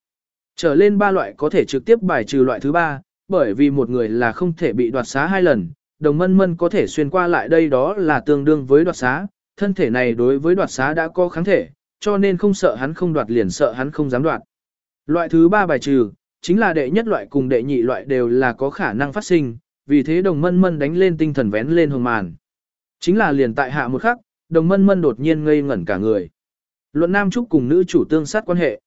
Trở lên ba loại có thể trực tiếp bài trừ loại thứ ba, bởi vì một người là không thể bị đoạt xá hai lần, đồng mân mân có thể xuyên qua lại đây đó là tương đương với đoạt xá, thân thể này đối với đoạt xá đã có kháng thể, cho nên không sợ hắn không đoạt liền sợ hắn không dám đoạt. Loại thứ ba bài trừ, chính là đệ nhất loại cùng đệ nhị loại đều là có khả năng phát sinh, vì thế đồng mân mân đánh lên tinh thần vén lên hồng màn. Chính là liền tại hạ một khắc, đồng mân mân đột nhiên ngây ngẩn cả người. Luận nam trúc cùng nữ chủ tương sát quan hệ.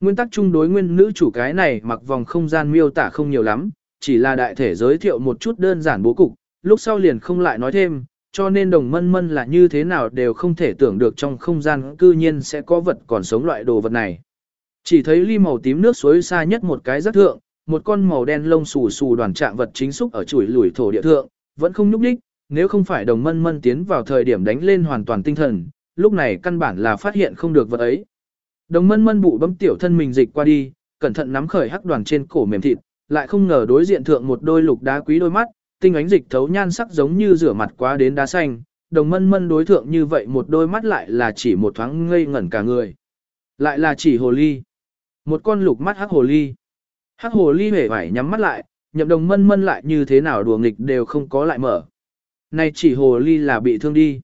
Nguyên tắc chung đối nguyên nữ chủ cái này mặc vòng không gian miêu tả không nhiều lắm, chỉ là đại thể giới thiệu một chút đơn giản bố cục, lúc sau liền không lại nói thêm, cho nên đồng mân mân là như thế nào đều không thể tưởng được trong không gian cư nhiên sẽ có vật còn sống loại đồ vật này. Chỉ thấy ly màu tím nước suối xa nhất một cái rất thượng, một con màu đen lông xù xù đoàn trạng vật chính xúc ở chuỗi lùi thổ địa thượng, vẫn không nhúc đích, nếu không phải đồng mân mân tiến vào thời điểm đánh lên hoàn toàn tinh thần, lúc này căn bản là phát hiện không được vật ấy. Đồng mân mân bụ bấm tiểu thân mình dịch qua đi, cẩn thận nắm khởi hắc đoàn trên cổ mềm thịt, lại không ngờ đối diện thượng một đôi lục đá quý đôi mắt, tinh ánh dịch thấu nhan sắc giống như rửa mặt quá đến đá xanh, đồng mân mân đối thượng như vậy một đôi mắt lại là chỉ một thoáng ngây ngẩn cả người. Lại là chỉ hồ ly. Một con lục mắt hắc hồ ly. Hắc hồ ly hề vải nhắm mắt lại, nhậm đồng mân mân lại như thế nào đùa nghịch đều không có lại mở. Này chỉ hồ ly là bị thương đi.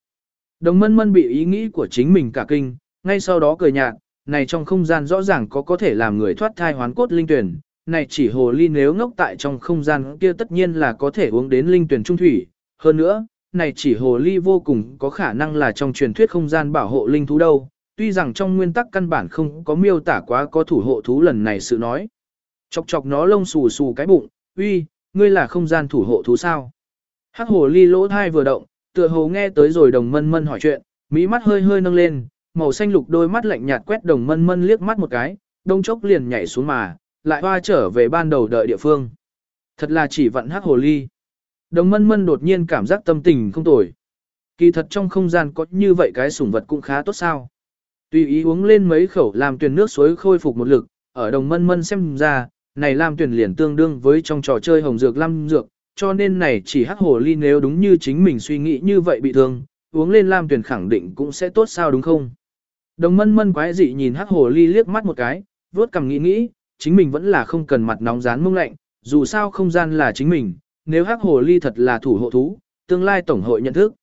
Đồng mân mân bị ý nghĩ của chính mình cả kinh, ngay sau đó cười nhạt, này trong không gian rõ ràng có có thể làm người thoát thai hoán cốt linh tuyển, này chỉ hồ ly nếu ngốc tại trong không gian kia tất nhiên là có thể uống đến linh tuyển trung thủy, hơn nữa, này chỉ hồ ly vô cùng có khả năng là trong truyền thuyết không gian bảo hộ linh thú đâu, tuy rằng trong nguyên tắc căn bản không có miêu tả quá có thủ hộ thú lần này sự nói. Chọc chọc nó lông xù xù cái bụng, uy, ngươi là không gian thủ hộ thú sao? Hắc hồ ly lỗ thai vừa động, tựa hồ nghe tới rồi đồng mân mân hỏi chuyện, mỹ mắt hơi hơi nâng lên, màu xanh lục đôi mắt lạnh nhạt quét đồng mân mân liếc mắt một cái, đông chốc liền nhảy xuống mà, lại hoa trở về ban đầu đợi địa phương. Thật là chỉ vận hắc hồ ly. Đồng mân mân đột nhiên cảm giác tâm tình không tồi. Kỳ thật trong không gian có như vậy cái sủng vật cũng khá tốt sao. Tùy ý uống lên mấy khẩu làm tuyển nước suối khôi phục một lực, ở đồng mân mân xem ra, này làm tuyển liền tương đương với trong trò chơi hồng dược lam dược, cho nên này chỉ hắc hồ ly nếu đúng như chính mình suy nghĩ như vậy bị thương, uống lên lam tuyển khẳng định cũng sẽ tốt sao đúng không? Đồng mân mân quái dị nhìn hắc hồ ly liếc mắt một cái, vuốt cằm nghĩ nghĩ, chính mình vẫn là không cần mặt nóng rán mông lạnh, dù sao không gian là chính mình, nếu hắc hồ ly thật là thủ hộ thú, tương lai tổng hội nhận thức.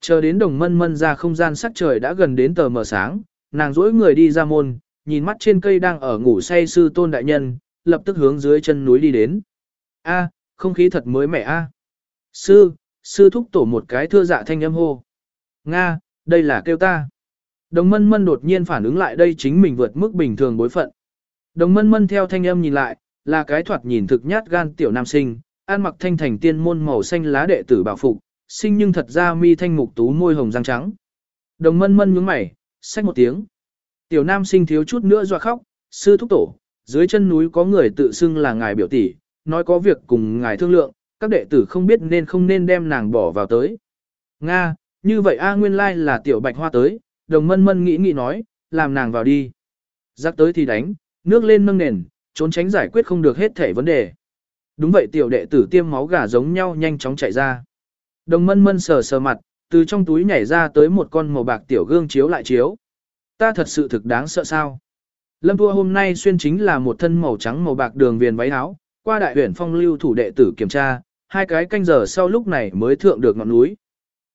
Chờ đến đồng mân mân ra không gian sắc trời đã gần đến tờ mờ sáng, nàng dỗi người đi ra môn, nhìn mắt trên cây đang ở ngủ say sư tôn đại nhân, lập tức hướng dưới chân núi đi đến. A, không khí thật mới mẻ a. Sư, sư thúc tổ một cái thưa dạ thanh âm hô. Nga, đây là kêu ta. Đồng mân mân đột nhiên phản ứng lại đây chính mình vượt mức bình thường bối phận. Đồng mân mân theo thanh âm nhìn lại, là cái thoạt nhìn thực nhát gan tiểu nam sinh, an mặc thanh thành tiên môn màu xanh lá đệ tử bảo phục, sinh nhưng thật ra mi thanh mục tú môi hồng răng trắng. Đồng mân mân nhướng mày, xách một tiếng. Tiểu nam sinh thiếu chút nữa doa khóc, sư thúc tổ, dưới chân núi có người tự xưng là ngài biểu tỷ, nói có việc cùng ngài thương lượng, các đệ tử không biết nên không nên đem nàng bỏ vào tới. Nga, như vậy A nguyên lai là tiểu bạch hoa tới, đồng mân mân nghĩ nghĩ nói, làm nàng vào đi. Giặc tới thì đánh, nước lên nâng nền, trốn tránh giải quyết không được hết thể vấn đề. Đúng vậy tiểu đệ tử tiêm máu gà giống nhau nhanh chóng chạy ra. Đồng mân mân sờ sờ mặt, từ trong túi nhảy ra tới một con màu bạc tiểu gương chiếu lại chiếu. Ta thật sự thực đáng sợ sao. Lâm Tua hôm nay xuyên chính là một thân màu trắng màu bạc đường viền váy áo, qua đại huyển phong lưu thủ đệ tử kiểm tra, hai cái canh giờ sau lúc này mới thượng được ngọn núi.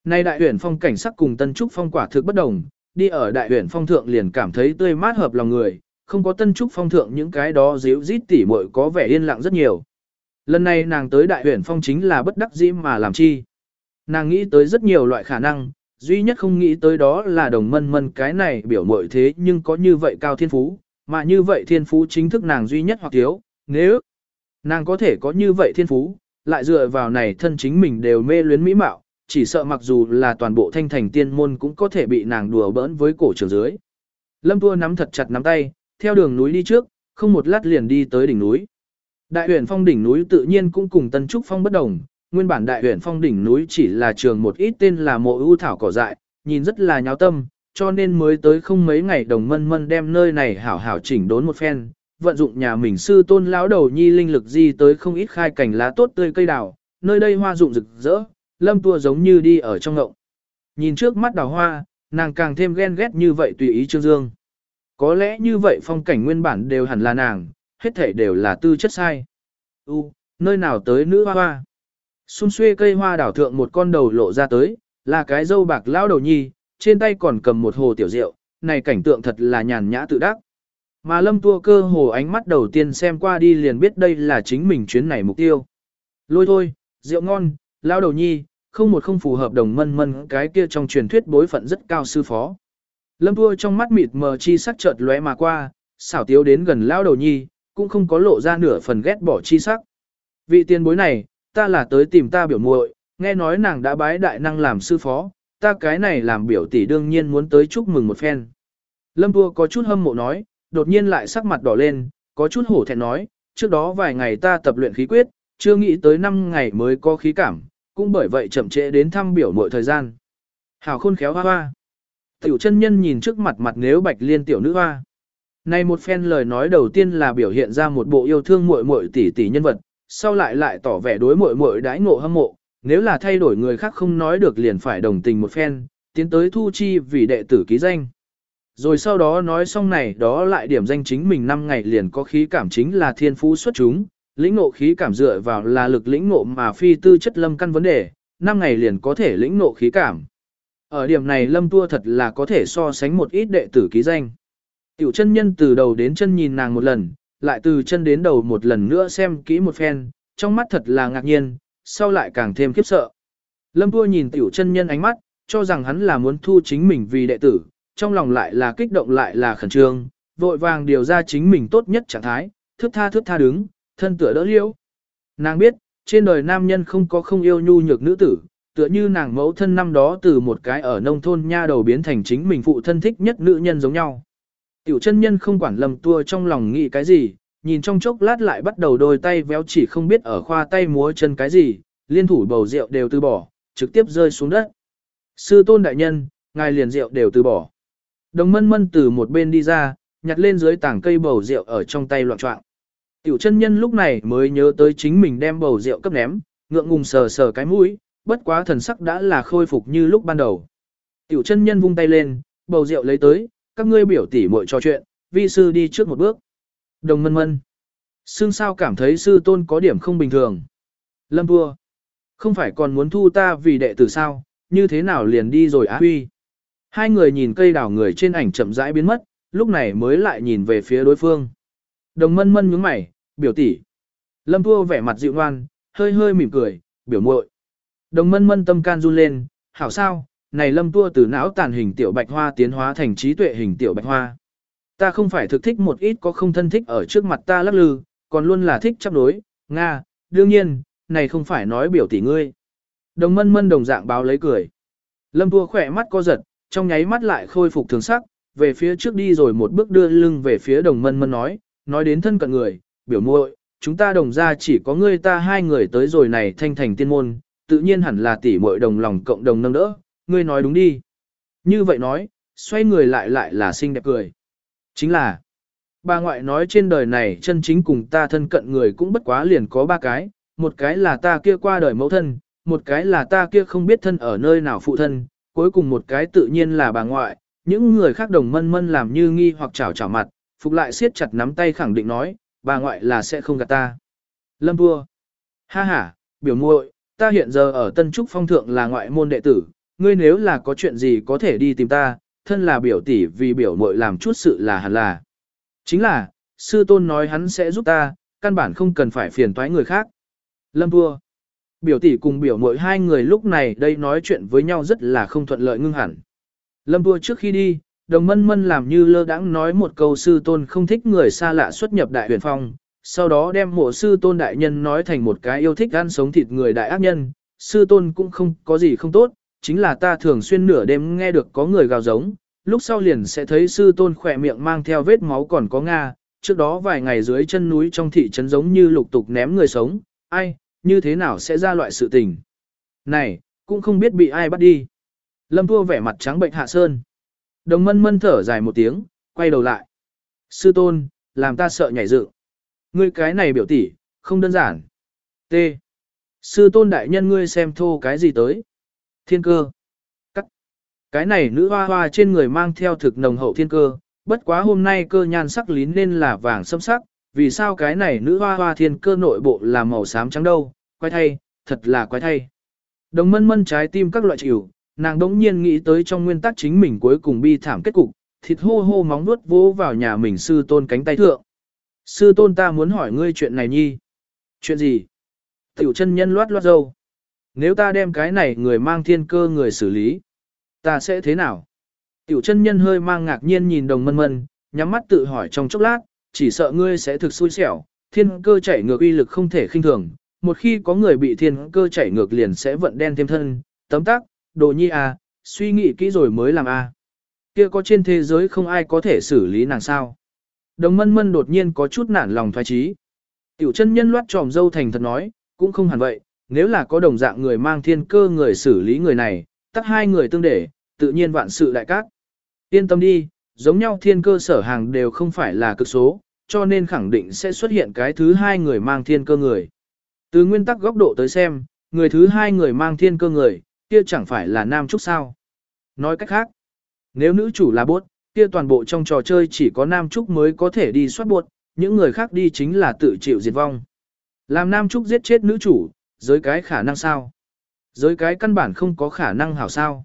Nay đại huyển phong cảnh sắc cùng tân trúc phong quả thực bất đồng, đi ở đại huyển phong thượng liền cảm thấy tươi mát hợp lòng người, không có tân trúc phong thượng những cái đó díu rít tỉ muội có vẻ yên lặng rất nhiều. Lần này nàng tới đại huyển phong chính là bất đắc dĩ mà làm chi. Nàng nghĩ tới rất nhiều loại khả năng, duy nhất không nghĩ tới đó là đồng mân mân cái này biểu mội thế nhưng có như vậy cao thiên phú, mà như vậy thiên phú chính thức nàng duy nhất hoặc thiếu, nếu nàng có thể có như vậy thiên phú, lại dựa vào này thân chính mình đều mê luyến mỹ mạo, chỉ sợ mặc dù là toàn bộ thanh thành tiên môn cũng có thể bị nàng đùa bỡn với cổ trường dưới. Lâm Tua nắm thật chặt nắm tay, theo đường núi đi trước, không một lát liền đi tới đỉnh núi. Đại huyền phong đỉnh núi tự nhiên cũng cùng Tân Trúc Phong bất đồng, nguyên bản đại huyện phong đỉnh núi chỉ là trường một ít tên là mộ ưu thảo cỏ dại, nhìn rất là nháo tâm, cho nên mới tới không mấy ngày đồng mân mân đem nơi này hảo hảo chỉnh đốn một phen, vận dụng nhà mình sư tôn lão đầu nhi linh lực di tới không ít khai cảnh lá tốt tươi cây đào, nơi đây hoa rụng rực rỡ, lâm tua giống như đi ở trong ngộng. Nhìn trước mắt đào hoa, nàng càng thêm ghen ghét như vậy tùy ý Trương Dương. Có lẽ như vậy phong cảnh nguyên bản đều hẳn là nàng, hết thể đều là tư chất sai. U, nơi nào tới nữ hoa hoa. Xung xuê cây hoa đảo thượng một con đầu lộ ra tới, là cái dâu bạc lão đầu nhi, trên tay còn cầm một hồ tiểu rượu, này cảnh tượng thật là nhàn nhã tự đắc. Mà lâm tua cơ hồ ánh mắt đầu tiên xem qua đi liền biết đây là chính mình chuyến này mục tiêu. Lôi thôi, rượu ngon, lão đầu nhi, không một không phù hợp đồng mân mân cái kia trong truyền thuyết bối phận rất cao sư phó. Lâm tua trong mắt mịt mờ chi sắc chợt lóe mà qua, xảo tiếu đến gần lão đầu nhi, cũng không có lộ ra nửa phần ghét bỏ chi sắc. Vị tiền bối này, ta là tới tìm ta biểu muội, nghe nói nàng đã bái đại năng làm sư phó, ta cái này làm biểu tỷ đương nhiên muốn tới chúc mừng một phen. Lâm Tua có chút hâm mộ nói, đột nhiên lại sắc mặt đỏ lên, có chút hổ thẹn nói, trước đó vài ngày ta tập luyện khí quyết, chưa nghĩ tới 5 ngày mới có khí cảm, cũng bởi vậy chậm trễ đến thăm biểu muội thời gian. Hảo khôn khéo hoa hoa. Tiểu chân nhân nhìn trước mặt mặt nếu bạch liên tiểu nữ hoa. Này một phen lời nói đầu tiên là biểu hiện ra một bộ yêu thương muội muội tỷ tỷ nhân vật, sau lại lại tỏ vẻ đối muội muội đãi ngộ hâm mộ, nếu là thay đổi người khác không nói được liền phải đồng tình một phen, tiến tới thu chi vì đệ tử ký danh. Rồi sau đó nói xong này đó lại điểm danh chính mình 5 ngày liền có khí cảm chính là thiên phú xuất chúng, lĩnh ngộ khí cảm dựa vào là lực lĩnh ngộ mà phi tư chất lâm căn vấn đề, 5 ngày liền có thể lĩnh ngộ khí cảm. Ở điểm này lâm tua thật là có thể so sánh một ít đệ tử ký danh. Tiểu chân nhân từ đầu đến chân nhìn nàng một lần, lại từ chân đến đầu một lần nữa xem kỹ một phen, trong mắt thật là ngạc nhiên, sau lại càng thêm khiếp sợ. Lâm Tua nhìn tiểu chân nhân ánh mắt, cho rằng hắn là muốn thu chính mình vì đệ tử, trong lòng lại là kích động lại là khẩn trương, vội vàng điều ra chính mình tốt nhất trạng thái, thước tha thước tha đứng, thân tựa đỡ liễu Nàng biết, trên đời nam nhân không có không yêu nhu nhược nữ tử, tựa như nàng mẫu thân năm đó từ một cái ở nông thôn nha đầu biến thành chính mình phụ thân thích nhất nữ nhân giống nhau. Tiểu chân nhân không quản lầm tua trong lòng nghĩ cái gì, nhìn trong chốc lát lại bắt đầu đôi tay véo chỉ không biết ở khoa tay múa chân cái gì, liên thủ bầu rượu đều từ bỏ, trực tiếp rơi xuống đất. Sư tôn đại nhân, ngài liền rượu đều từ bỏ. Đồng mân mân từ một bên đi ra, nhặt lên dưới tảng cây bầu rượu ở trong tay loạn trọng. Tiểu chân nhân lúc này mới nhớ tới chính mình đem bầu rượu cấp ném, ngượng ngùng sờ sờ cái mũi, bất quá thần sắc đã là khôi phục như lúc ban đầu. Tiểu chân nhân vung tay lên, bầu rượu lấy tới, các ngươi biểu tỷ muội trò chuyện, vi sư đi trước một bước. Đồng mân mân. Sương sao cảm thấy sư tôn có điểm không bình thường. Lâm vua. Không phải còn muốn thu ta vì đệ tử sao, như thế nào liền đi rồi á huy. Hai người nhìn cây đào người trên ảnh chậm rãi biến mất, lúc này mới lại nhìn về phía đối phương. Đồng mân mân nhướng mày, biểu tỷ. Lâm vua vẻ mặt dịu ngoan, hơi hơi mỉm cười, biểu muội. Đồng mân mân tâm can run lên, hảo sao, này lâm tua từ não tàn hình tiểu bạch hoa tiến hóa thành trí tuệ hình tiểu bạch hoa. Ta không phải thực thích một ít có không thân thích ở trước mặt ta lắc lư, còn luôn là thích chấp đối, Nga, đương nhiên, này không phải nói biểu tỷ ngươi. Đồng mân mân đồng dạng báo lấy cười. Lâm tua khỏe mắt co giật, trong nháy mắt lại khôi phục thường sắc, về phía trước đi rồi một bước đưa lưng về phía đồng mân mân nói, nói đến thân cận người, biểu muội, chúng ta đồng ra chỉ có ngươi ta hai người tới rồi này thanh thành tiên môn, tự nhiên hẳn là tỷ muội đồng lòng cộng đồng nâng đỡ, ngươi nói đúng đi. Như vậy nói, xoay người lại lại là xinh đẹp cười. Chính là, bà ngoại nói trên đời này chân chính cùng ta thân cận người cũng bất quá liền có ba cái, một cái là ta kia qua đời mẫu thân, một cái là ta kia không biết thân ở nơi nào phụ thân, cuối cùng một cái tự nhiên là bà ngoại, những người khác đồng mân mân làm như nghi hoặc chảo chảo mặt, phục lại siết chặt nắm tay khẳng định nói, bà ngoại là sẽ không gạt ta. Lâm vua, ha ha, biểu muội, ta hiện giờ ở Tân Trúc Phong Thượng là ngoại môn đệ tử, ngươi nếu là có chuyện gì có thể đi tìm ta, thân là biểu tỷ vì biểu muội làm chút sự là hẳn là. Chính là, sư tôn nói hắn sẽ giúp ta, căn bản không cần phải phiền toái người khác. Lâm vua, biểu tỷ cùng biểu muội hai người lúc này đây nói chuyện với nhau rất là không thuận lợi ngưng hẳn. Lâm vua trước khi đi, đồng mân mân làm như lơ đãng nói một câu sư tôn không thích người xa lạ xuất nhập đại huyền phong, sau đó đem mộ sư tôn đại nhân nói thành một cái yêu thích ăn sống thịt người đại ác nhân, sư tôn cũng không có gì không tốt, chính là ta thường xuyên nửa đêm nghe được có người gào giống, lúc sau liền sẽ thấy sư tôn khỏe miệng mang theo vết máu còn có Nga, trước đó vài ngày dưới chân núi trong thị trấn giống như lục tục ném người sống, ai, như thế nào sẽ ra loại sự tình. Này, cũng không biết bị ai bắt đi. Lâm Thua vẻ mặt trắng bệnh hạ sơn. Đồng mân mân thở dài một tiếng, quay đầu lại. Sư tôn, làm ta sợ nhảy dựng. Ngươi cái này biểu tỷ, không đơn giản. T. Sư tôn đại nhân ngươi xem thô cái gì tới. Thiên cơ. Cắt. Cái này nữ hoa hoa trên người mang theo thực nồng hậu thiên cơ, bất quá hôm nay cơ nhan sắc lín nên là vàng sâm sắc, vì sao cái này nữ hoa hoa thiên cơ nội bộ là màu xám trắng đâu, quái thay, thật là quái thay. Đồng mân mân trái tim các loại chịu, nàng đống nhiên nghĩ tới trong nguyên tắc chính mình cuối cùng bi thảm kết cục, thịt hô hô móng nuốt vô vào nhà mình sư tôn cánh tay thượng. Sư tôn ta muốn hỏi ngươi chuyện này nhi. Chuyện gì? Tiểu chân nhân loát loát dâu. Nếu ta đem cái này người mang thiên cơ người xử lý, ta sẽ thế nào? Tiểu chân nhân hơi mang ngạc nhiên nhìn đồng mân mân, nhắm mắt tự hỏi trong chốc lát, chỉ sợ ngươi sẽ thực xui xẻo, thiên cơ chảy ngược uy lực không thể khinh thường, một khi có người bị thiên cơ chảy ngược liền sẽ vận đen thêm thân, tấm tắc, đồ nhi à, suy nghĩ kỹ rồi mới làm a. À. Kia có trên thế giới không ai có thể xử lý nàng sao. Đồng mân mân đột nhiên có chút nản lòng thoái trí. Tiểu chân nhân loát tròm dâu thành thật nói, cũng không hẳn vậy, nếu là có đồng dạng người mang thiên cơ người xử lý người này, tắt hai người tương để, tự nhiên vạn sự đại cát. Yên tâm đi, giống nhau thiên cơ sở hàng đều không phải là cực số, cho nên khẳng định sẽ xuất hiện cái thứ hai người mang thiên cơ người. Từ nguyên tắc góc độ tới xem, người thứ hai người mang thiên cơ người, kia chẳng phải là nam trúc sao. Nói cách khác, nếu nữ chủ là bốt, kia toàn bộ trong trò chơi chỉ có nam trúc mới có thể đi soát bột, những người khác đi chính là tự chịu diệt vong. Làm nam trúc giết chết nữ chủ, giới cái khả năng sao? Giới cái căn bản không có khả năng hảo sao.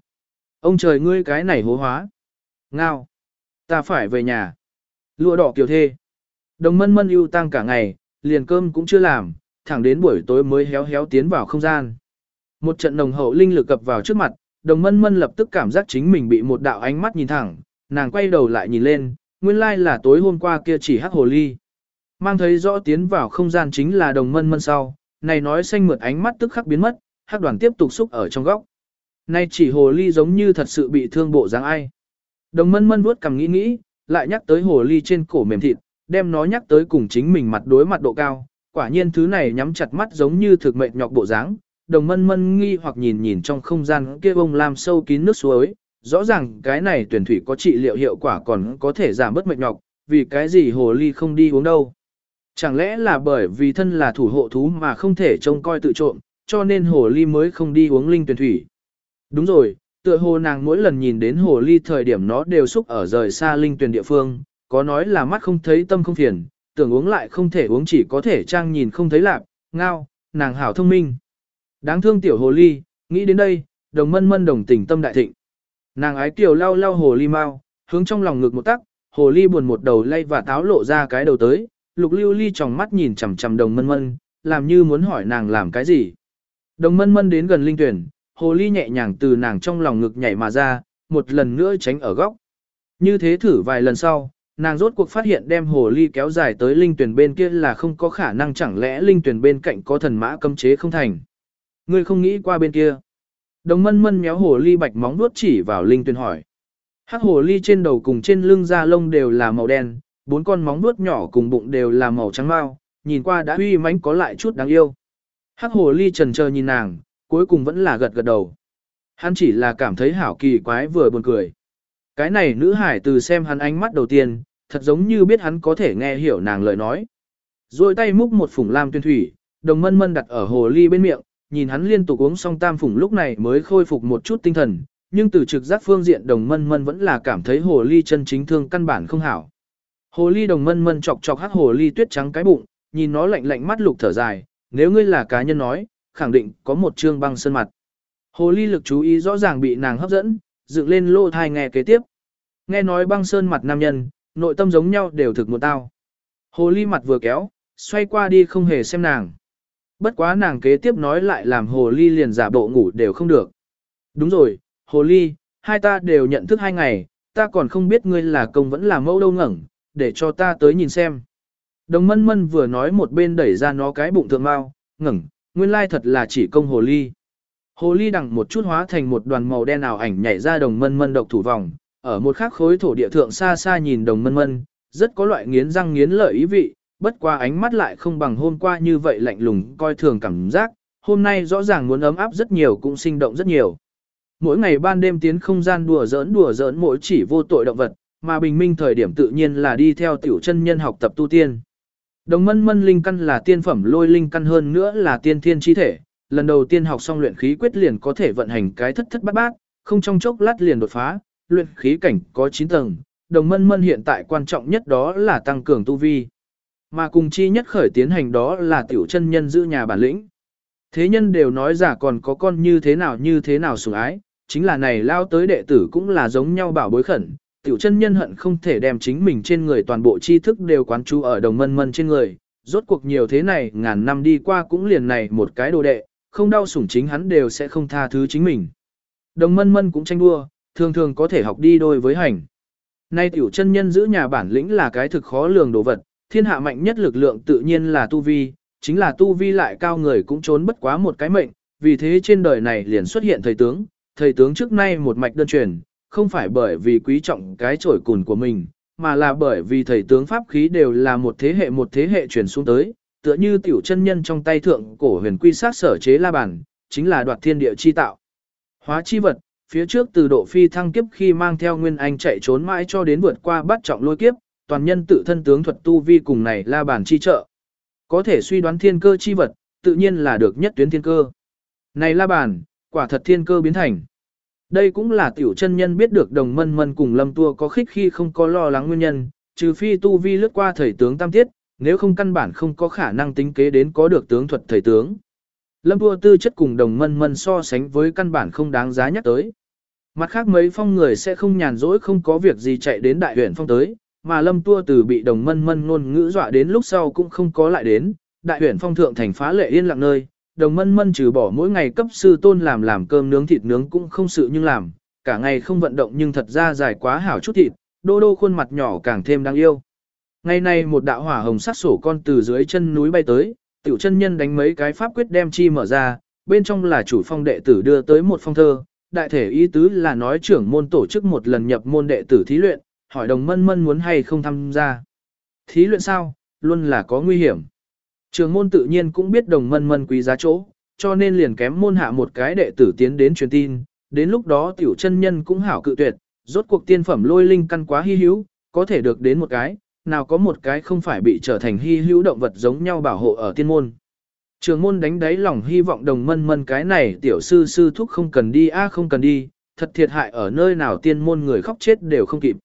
Ông trời ngươi cái này hố hóa. Ngao. Ta phải về nhà. Lụa đỏ kiều thê. Đồng mân mân ưu tăng cả ngày, liền cơm cũng chưa làm, thẳng đến buổi tối mới héo héo tiến vào không gian. Một trận nồng hậu linh lực cập vào trước mặt, đồng mân mân lập tức cảm giác chính mình bị một đạo ánh mắt nhìn thẳng, nàng quay đầu lại nhìn lên, nguyên lai là tối hôm qua kia chỉ hắc hồ ly. Mang thấy rõ tiến vào không gian chính là đồng mân mân sau, này nói xanh mượt ánh mắt tức khắc biến mất, hắc đoàn tiếp tục xúc ở trong góc. Nay chỉ hồ ly giống như thật sự bị thương bộ dáng ai. Đồng mân mân vuốt cầm nghĩ nghĩ, lại nhắc tới hồ ly trên cổ mềm thịt, đem nó nhắc tới cùng chính mình mặt đối mặt độ cao. Quả nhiên thứ này nhắm chặt mắt giống như thực mệnh nhọc bộ dáng. Đồng mân mân nghi hoặc nhìn nhìn trong không gian kia bông làm sâu kín nước suối, rõ ràng cái này tuyển thủy có trị liệu hiệu quả còn có thể giảm bớt mệt nhọc, vì cái gì hồ ly không đi uống đâu. Chẳng lẽ là bởi vì thân là thủ hộ thú mà không thể trông coi tự trộm, cho nên hồ ly mới không đi uống linh tuyển thủy. Đúng rồi, Tựa hồ nàng mỗi lần nhìn đến hồ ly thời điểm nó đều xúc ở rời xa linh tuyển địa phương, có nói là mắt không thấy tâm không phiền, tưởng uống lại không thể uống chỉ có thể trang nhìn không thấy lạc, ngao, nàng hảo thông minh. Đáng thương tiểu hồ ly, nghĩ đến đây, đồng mân mân đồng tình tâm đại thịnh. Nàng ái tiểu lau lau hồ ly mau, hướng trong lòng ngực một tắc, hồ ly buồn một đầu lay và táo lộ ra cái đầu tới, lục lưu ly tròng mắt nhìn chằm chằm đồng mân mân, làm như muốn hỏi nàng làm cái gì. Đồng mân mân đến gần linh tuyển, hồ ly nhẹ nhàng từ nàng trong lòng ngực nhảy mà ra, một lần nữa tránh ở góc. Như thế thử vài lần sau, nàng rốt cuộc phát hiện đem hồ ly kéo dài tới linh tuyển bên kia là không có khả năng chẳng lẽ linh tuyển bên cạnh có thần mã cấm chế không thành. Ngươi không nghĩ qua bên kia. Đồng mân mân méo hồ ly bạch móng vuốt chỉ vào linh tuyển hỏi. Hắc hồ ly trên đầu cùng trên lưng da lông đều là màu đen, bốn con móng vuốt nhỏ cùng bụng đều là màu trắng mao, nhìn qua đã uy mãnh có lại chút đáng yêu. Hắc hồ ly trần chờ nhìn nàng, cuối cùng vẫn là gật gật đầu. Hắn chỉ là cảm thấy hảo kỳ quái vừa buồn cười. Cái này nữ hải từ xem hắn ánh mắt đầu tiên, thật giống như biết hắn có thể nghe hiểu nàng lời nói. Rồi tay múc một phủng lam tuyên thủy, đồng mân mân đặt ở hồ ly bên miệng, nhìn hắn liên tục uống xong tam phủng lúc này mới khôi phục một chút tinh thần, nhưng từ trực giác phương diện đồng mân mân vẫn là cảm thấy hồ ly chân chính thương căn bản không hảo. Hồ ly đồng mân mân chọc chọc hát hồ ly tuyết trắng cái bụng, nhìn nó lạnh lạnh mắt lục thở dài, nếu ngươi là cá nhân nói, khẳng định có một trương băng sơn mặt. Hồ ly lực chú ý rõ ràng bị nàng hấp dẫn, dựng lên lô thai nghe kế tiếp. Nghe nói băng sơn mặt nam nhân, nội tâm giống nhau đều thực một tao. Hồ ly mặt vừa kéo, xoay qua đi không hề xem nàng. Bất quá nàng kế tiếp nói lại làm hồ ly liền giả bộ ngủ đều không được. Đúng rồi, hồ ly, hai ta đều nhận thức hai ngày, ta còn không biết ngươi là công vẫn là mẫu đâu ngẩn, để cho ta tới nhìn xem. Đồng mân mân vừa nói một bên đẩy ra nó cái bụng thượng mau, ngẩng, nguyên lai thật là chỉ công hồ ly. Hồ ly đằng một chút hóa thành một đoàn màu đen ảo ảnh nhảy ra đồng mân mân độc thủ vòng, ở một khắc khối thổ địa thượng xa xa nhìn đồng mân mân, rất có loại nghiến răng nghiến lợi ý vị, bất qua ánh mắt lại không bằng hôm qua như vậy lạnh lùng coi thường cảm giác, hôm nay rõ ràng muốn ấm áp rất nhiều cũng sinh động rất nhiều. Mỗi ngày ban đêm tiến không gian đùa giỡn đùa giỡn mỗi chỉ vô tội động vật, mà bình minh thời điểm tự nhiên là đi theo tiểu chân nhân học tập tu tiên. Đồng mân mân linh căn là tiên phẩm lôi linh căn hơn nữa là tiên thiên chi thể, lần đầu tiên học xong luyện khí quyết liền có thể vận hành cái thất thất bát bát, không trong chốc lát liền đột phá, luyện khí cảnh có 9 tầng, đồng mân mân hiện tại quan trọng nhất đó là tăng cường tu vi. Mà cùng chi nhất khởi tiến hành đó là tiểu chân nhân giữ nhà bản lĩnh. Thế nhân đều nói giả còn có con như thế nào như thế nào sủng ái, chính là này lao tới đệ tử cũng là giống nhau bảo bối khẩn, tiểu chân nhân hận không thể đem chính mình trên người toàn bộ tri thức đều quán chú ở đồng mân mân trên người, rốt cuộc nhiều thế này ngàn năm đi qua cũng liền này một cái đồ đệ, không đau sủng chính hắn đều sẽ không tha thứ chính mình. Đồng mân mân cũng tranh đua, thường thường có thể học đi đôi với hành. Nay tiểu chân nhân giữ nhà bản lĩnh là cái thực khó lường đồ vật, thiên hạ mạnh nhất lực lượng tự nhiên là tu vi, chính là tu vi lại cao người cũng trốn bất quá một cái mệnh, vì thế trên đời này liền xuất hiện thầy tướng, thầy tướng trước nay một mạch đơn truyền, không phải bởi vì quý trọng cái trổi cùn của mình, mà là bởi vì thầy tướng pháp khí đều là một thế hệ một thế hệ truyền xuống tới, tựa như tiểu chân nhân trong tay thượng cổ huyền quy sát sở chế la bàn, chính là đoạt thiên địa chi tạo. Hóa chi vật, phía trước từ độ phi thăng kiếp khi mang theo nguyên anh chạy trốn mãi cho đến vượt qua bắt trọng lôi kiếp, toàn nhân tự thân tướng thuật tu vi cùng này la bàn chi trợ. Có thể suy đoán thiên cơ chi vật, tự nhiên là được nhất tuyến thiên cơ. Này la bàn, quả thật thiên cơ biến thành. Đây cũng là tiểu chân nhân biết được đồng mân mân cùng lâm tua có khích khi không có lo lắng nguyên nhân, trừ phi tu vi lướt qua thầy tướng tam tiết, nếu không căn bản không có khả năng tính kế đến có được tướng thuật thầy tướng. Lâm tua tư chất cùng đồng mân mân so sánh với căn bản không đáng giá nhắc tới. Mặt khác mấy phong người sẽ không nhàn rỗi không có việc gì chạy đến đại huyện phong tới, mà lâm tua từ bị đồng mân mân ngôn ngữ dọa đến lúc sau cũng không có lại đến, đại huyện phong thượng thành phá lệ yên lặng nơi, đồng mân mân trừ bỏ mỗi ngày cấp sư tôn làm làm cơm nướng thịt nướng cũng không sự nhưng làm, cả ngày không vận động nhưng thật ra dài quá hảo chút thịt, đô đô khuôn mặt nhỏ càng thêm đáng yêu. Ngày nay một đạo hỏa hồng sắc sổ con từ dưới chân núi bay tới, tiểu chân nhân đánh mấy cái pháp quyết đem chi mở ra, bên trong là chủ phong đệ tử đưa tới một phong thơ, đại thể ý tứ là nói trưởng môn tổ chức một lần nhập môn đệ tử thí luyện, hỏi đồng mân mân muốn hay không tham gia. Thí luyện sao, luôn là có nguy hiểm. Trường môn tự nhiên cũng biết đồng mân mân quý giá chỗ, cho nên liền kém môn hạ một cái đệ tử tiến đến truyền tin, đến lúc đó tiểu chân nhân cũng hảo cự tuyệt, rốt cuộc tiên phẩm lôi linh căn quá hy hữu, có thể được đến một cái, nào có một cái không phải bị trở thành hy hữu động vật giống nhau bảo hộ ở tiên môn. Trường môn đánh đáy lòng hy vọng đồng mân mân cái này tiểu sư sư thúc không cần đi a không cần đi, thật thiệt hại ở nơi nào tiên môn người khóc chết đều không kịp.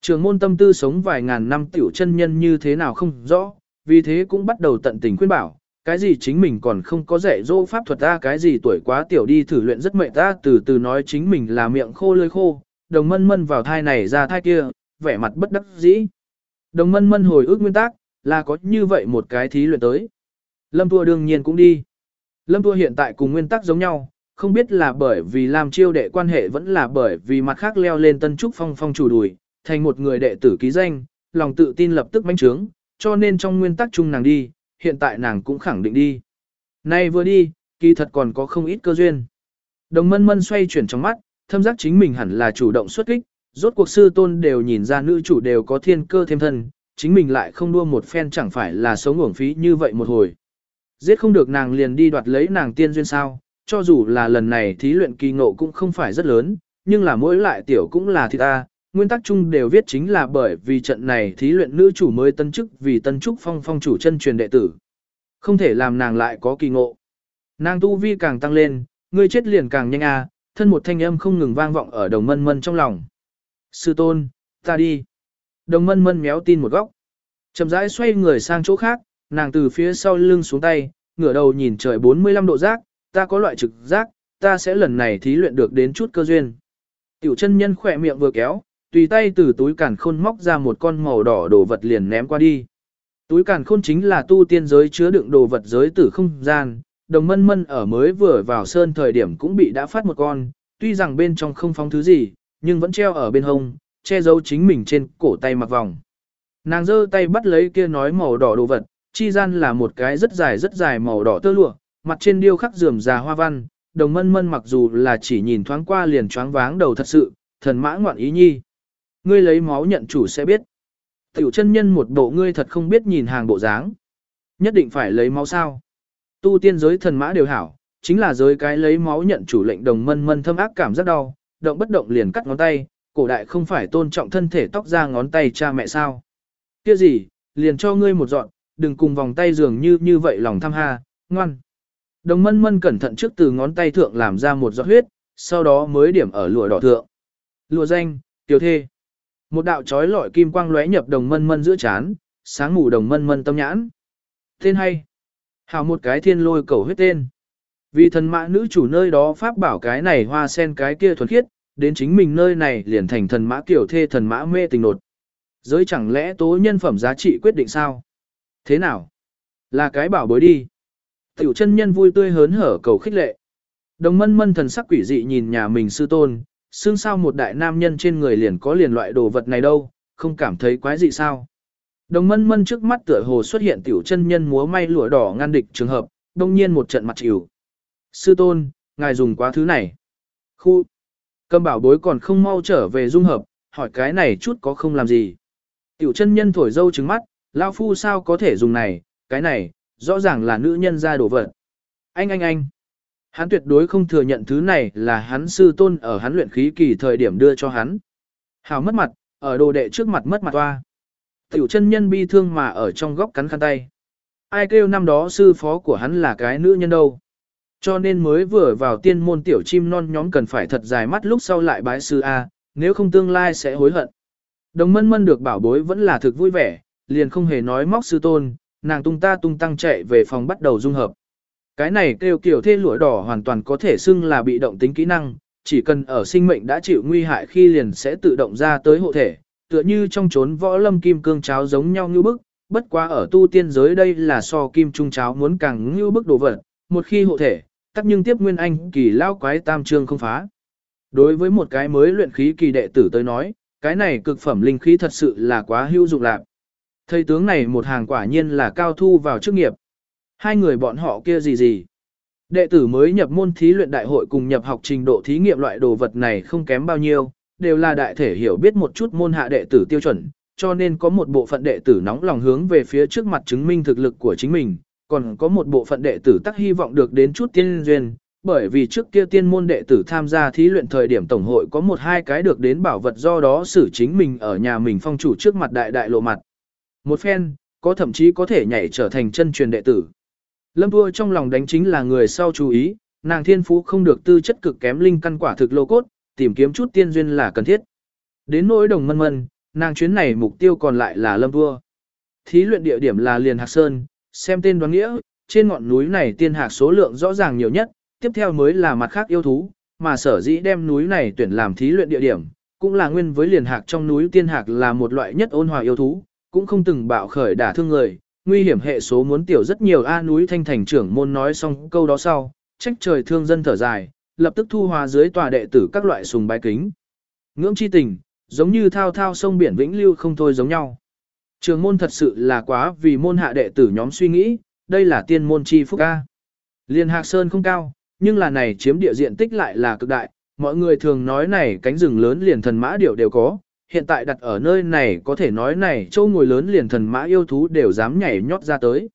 Trường môn tâm tư sống vài ngàn năm tiểu chân nhân như thế nào không rõ, vì thế cũng bắt đầu tận tình khuyên bảo, cái gì chính mình còn không có dạy dỗ pháp thuật ta cái gì tuổi quá tiểu đi thử luyện rất mệt ta từ từ nói chính mình là miệng khô lưỡi khô, đồng mân mân vào thai này ra thai kia, vẻ mặt bất đắc dĩ. Đồng mân mân hồi ước nguyên tắc, là có như vậy một cái thí luyện tới. Lâm Thua đương nhiên cũng đi. Lâm Thua hiện tại cùng nguyên tắc giống nhau, không biết là bởi vì làm chiêu đệ quan hệ vẫn là bởi vì mặt khác leo lên tân trúc phong phong chủ đùi, thành một người đệ tử ký danh, lòng tự tin lập tức manh trướng, cho nên trong nguyên tắc chung nàng đi, hiện tại nàng cũng khẳng định đi. Nay vừa đi, kỳ thật còn có không ít cơ duyên. Đồng mân mân xoay chuyển trong mắt, thâm giác chính mình hẳn là chủ động xuất kích, rốt cuộc sư tôn đều nhìn ra nữ chủ đều có thiên cơ thêm thân, chính mình lại không đua một phen chẳng phải là sống uổng phí như vậy một hồi. Giết không được nàng liền đi đoạt lấy nàng tiên duyên sao, cho dù là lần này thí luyện kỳ ngộ cũng không phải rất lớn, nhưng là mỗi lại tiểu cũng là thịt ta, nguyên tắc chung đều viết chính là bởi vì trận này thí luyện nữ chủ mới tân chức vì tân trúc phong phong chủ chân truyền đệ tử. Không thể làm nàng lại có kỳ ngộ. Nàng tu vi càng tăng lên, người chết liền càng nhanh à, thân một thanh âm không ngừng vang vọng ở đồng mân mân trong lòng. Sư tôn, ta đi. Đồng mân mân méo tin một góc. Chậm rãi xoay người sang chỗ khác, nàng từ phía sau lưng xuống tay, ngửa đầu nhìn trời 45 độ giác, ta có loại trực giác, ta sẽ lần này thí luyện được đến chút cơ duyên. Tiểu chân nhân khỏe miệng vừa kéo, tùy tay từ túi càn khôn móc ra một con màu đỏ đồ vật liền ném qua đi. Túi càn khôn chính là tu tiên giới chứa đựng đồ vật giới tử không gian, đồng mân mân ở mới vừa vào sơn thời điểm cũng bị đã phát một con, tuy rằng bên trong không phóng thứ gì, nhưng vẫn treo ở bên hông, che giấu chính mình trên cổ tay mặc vòng. Nàng giơ tay bắt lấy kia nói màu đỏ đồ vật, chi gian là một cái rất dài rất dài màu đỏ tơ lụa, mặt trên điêu khắc rườm rà hoa văn, đồng mân mân mặc dù là chỉ nhìn thoáng qua liền choáng váng đầu thật sự, thần mã ngoạn ý nhi. Ngươi lấy máu nhận chủ sẽ biết. Tiểu chân nhân một bộ ngươi thật không biết nhìn hàng bộ dáng. Nhất định phải lấy máu sao. Tu tiên giới thần mã đều hảo, chính là giới cái lấy máu nhận chủ lệnh đồng mân mân thâm ác cảm rất đau, động bất động liền cắt ngón tay, cổ đại không phải tôn trọng thân thể tóc ra ngón tay cha mẹ sao. Kia gì, liền cho ngươi một dọn, đừng cùng vòng tay dường như như vậy lòng tham ha, ngoan. Đồng mân mân cẩn thận trước từ ngón tay thượng làm ra một giọt huyết, sau đó mới điểm ở lụa đỏ thượng. Lụa danh, tiểu thê. Một đạo trói lọi kim quang lóe nhập đồng mân mân giữa chán, sáng ngủ đồng mân mân tâm nhãn. Tên hay. Hào một cái thiên lôi cầu huyết tên. Vì thần mã nữ chủ nơi đó pháp bảo cái này hoa sen cái kia thuần khiết, đến chính mình nơi này liền thành thần mã kiểu thê thần mã mê tình nột. Giới chẳng lẽ tố nhân phẩm giá trị quyết định sao? Thế nào? Là cái bảo bối đi. Tiểu chân nhân vui tươi hớn hở cầu khích lệ. Đồng mân mân thần sắc quỷ dị nhìn nhà mình sư tôn, xương sao một đại nam nhân trên người liền có liền loại đồ vật này đâu, không cảm thấy quái gì sao. Đồng mân mân trước mắt tựa hồ xuất hiện tiểu chân nhân múa may lụa đỏ ngăn địch trường hợp, đông nhiên một trận mặt chịu. Sư tôn, ngài dùng quá thứ này. Khu. Cầm bảo bối còn không mau trở về dung hợp, hỏi cái này chút có không làm gì. Tiểu chân nhân thổi dâu trứng mắt, lao phu sao có thể dùng này, cái này, rõ ràng là nữ nhân ra đồ vật. Anh anh anh. Hắn tuyệt đối không thừa nhận thứ này là hắn sư tôn ở hắn luyện khí kỳ thời điểm đưa cho hắn. Hào mất mặt, ở đồ đệ trước mặt mất mặt toa. Tiểu chân nhân bi thương mà ở trong góc cắn khăn tay. Ai kêu năm đó sư phó của hắn là cái nữ nhân đâu. Cho nên mới vừa vào tiên môn tiểu chim non nhóm cần phải thật dài mắt lúc sau lại bái sư A, nếu không tương lai sẽ hối hận. Đồng mân mân được bảo bối vẫn là thực vui vẻ, liền không hề nói móc sư tôn, nàng tung ta tung tăng chạy về phòng bắt đầu dung hợp. Cái này kêu kiểu thê lụa đỏ hoàn toàn có thể xưng là bị động tính kỹ năng, chỉ cần ở sinh mệnh đã chịu nguy hại khi liền sẽ tự động ra tới hộ thể, tựa như trong chốn võ lâm kim cương cháo giống nhau như bức, bất quá ở tu tiên giới đây là so kim trung cháo muốn càng như bức đồ vật, một khi hộ thể, tắc nhưng tiếp nguyên anh kỳ lao quái tam trương không phá. Đối với một cái mới luyện khí kỳ đệ tử tới nói, cái này cực phẩm linh khí thật sự là quá hữu dụng lạc. Thầy tướng này một hàng quả nhiên là cao thu vào chức nghiệp. Hai người bọn họ kia gì gì. Đệ tử mới nhập môn thí luyện đại hội cùng nhập học trình độ thí nghiệm loại đồ vật này không kém bao nhiêu, đều là đại thể hiểu biết một chút môn hạ đệ tử tiêu chuẩn, cho nên có một bộ phận đệ tử nóng lòng hướng về phía trước mặt chứng minh thực lực của chính mình, còn có một bộ phận đệ tử tắc hy vọng được đến chút tiên duyên, bởi vì trước kia tiên môn đệ tử tham gia thí luyện thời điểm tổng hội có một hai cái được đến bảo vật do đó xử chính mình ở nhà mình phong chủ trước mặt đại đại lộ mặt. Một phen, có thậm chí có thể nhảy trở thành chân truyền đệ tử. Lâm Thua trong lòng đánh chính là người sau chú ý, nàng thiên phú không được tư chất cực kém linh căn quả thực lô cốt, tìm kiếm chút tiên duyên là cần thiết. Đến nỗi đồng mân mân, nàng chuyến này mục tiêu còn lại là lâm Thua. Thí luyện địa điểm là liền hạc sơn, xem tên đoán nghĩa, trên ngọn núi này tiên hạc số lượng rõ ràng nhiều nhất, tiếp theo mới là mặt khác yêu thú, mà sở dĩ đem núi này tuyển làm thí luyện địa điểm, cũng là nguyên với liền hạc trong núi tiên hạc là một loại nhất ôn hòa yêu thú, cũng không từng bạo khởi đả thương người, nguy hiểm hệ số muốn tiểu rất nhiều a núi thanh thành trưởng môn nói xong câu đó sau, trách trời thương dân thở dài, lập tức thu hòa dưới tòa đệ tử các loại sùng bái kính. Ngưỡng chi tình, giống như thao thao sông biển vĩnh lưu không thôi giống nhau. Trường môn thật sự là quá vì môn hạ đệ tử nhóm suy nghĩ, đây là tiên môn chi phúc A. Liên Hạc Sơn không cao, nhưng là này chiếm địa diện tích lại là cực đại, mọi người thường nói này cánh rừng lớn liền thần mã điệu đều có, hiện tại đặt ở nơi này có thể nói này châu ngồi lớn liền thần mã yêu thú đều dám nhảy nhót ra tới.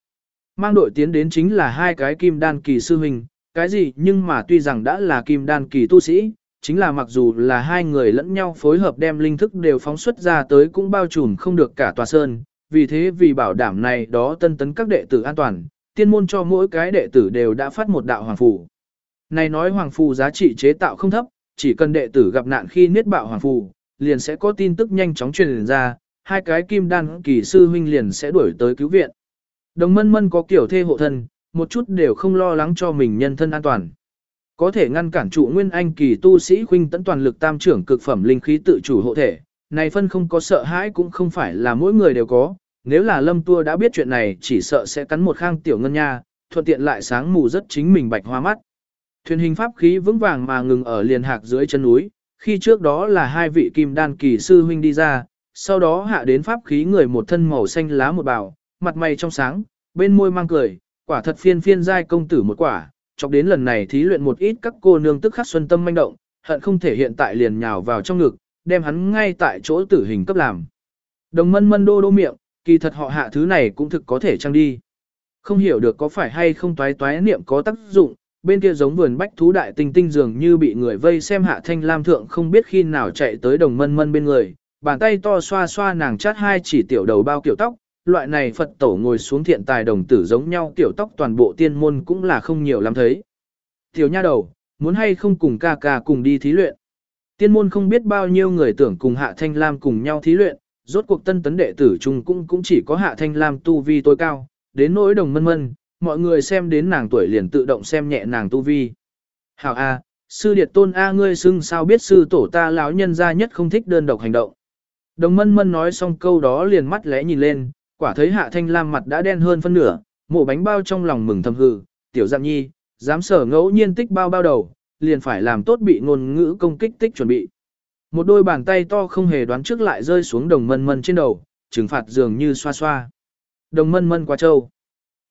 Mang đội tiến đến chính là hai cái kim đan kỳ sư huynh, cái gì nhưng mà tuy rằng đã là kim đan kỳ tu sĩ, chính là mặc dù là hai người lẫn nhau phối hợp đem linh thức đều phóng xuất ra tới cũng bao trùm không được cả tòa sơn, vì thế vì bảo đảm này đó tân tấn các đệ tử an toàn, tiên môn cho mỗi cái đệ tử đều đã phát một đạo hoàng phù. Này nói hoàng phù giá trị chế tạo không thấp, chỉ cần đệ tử gặp nạn khi niết bạo hoàng phù, liền sẽ có tin tức nhanh chóng truyền ra, hai cái kim đan kỳ sư huynh liền sẽ đuổi tới cứu viện. Đồng mân mân có kiểu thê hộ thân, một chút đều không lo lắng cho mình nhân thân an toàn. Có thể ngăn cản trụ nguyên anh kỳ tu sĩ huynh tấn toàn lực tam trưởng cực phẩm linh khí tự chủ hộ thể, này phân không có sợ hãi cũng không phải là mỗi người đều có, nếu là lâm tua đã biết chuyện này chỉ sợ sẽ cắn một khang tiểu ngân nha, thuận tiện lại sáng mù rất chính mình bạch hoa mắt. Thuyền hình pháp khí vững vàng mà ngừng ở liền hạc dưới chân núi, khi trước đó là hai vị kim đan kỳ sư huynh đi ra, sau đó hạ đến pháp khí người một thân màu xanh lá một bào, mặt mày trong sáng, bên môi mang cười, quả thật phiên phiên giai công tử một quả, chọc đến lần này thí luyện một ít các cô nương tức khắc xuân tâm manh động, hận không thể hiện tại liền nhào vào trong ngực, đem hắn ngay tại chỗ tử hình cấp làm. Đồng mân mân đô đô miệng, kỳ thật họ hạ thứ này cũng thực có thể trang đi. Không hiểu được có phải hay không toái toái niệm có tác dụng, bên kia giống vườn bách thú đại tinh tinh dường như bị người vây xem hạ thanh lam thượng không biết khi nào chạy tới đồng mân mân bên người, bàn tay to xoa xoa nàng chát hai chỉ tiểu đầu bao kiểu tóc, loại này Phật tổ ngồi xuống thiện tài đồng tử giống nhau kiểu tóc toàn bộ tiên môn cũng là không nhiều lắm thấy. Tiểu nha đầu, muốn hay không cùng ca ca cùng đi thí luyện. Tiên môn không biết bao nhiêu người tưởng cùng hạ thanh lam cùng nhau thí luyện, rốt cuộc tân tấn đệ tử chung cũng cũng chỉ có hạ thanh lam tu vi tối cao, đến nỗi đồng mân mân, mọi người xem đến nàng tuổi liền tự động xem nhẹ nàng tu vi. Hảo A, sư điệt tôn A ngươi xưng sao biết sư tổ ta lão nhân gia nhất không thích đơn độc hành động. Đồng mân mân nói xong câu đó liền mắt lẽ nhìn lên, quả thấy hạ thanh lam mặt đã đen hơn phân nửa, mổ bánh bao trong lòng mừng thầm hừ, tiểu dạng nhi, dám sở ngẫu nhiên tích bao bao đầu, liền phải làm tốt bị ngôn ngữ công kích tích chuẩn bị. Một đôi bàn tay to không hề đoán trước lại rơi xuống đồng mân mân trên đầu, trừng phạt dường như xoa xoa. Đồng mân mân qua châu.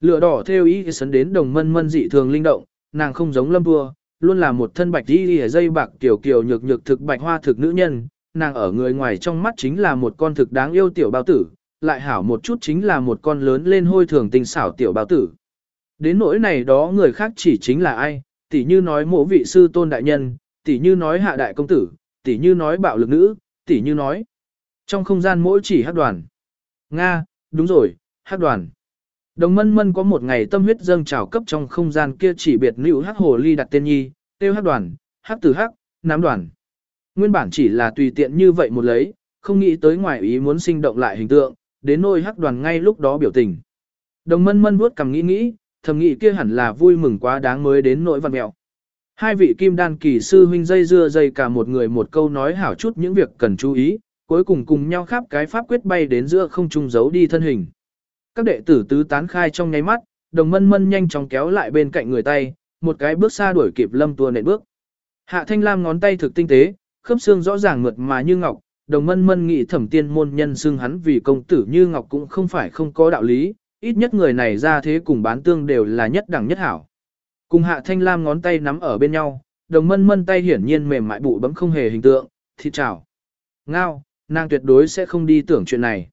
Lửa đỏ theo ý sấn đến đồng mân mân dị thường linh động, nàng không giống lâm vua, luôn là một thân bạch đi đi dây bạc tiểu kiều nhược nhược thực bạch hoa thực nữ nhân, nàng ở người ngoài trong mắt chính là một con thực đáng yêu tiểu bao tử, lại hảo một chút chính là một con lớn lên hôi thường tình xảo tiểu bao tử. Đến nỗi này đó người khác chỉ chính là ai, tỉ như nói mộ vị sư tôn đại nhân, tỉ như nói hạ đại công tử, tỉ như nói bạo lực nữ, tỉ như nói. Trong không gian mỗi chỉ hát đoàn. Nga, đúng rồi, hát đoàn. Đồng mân mân có một ngày tâm huyết dâng trào cấp trong không gian kia chỉ biệt nữ hắc hồ ly đặt tên nhi, tiêu hắc đoàn, hắc tử hắc, nám đoàn. Nguyên bản chỉ là tùy tiện như vậy một lấy, không nghĩ tới ngoài ý muốn sinh động lại hình tượng, đến nôi hắc đoàn ngay lúc đó biểu tình. Đồng mân mân vuốt cầm nghĩ nghĩ, thầm nghĩ kia hẳn là vui mừng quá đáng mới đến nỗi văn mẹo. Hai vị kim đan kỳ sư huynh dây dưa dây cả một người một câu nói hảo chút những việc cần chú ý, cuối cùng cùng nhau khắp cái pháp quyết bay đến giữa không trung giấu đi thân hình. Các đệ tử tứ tán khai trong nháy mắt, đồng mân mân nhanh chóng kéo lại bên cạnh người tay, một cái bước xa đuổi kịp lâm tua nện bước. Hạ thanh lam ngón tay thực tinh tế, khớp xương rõ ràng mượt mà như ngọc, đồng mân mân nghĩ thẩm tiên môn nhân xưng hắn vì công tử như ngọc cũng không phải không có đạo lý, ít nhất người này ra thế cùng bán tương đều là nhất đẳng nhất hảo. Cùng hạ thanh lam ngón tay nắm ở bên nhau, đồng mân mân tay hiển nhiên mềm mại bụ bấm không hề hình tượng, thịt chảo. Ngao, nàng tuyệt đối sẽ không đi tưởng chuyện này.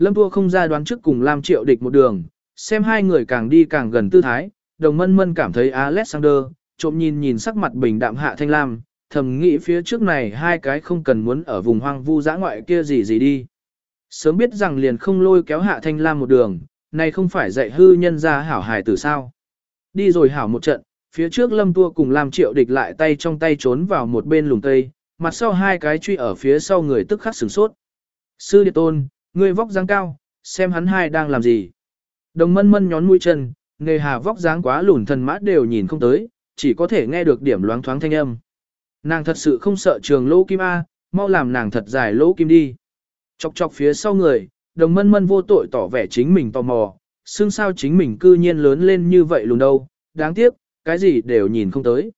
Lâm Tua không ra đoán trước cùng Lam Triệu địch một đường, xem hai người càng đi càng gần tư thái, đồng mân mân cảm thấy Alexander, trộm nhìn nhìn sắc mặt bình đạm hạ thanh lam, thầm nghĩ phía trước này hai cái không cần muốn ở vùng hoang vu dã ngoại kia gì gì đi. Sớm biết rằng liền không lôi kéo hạ thanh lam một đường, này không phải dạy hư nhân ra hảo hài tử sao. Đi rồi hảo một trận, phía trước lâm tua cùng Lam Triệu địch lại tay trong tay trốn vào một bên lùng tây, mặt sau hai cái truy ở phía sau người tức khắc sửng sốt. Sư Điệt Tôn, Ngươi vóc dáng cao, xem hắn hai đang làm gì. Đồng mân mân nhón mũi chân, nghề hà vóc dáng quá lùn thần mã đều nhìn không tới, chỉ có thể nghe được điểm loáng thoáng thanh âm. Nàng thật sự không sợ trường lỗ kim A, mau làm nàng thật dài lỗ kim đi. Chọc chọc phía sau người, đồng mân mân vô tội tỏ vẻ chính mình tò mò, xương sao chính mình cư nhiên lớn lên như vậy lùn đâu, đáng tiếc, cái gì đều nhìn không tới.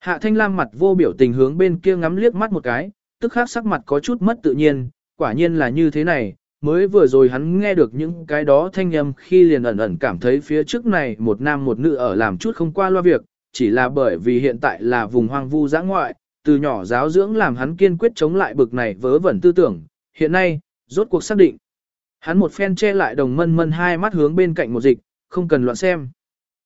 Hạ thanh lam mặt vô biểu tình hướng bên kia ngắm liếc mắt một cái, tức khắc sắc mặt có chút mất tự nhiên, quả nhiên là như thế này, mới vừa rồi hắn nghe được những cái đó thanh âm khi liền ẩn ẩn cảm thấy phía trước này một nam một nữ ở làm chút không qua loa việc, chỉ là bởi vì hiện tại là vùng hoang vu giã ngoại, từ nhỏ giáo dưỡng làm hắn kiên quyết chống lại bực này vớ vẩn tư tưởng, hiện nay, rốt cuộc xác định. Hắn một phen che lại đồng mân mân hai mắt hướng bên cạnh một dịch, không cần loạn xem.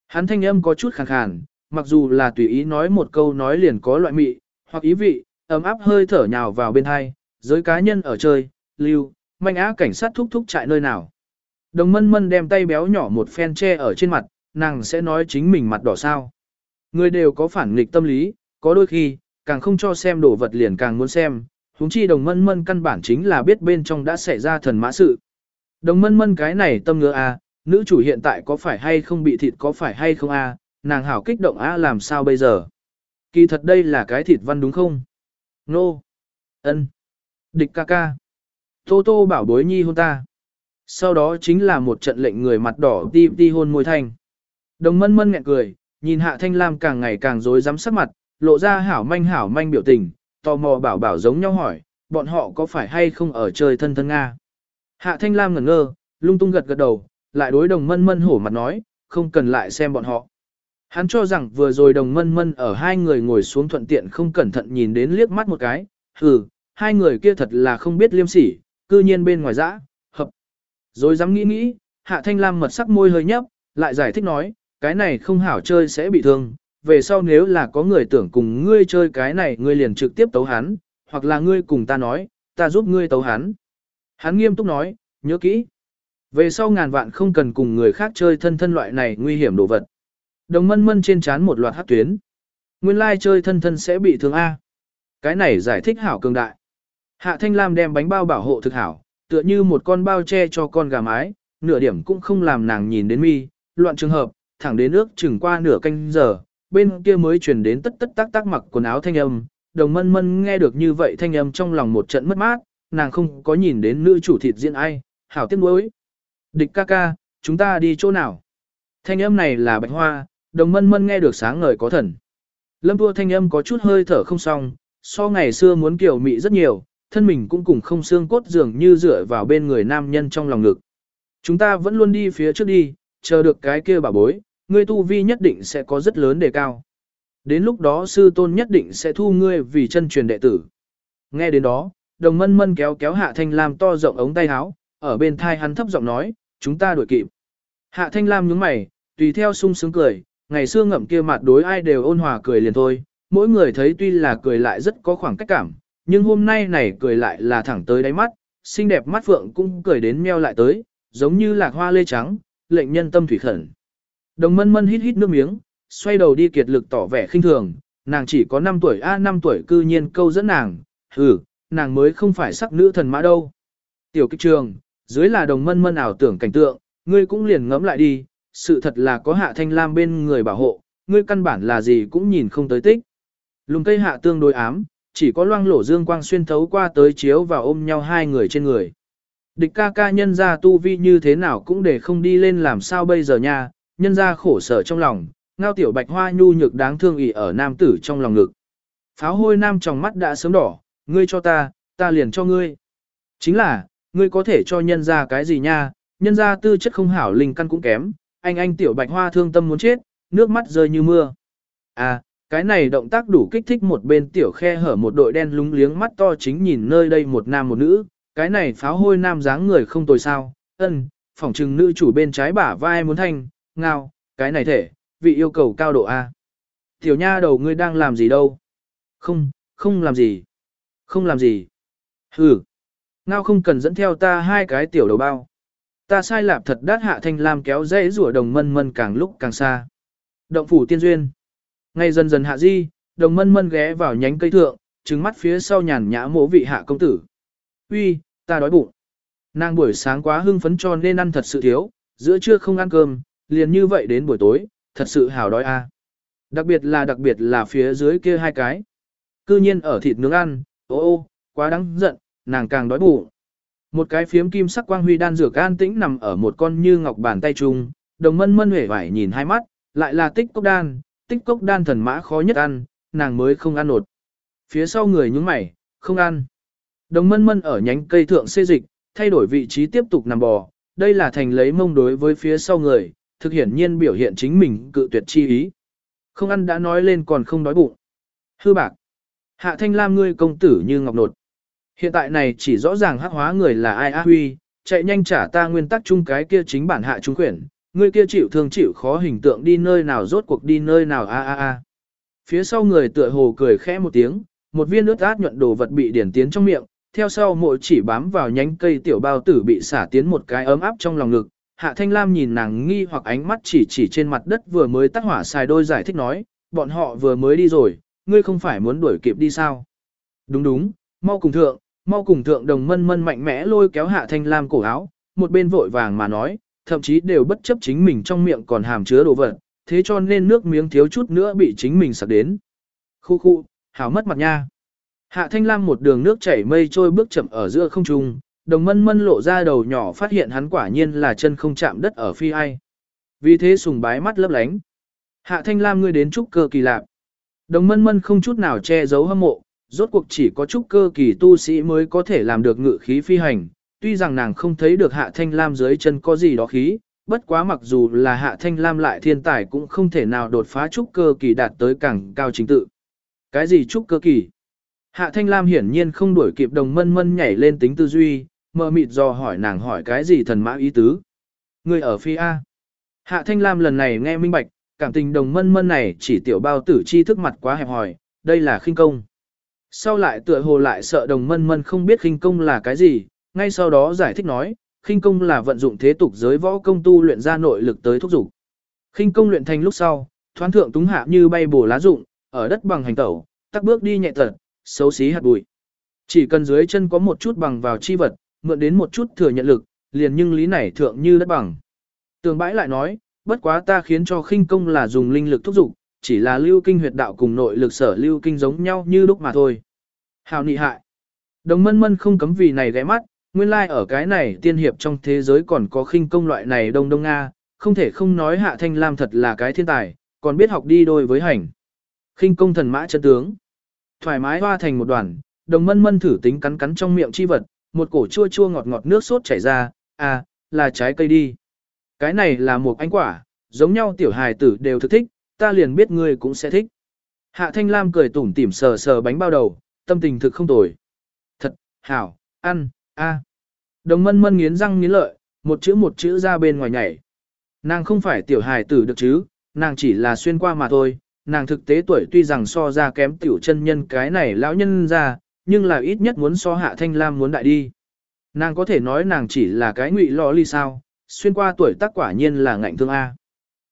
Hắn thanh âm có chút khàn khàn, mặc dù là tùy ý nói một câu nói liền có loại mị, hoặc ý vị, ấm áp hơi thở nhào vào bên hai, giới cá nhân ở chơi, lưu, manh á cảnh sát thúc thúc chạy nơi nào. Đồng mân mân đem tay béo nhỏ một phen che ở trên mặt, nàng sẽ nói chính mình mặt đỏ sao. Người đều có phản nghịch tâm lý, có đôi khi, càng không cho xem đồ vật liền càng muốn xem, huống chi đồng mân mân căn bản chính là biết bên trong đã xảy ra thần mã sự. Đồng mân mân cái này tâm ngứa a, à, nữ chủ hiện tại có phải hay không bị thịt có phải hay không a, à, nàng hảo kích động a làm sao bây giờ. Kỳ thật đây là cái thịt văn đúng không? Nô. No. ân, Địch ca ca. Tô tô bảo bối nhi hôn ta. Sau đó chính là một trận lệnh người mặt đỏ đi đi hôn môi thanh. Đồng mân mân nghẹn cười, nhìn hạ thanh lam càng ngày càng rối rắm sắc mặt, lộ ra hảo manh hảo manh biểu tình, tò mò bảo bảo giống nhau hỏi, bọn họ có phải hay không ở chơi thân thân Nga. Hạ thanh lam ngẩn ngơ, lung tung gật gật đầu, lại đối đồng mân mân hổ mặt nói, không cần lại xem bọn họ. Hắn cho rằng vừa rồi đồng mân mân ở hai người ngồi xuống thuận tiện không cẩn thận nhìn đến liếc mắt một cái, hừ, hai người kia thật là không biết liêm sỉ, cư nhiên bên ngoài dã, hợp. Rồi dám nghĩ nghĩ, hạ thanh lam mật sắc môi hơi nhấp, lại giải thích nói, cái này không hảo chơi sẽ bị thương, về sau nếu là có người tưởng cùng ngươi chơi cái này ngươi liền trực tiếp tấu hắn, hoặc là ngươi cùng ta nói, ta giúp ngươi tấu hắn. Hắn nghiêm túc nói, nhớ kỹ. Về sau ngàn vạn không cần cùng người khác chơi thân thân loại này nguy hiểm đồ vật. Đồng mân mân trên chán một loạt hát tuyến. Nguyên lai chơi thân thân sẽ bị thương A. Cái này giải thích hảo cường đại. Hạ Thanh Lam đem bánh bao bảo hộ thực hảo, tựa như một con bao che cho con gà mái, nửa điểm cũng không làm nàng nhìn đến mi, loạn trường hợp, thẳng đến nước chừng qua nửa canh giờ, bên kia mới truyền đến tất tất tác tác mặc quần áo thanh âm, đồng mân mân nghe được như vậy thanh âm trong lòng một trận mất mát, nàng không có nhìn đến nữ chủ thịt diễn ai, hảo tiếc nuối. Địch ca ca, chúng ta đi chỗ nào? Thanh âm này là bạch hoa, đồng mân mân nghe được sáng ngời có thần. Lâm tua thanh âm có chút hơi thở không xong, so ngày xưa muốn kiểu mị rất nhiều, thân mình cũng cùng không xương cốt dường như dựa vào bên người nam nhân trong lòng ngực. Chúng ta vẫn luôn đi phía trước đi, chờ được cái kia bà bối, ngươi tu vi nhất định sẽ có rất lớn đề cao. Đến lúc đó sư tôn nhất định sẽ thu ngươi vì chân truyền đệ tử. Nghe đến đó, đồng mân mân kéo kéo hạ thanh lam to rộng ống tay áo, ở bên thai hắn thấp giọng nói, chúng ta đuổi kịp. Hạ thanh lam nhướng mày, tùy theo sung sướng cười, ngày xưa ngậm kia mặt đối ai đều ôn hòa cười liền thôi, mỗi người thấy tuy là cười lại rất có khoảng cách cảm, nhưng hôm nay này cười lại là thẳng tới đáy mắt, xinh đẹp mắt phượng cũng cười đến meo lại tới, giống như lạc hoa lê trắng, lệnh nhân tâm thủy khẩn. Đồng mân mân hít hít nước miếng, xoay đầu đi kiệt lực tỏ vẻ khinh thường, nàng chỉ có 5 tuổi a à, 5 tuổi cư nhiên câu dẫn nàng, hừ, nàng mới không phải sắc nữ thần mã đâu. Tiểu kích trường, dưới là đồng mân mân ảo tưởng cảnh tượng, ngươi cũng liền ngẫm lại đi, sự thật là có hạ thanh lam bên người bảo hộ, ngươi căn bản là gì cũng nhìn không tới tích. Lùng cây hạ tương đối ám, chỉ có loang lổ dương quang xuyên thấu qua tới chiếu và ôm nhau hai người trên người. Địch ca ca nhân ra tu vi như thế nào cũng để không đi lên làm sao bây giờ nha, nhân ra khổ sở trong lòng, ngao tiểu bạch hoa nhu nhược đáng thương ỉ ở nam tử trong lòng ngực. Pháo hôi nam trong mắt đã sớm đỏ, ngươi cho ta, ta liền cho ngươi. Chính là, ngươi có thể cho nhân ra cái gì nha, nhân ra tư chất không hảo linh căn cũng kém, anh anh tiểu bạch hoa thương tâm muốn chết, nước mắt rơi như mưa. À, cái này động tác đủ kích thích một bên tiểu khe hở một đội đen lúng liếng mắt to chính nhìn nơi đây một nam một nữ, cái này pháo hôi nam dáng người không tồi sao, ân, phỏng trừng nữ chủ bên trái bả vai muốn thanh, ngao, cái này thể, vị yêu cầu cao độ A. Tiểu nha đầu ngươi đang làm gì đâu? Không, không làm gì. Không làm gì. Hừ. Ngao không cần dẫn theo ta hai cái tiểu đầu bao. Ta sai lạp thật đát hạ thanh lam kéo dễ rủa đồng mân mân càng lúc càng xa. Động phủ tiên duyên. Ngay dần dần hạ di, đồng mân mân ghé vào nhánh cây thượng, trừng mắt phía sau nhàn nhã mỗ vị hạ công tử. Uy, ta đói bụng. Nàng buổi sáng quá hưng phấn cho nên ăn thật sự thiếu, giữa trưa không ăn cơm, liền như vậy đến buổi tối, thật sự hào đói a. Đặc biệt là đặc biệt là phía dưới kia hai cái. Cư nhiên ở thịt nướng ăn, ô ô, quá đáng giận, nàng càng đói bụng. Một cái phiếm kim sắc quang huy đan dược an tĩnh nằm ở một con như ngọc bàn tay chung, đồng mân mân huệ vải nhìn hai mắt, lại là tích cốc đan, tích cốc đan thần mã khó nhất ăn, nàng mới không ăn nột. Phía sau người nhúng mày, không ăn. Đồng mân mân ở nhánh cây thượng xê dịch, thay đổi vị trí tiếp tục nằm bò, đây là thành lấy mông đối với phía sau người, thực hiển nhiên biểu hiện chính mình cự tuyệt chi ý. Không ăn đã nói lên còn không đói bụng. Hư bạc. Hạ thanh lam ngươi công tử như ngọc nột. Hiện tại này chỉ rõ ràng hắc hóa người là ai a huy, chạy nhanh trả ta nguyên tắc chung cái kia chính bản hạ trung quyển, ngươi kia chịu thương chịu khó hình tượng đi nơi nào rốt cuộc đi nơi nào a a a. Phía sau người tựa hồ cười khẽ một tiếng, một viên nước át nhuận đồ vật bị điển tiến trong miệng, theo sau mỗi chỉ bám vào nhánh cây tiểu bao tử bị xả tiến một cái ấm áp trong lòng ngực. Hạ Thanh Lam nhìn nàng nghi hoặc ánh mắt chỉ chỉ trên mặt đất vừa mới tắt hỏa xài đôi giải thích nói, bọn họ vừa mới đi rồi, ngươi không phải muốn đuổi kịp đi sao? Đúng đúng, mau cùng thượng, mau cùng thượng đồng mân mân mạnh mẽ lôi kéo Hạ Thanh Lam cổ áo, một bên vội vàng mà nói, thậm chí đều bất chấp chính mình trong miệng còn hàm chứa đồ vật, thế cho nên nước miếng thiếu chút nữa bị chính mình sặc đến. Khu khu, hảo mất mặt nha. Hạ Thanh Lam một đường nước chảy mây trôi bước chậm ở giữa không trung, đồng mân mân lộ ra đầu nhỏ phát hiện hắn quả nhiên là chân không chạm đất ở phi ai. Vì thế sùng bái mắt lấp lánh. Hạ Thanh Lam ngươi đến trúc cơ kỳ lạp. Đồng mân mân không chút nào che giấu hâm mộ, rốt cuộc chỉ có trúc cơ kỳ tu sĩ mới có thể làm được ngự khí phi hành. Tuy rằng nàng không thấy được Hạ Thanh Lam dưới chân có gì đó khí, bất quá mặc dù là Hạ Thanh Lam lại thiên tài cũng không thể nào đột phá trúc cơ kỳ đạt tới càng cao chính tự. Cái gì trúc cơ kỳ? Hạ Thanh Lam hiển nhiên không đuổi kịp đồng mân mân nhảy lên tính tư duy, mờ mịt do hỏi nàng hỏi cái gì thần mã ý tứ. Người ở phi A. Hạ Thanh Lam lần này nghe minh bạch, cảm tình đồng mân mân này chỉ tiểu bao tử chi thức mặt quá hẹp hòi, đây là khinh công. Sau lại tựa hồ lại sợ đồng mân mân không biết khinh công là cái gì, ngay sau đó giải thích nói, khinh công là vận dụng thế tục giới võ công tu luyện ra nội lực tới thúc dục. Khinh công luyện thành lúc sau, thoán thượng túng hạ như bay bổ lá rụng, ở đất bằng hành tẩu, tắc bước đi nhẹ tật, xấu xí hạt bụi. Chỉ cần dưới chân có một chút bằng vào chi vật, mượn đến một chút thừa nhận lực, liền nhưng lý này thượng như đất bằng. Tường bãi lại nói, bất quá ta khiến cho khinh công là dùng linh lực thúc dục, chỉ là lưu kinh huyệt đạo cùng nội lực sở lưu kinh giống nhau như lúc mà thôi. Hào nị hại. Đồng mân mân không cấm vì này ghé mắt, nguyên lai like ở cái này tiên hiệp trong thế giới còn có khinh công loại này đông đông Nga, không thể không nói hạ thanh lam thật là cái thiên tài, còn biết học đi đôi với hành. Khinh công thần mã chân tướng. Thoải mái hoa thành một đoàn, đồng mân mân thử tính cắn cắn trong miệng chi vật, một cổ chua chua ngọt ngọt nước sốt chảy ra, à, là trái cây đi. Cái này là một anh quả, giống nhau tiểu hài tử đều thực thích, ta liền biết ngươi cũng sẽ thích. Hạ Thanh Lam cười tủm tỉm sờ sờ bánh bao đầu, tâm tình thực không tồi. Thật, hảo, ăn, a. Đồng mân mân nghiến răng nghiến lợi, một chữ một chữ ra bên ngoài nhảy. Nàng không phải tiểu hài tử được chứ, nàng chỉ là xuyên qua mà thôi, nàng thực tế tuổi tuy rằng so ra kém tiểu chân nhân cái này lão nhân ra, nhưng là ít nhất muốn so hạ thanh lam muốn đại đi. Nàng có thể nói nàng chỉ là cái ngụy lo ly sao, xuyên qua tuổi tác quả nhiên là ngạnh thương A.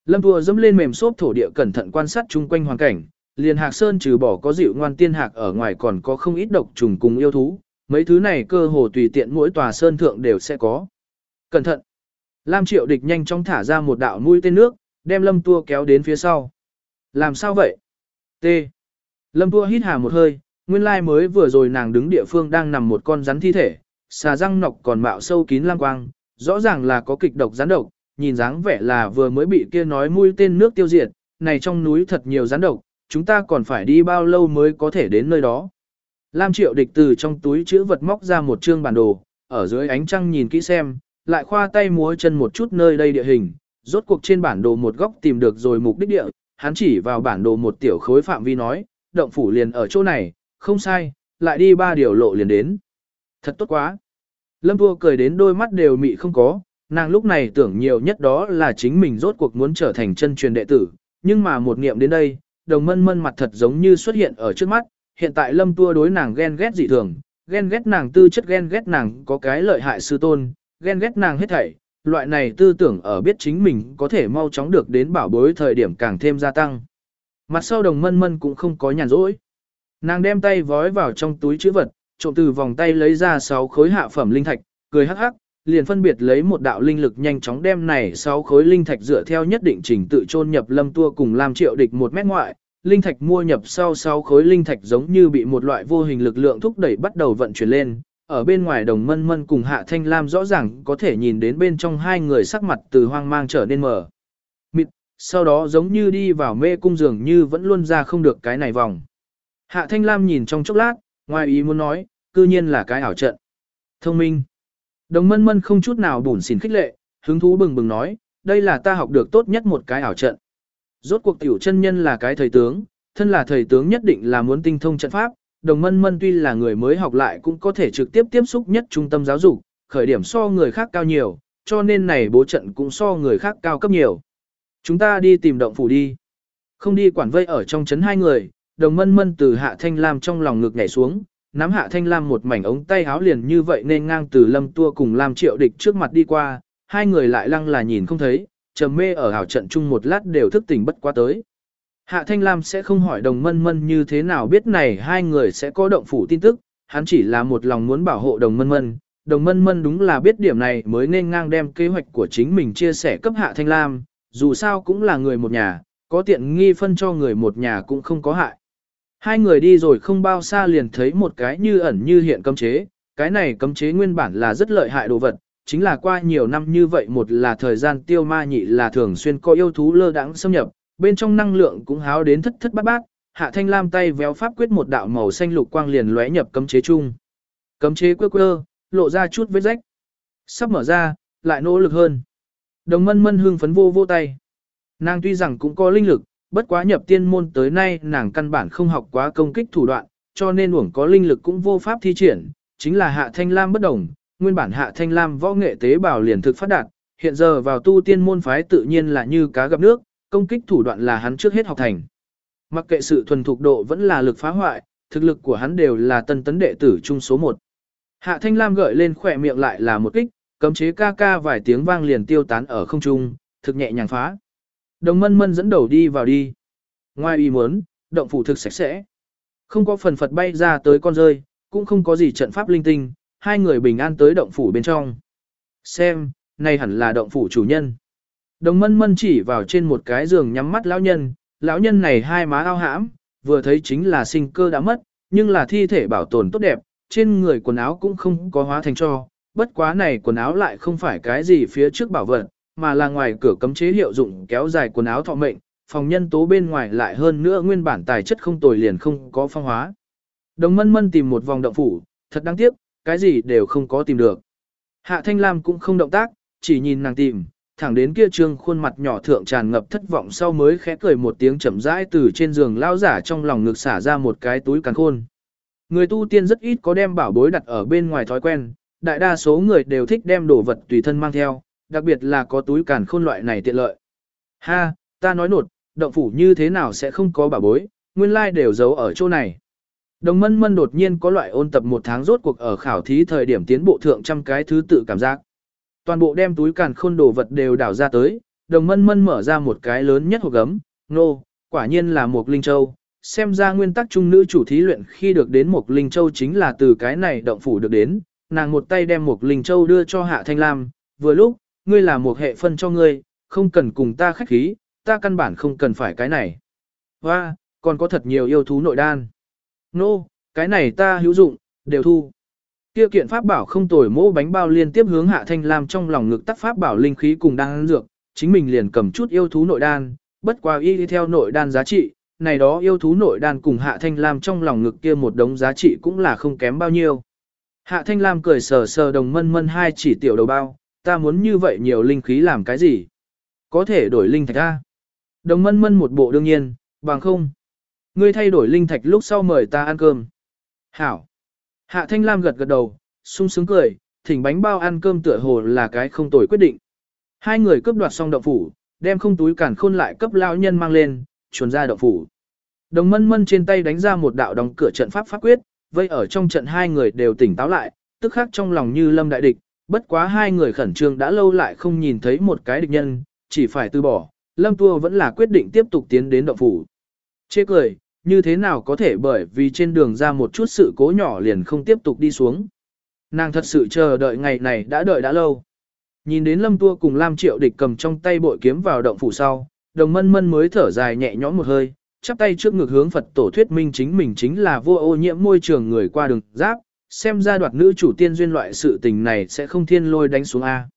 Lâm Thua dẫm lên mềm xốp thổ địa cẩn thận quan sát chung quanh hoàn cảnh, liền hạc sơn trừ bỏ có dịu ngoan tiên hạc ở ngoài còn có không ít độc trùng cùng yêu thú, mấy thứ này cơ hồ tùy tiện mỗi tòa sơn thượng đều sẽ có. Cẩn thận! Lam triệu địch nhanh chóng thả ra một đạo mũi tên nước, đem lâm tua kéo đến phía sau. Làm sao vậy? T. Lâm tua hít hà một hơi, nguyên lai mới vừa rồi nàng đứng địa phương đang nằm một con rắn thi thể, xà răng nọc còn mạo sâu kín lang quang, rõ ràng là có kịch độc rắn độc, nhìn dáng vẻ là vừa mới bị kia nói mũi tên nước tiêu diệt, này trong núi thật nhiều rắn độc, chúng ta còn phải đi bao lâu mới có thể đến nơi đó. Lam triệu địch từ trong túi chữ vật móc ra một chương bản đồ, ở dưới ánh trăng nhìn kỹ xem, lại khoa tay múa chân một chút nơi đây địa hình, rốt cuộc trên bản đồ một góc tìm được rồi mục đích địa, hắn chỉ vào bản đồ một tiểu khối phạm vi nói, động phủ liền ở chỗ này, không sai, lại đi ba điều lộ liền đến. Thật tốt quá. Lâm Thua cười đến đôi mắt đều mị không có, nàng lúc này tưởng nhiều nhất đó là chính mình rốt cuộc muốn trở thành chân truyền đệ tử, nhưng mà một niệm đến đây, đồng mân mân mặt thật giống như xuất hiện ở trước mắt, hiện tại Lâm Tua đối nàng ghen ghét dị thường, ghen ghét nàng tư chất ghen ghét nàng có cái lợi hại sư tôn, ghen ghét nàng hết thảy, loại này tư tưởng ở biết chính mình có thể mau chóng được đến bảo bối thời điểm càng thêm gia tăng. Mặt sau đồng mân mân cũng không có nhàn rỗi. Nàng đem tay vói vào trong túi chữ vật, trộm từ vòng tay lấy ra 6 khối hạ phẩm linh thạch, cười hắc hắc, liền phân biệt lấy một đạo linh lực nhanh chóng đem này 6 khối linh thạch dựa theo nhất định trình tự chôn nhập lâm tua cùng làm triệu địch một mét ngoại. Linh thạch mua nhập sau 6 khối linh thạch giống như bị một loại vô hình lực lượng thúc đẩy bắt đầu vận chuyển lên. Ở bên ngoài đồng mân mân cùng hạ thanh lam rõ ràng có thể nhìn đến bên trong hai người sắc mặt từ hoang mang trở nên mờ. Mịt, sau đó giống như đi vào mê cung dường như vẫn luôn ra không được cái này vòng. Hạ thanh lam nhìn trong chốc lát, ngoài ý muốn nói, cư nhiên là cái ảo trận. Thông minh. Đồng mân mân không chút nào bùn xỉn khích lệ, hứng thú bừng bừng nói, đây là ta học được tốt nhất một cái ảo trận. Rốt cuộc tiểu chân nhân là cái thầy tướng, thân là thầy tướng nhất định là muốn tinh thông trận pháp, đồng mân mân tuy là người mới học lại cũng có thể trực tiếp tiếp xúc nhất trung tâm giáo dục, khởi điểm so người khác cao nhiều, cho nên này bố trận cũng so người khác cao cấp nhiều. Chúng ta đi tìm động phủ đi. Không đi quản vây ở trong chấn hai người, đồng mân mân từ hạ thanh lam trong lòng ngực nhảy xuống, nắm hạ thanh lam một mảnh ống tay háo liền như vậy nên ngang từ lâm tua cùng lam triệu địch trước mặt đi qua, hai người lại lăng là nhìn không thấy, trầm mê ở hảo trận chung một lát đều thức tỉnh bất quá tới. Hạ thanh lam sẽ không hỏi đồng mân mân như thế nào biết này hai người sẽ có động phủ tin tức, hắn chỉ là một lòng muốn bảo hộ đồng mân mân. Đồng mân mân đúng là biết điểm này mới nên ngang đem kế hoạch của chính mình chia sẻ cấp hạ thanh lam, dù sao cũng là người một nhà, có tiện nghi phân cho người một nhà cũng không có hại. Hai người đi rồi không bao xa liền thấy một cái như ẩn như hiện cấm chế, cái này cấm chế nguyên bản là rất lợi hại đồ vật, chính là qua nhiều năm như vậy một là thời gian tiêu ma nhị là thường xuyên có yêu thú lơ đãng xâm nhập, bên trong năng lượng cũng háo đến thất thất bát bát, hạ thanh lam tay véo pháp quyết một đạo màu xanh lục quang liền lóe nhập cấm chế chung. Cấm chế quơ quơ, lộ ra chút vết rách. Sắp mở ra, lại nỗ lực hơn. Đồng mân mân hương phấn vô vô tay. Nàng tuy rằng cũng có linh lực, bất quá nhập tiên môn tới nay nàng căn bản không học quá công kích thủ đoạn, cho nên uổng có linh lực cũng vô pháp thi triển, chính là hạ thanh lam bất đồng, nguyên bản hạ thanh lam võ nghệ tế bào liền thực phát đạt, hiện giờ vào tu tiên môn phái tự nhiên là như cá gặp nước, công kích thủ đoạn là hắn trước hết học thành. Mặc kệ sự thuần thục độ vẫn là lực phá hoại, thực lực của hắn đều là tân tấn đệ tử trung số 1. Hạ thanh lam gợi lên khỏe miệng lại là một kích, cấm chế ca ca vài tiếng vang liền tiêu tán ở không trung, thực nhẹ nhàng phá. Đồng mân mân dẫn đầu đi vào đi. Ngoài ý muốn, động phủ thực sạch sẽ. Không có phần phật bay ra tới con rơi, cũng không có gì trận pháp linh tinh, hai người bình an tới động phủ bên trong. Xem, này hẳn là động phủ chủ nhân. Đồng mân mân chỉ vào trên một cái giường nhắm mắt lão nhân, lão nhân này hai má ao hãm, vừa thấy chính là sinh cơ đã mất, nhưng là thi thể bảo tồn tốt đẹp, trên người quần áo cũng không có hóa thành cho, bất quá này quần áo lại không phải cái gì phía trước bảo vật, mà là ngoài cửa cấm chế hiệu dụng kéo dài quần áo thọ mệnh, phòng nhân tố bên ngoài lại hơn nữa nguyên bản tài chất không tồi liền không có phong hóa. Đồng mân mân tìm một vòng động phủ, thật đáng tiếc, cái gì đều không có tìm được. Hạ Thanh Lam cũng không động tác, chỉ nhìn nàng tìm, thẳng đến kia trương khuôn mặt nhỏ thượng tràn ngập thất vọng sau mới khẽ cười một tiếng chậm rãi từ trên giường lao giả trong lòng ngực xả ra một cái túi càng khôn. Người tu tiên rất ít có đem bảo bối đặt ở bên ngoài thói quen, đại đa số người đều thích đem đồ vật tùy thân mang theo, đặc biệt là có túi càn khôn loại này tiện lợi. Ha, ta nói nột, động phủ như thế nào sẽ không có bảo bối, nguyên lai like đều giấu ở chỗ này. Đồng mân mân đột nhiên có loại ôn tập một tháng rốt cuộc ở khảo thí thời điểm tiến bộ thượng trăm cái thứ tự cảm giác. Toàn bộ đem túi càn khôn đồ vật đều đảo ra tới, đồng mân mân mở ra một cái lớn nhất hộp gấm, nô, quả nhiên là một linh châu. Xem ra nguyên tắc trung nữ chủ thí luyện khi được đến một linh châu chính là từ cái này động phủ được đến, nàng một tay đem một linh châu đưa cho hạ thanh lam, vừa lúc, ngươi là một hệ phân cho ngươi, không cần cùng ta khách khí, ta căn bản không cần phải cái này. Và còn có thật nhiều yêu thú nội đan. Nô, no, cái này ta hữu dụng, đều thu. Kia kiện pháp bảo không tồi mỗ bánh bao liên tiếp hướng hạ thanh lam trong lòng ngực tắc pháp bảo linh khí cùng đan dược, chính mình liền cầm chút yêu thú nội đan, bất qua y đi theo nội đan giá trị, này đó yêu thú nội đan cùng hạ thanh lam trong lòng ngực kia một đống giá trị cũng là không kém bao nhiêu. Hạ thanh lam cười sờ sờ đồng mân mân hai chỉ tiểu đầu bao, ta muốn như vậy nhiều linh khí làm cái gì? Có thể đổi linh thạch ra. Đồng mân mân một bộ đương nhiên, bằng không. Ngươi thay đổi linh thạch lúc sau mời ta ăn cơm. Hảo. Hạ Thanh Lam gật gật đầu, sung sướng cười, thỉnh bánh bao ăn cơm tựa hồ là cái không tồi quyết định. Hai người cướp đoạt xong động phủ, đem không túi cản khôn lại cấp lão nhân mang lên, chuồn ra động phủ. Đồng mân mân trên tay đánh ra một đạo đóng cửa trận pháp pháp quyết, vây ở trong trận hai người đều tỉnh táo lại, tức khắc trong lòng như lâm đại địch, bất quá hai người khẩn trương đã lâu lại không nhìn thấy một cái địch nhân, chỉ phải từ bỏ, lâm tua vẫn là quyết định tiếp tục tiến đến động phủ. Chê cười, như thế nào có thể bởi vì trên đường ra một chút sự cố nhỏ liền không tiếp tục đi xuống. Nàng thật sự chờ đợi ngày này đã đợi đã lâu. Nhìn đến lâm tua cùng Lam Triệu địch cầm trong tay bội kiếm vào động phủ sau, đồng mân mân mới thở dài nhẹ nhõm một hơi, chắp tay trước ngực hướng Phật tổ thuyết minh chính mình chính là vô ô nhiễm môi trường người qua đường giáp, xem ra đoạt nữ chủ tiên duyên loại sự tình này sẽ không thiên lôi đánh xuống A.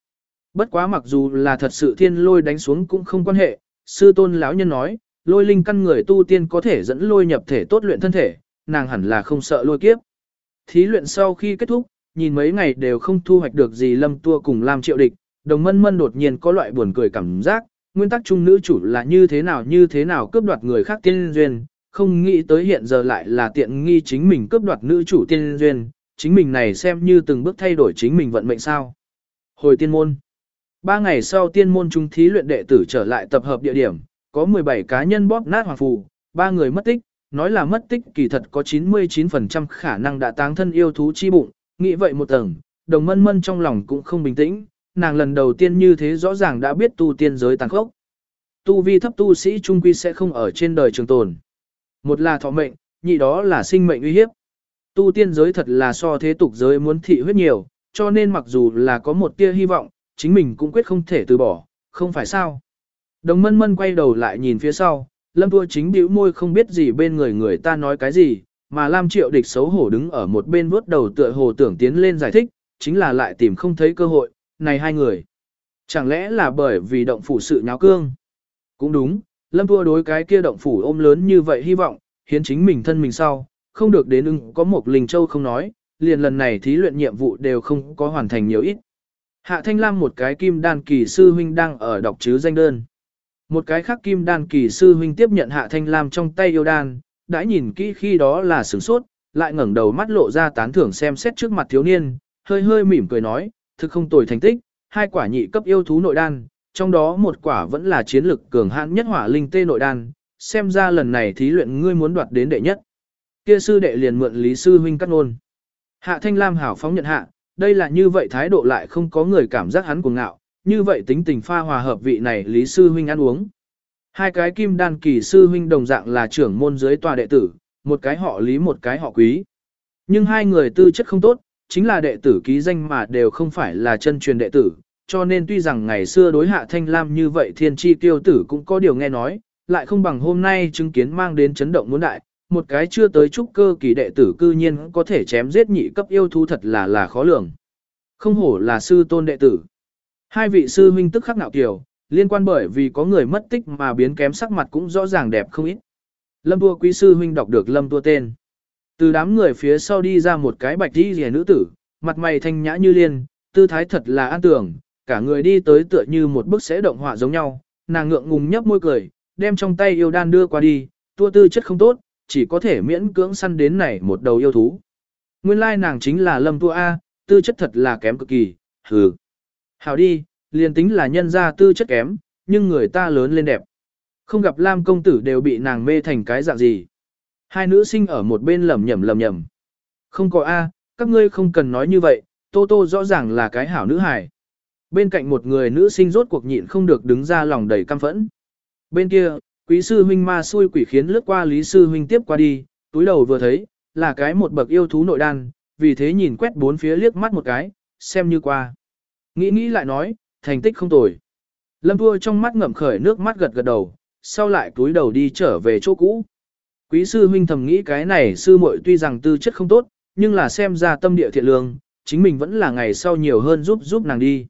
Bất quá mặc dù là thật sự thiên lôi đánh xuống cũng không quan hệ, sư tôn lão nhân nói, lôi linh căn người tu tiên có thể dẫn lôi nhập thể tốt luyện thân thể, nàng hẳn là không sợ lôi kiếp. Thí luyện sau khi kết thúc, nhìn mấy ngày đều không thu hoạch được gì lâm tua cùng làm triệu địch, đồng mân mân đột nhiên có loại buồn cười cảm giác, nguyên tắc chung nữ chủ là như thế nào như thế nào cướp đoạt người khác tiên duyên, không nghĩ tới hiện giờ lại là tiện nghi chính mình cướp đoạt nữ chủ tiên duyên, chính mình này xem như từng bước thay đổi chính mình vận mệnh sao. Hồi tiên môn Ba ngày sau tiên môn trung thí luyện đệ tử trở lại tập hợp địa điểm, có 17 cá nhân bóp nát hoàng phù, ba người mất tích, nói là mất tích kỳ thật có 99% khả năng đã táng thân yêu thú chi bụng, nghĩ vậy một tầng, đồng mân mân trong lòng cũng không bình tĩnh, nàng lần đầu tiên như thế rõ ràng đã biết tu tiên giới tàn khốc. Tu vi thấp tu sĩ trung quy sẽ không ở trên đời trường tồn. Một là thọ mệnh, nhị đó là sinh mệnh uy hiếp. Tu tiên giới thật là so thế tục giới muốn thị huyết nhiều, cho nên mặc dù là có một tia hy vọng, chính mình cũng quyết không thể từ bỏ, không phải sao. Đồng mân mân quay đầu lại nhìn phía sau, lâm thua chính bĩu môi không biết gì bên người người ta nói cái gì, mà Lam Triệu địch xấu hổ đứng ở một bên vuốt đầu tựa hồ tưởng tiến lên giải thích, chính là lại tìm không thấy cơ hội, này hai người. Chẳng lẽ là bởi vì động phủ sự nháo cương? Cũng đúng, lâm thua đối cái kia động phủ ôm lớn như vậy hy vọng, hiến chính mình thân mình sau, không được đến ưng có một linh châu không nói, liền lần này thí luyện nhiệm vụ đều không có hoàn thành nhiều ít. Hạ Thanh Lam một cái kim đan kỳ sư huynh đang ở đọc chứ danh đơn. Một cái khác kim đan kỳ sư huynh tiếp nhận Hạ Thanh Lam trong tay yêu đan, đã nhìn kỹ khi đó là sửng sốt, lại ngẩng đầu mắt lộ ra tán thưởng xem xét trước mặt thiếu niên, hơi hơi mỉm cười nói, thực không tồi thành tích, hai quả nhị cấp yêu thú nội đan, trong đó một quả vẫn là chiến lực cường hãn nhất hỏa linh tê nội đan, xem ra lần này thí luyện ngươi muốn đoạt đến đệ nhất. Kia sư đệ liền mượn Lý sư huynh cắt ngôn. Hạ Thanh Lam hảo phóng nhận hạ, đây là như vậy thái độ lại không có người cảm giác hắn cuồng ngạo, như vậy tính tình pha hòa hợp vị này Lý sư huynh ăn uống. Hai cái kim đan kỳ sư huynh đồng dạng là trưởng môn dưới tòa đệ tử, một cái họ Lý một cái họ Quý. Nhưng hai người tư chất không tốt, chính là đệ tử ký danh mà đều không phải là chân truyền đệ tử, cho nên tuy rằng ngày xưa đối hạ thanh lam như vậy thiên tri tiêu tử cũng có điều nghe nói, lại không bằng hôm nay chứng kiến mang đến chấn động muốn đại, một cái chưa tới trúc cơ kỳ đệ tử cư nhiên có thể chém giết nhị cấp yêu thú thật là là khó lường. Không hổ là sư tôn đệ tử. Hai vị sư huynh tức khắc nạo kiểu, liên quan bởi vì có người mất tích mà biến kém sắc mặt cũng rõ ràng đẹp không ít. Lâm Tua quý sư huynh đọc được Lâm Tua tên. Từ đám người phía sau đi ra một cái bạch đi rìa nữ tử, mặt mày thanh nhã như liên, tư thái thật là an tưởng, cả người đi tới tựa như một bức sẽ động họa giống nhau, nàng ngượng ngùng nhấp môi cười, đem trong tay yêu đan đưa qua đi, tua tư chất không tốt, chỉ có thể miễn cưỡng săn đến này một đầu yêu thú. Nguyên lai nàng chính là lâm tua A, tư chất thật là kém cực kỳ, hừ. Hảo đi, liền tính là nhân gia tư chất kém, nhưng người ta lớn lên đẹp. Không gặp Lam công tử đều bị nàng mê thành cái dạng gì. Hai nữ sinh ở một bên lầm nhầm lầm nhầm. Không có A, các ngươi không cần nói như vậy, Tô Tô rõ ràng là cái hảo nữ hài. Bên cạnh một người nữ sinh rốt cuộc nhịn không được đứng ra lòng đầy căm phẫn. Bên kia, quý sư huynh ma xui quỷ khiến lướt qua lý sư huynh tiếp qua đi, túi đầu vừa thấy, là cái một bậc yêu thú nội đan, vì thế nhìn quét bốn phía liếc mắt một cái, xem như qua. Nghĩ nghĩ lại nói, thành tích không tồi. Lâm vua trong mắt ngậm khởi nước mắt gật gật đầu, sau lại túi đầu đi trở về chỗ cũ. Quý sư huynh thầm nghĩ cái này sư muội tuy rằng tư chất không tốt, nhưng là xem ra tâm địa thiện lương, chính mình vẫn là ngày sau nhiều hơn giúp giúp nàng đi.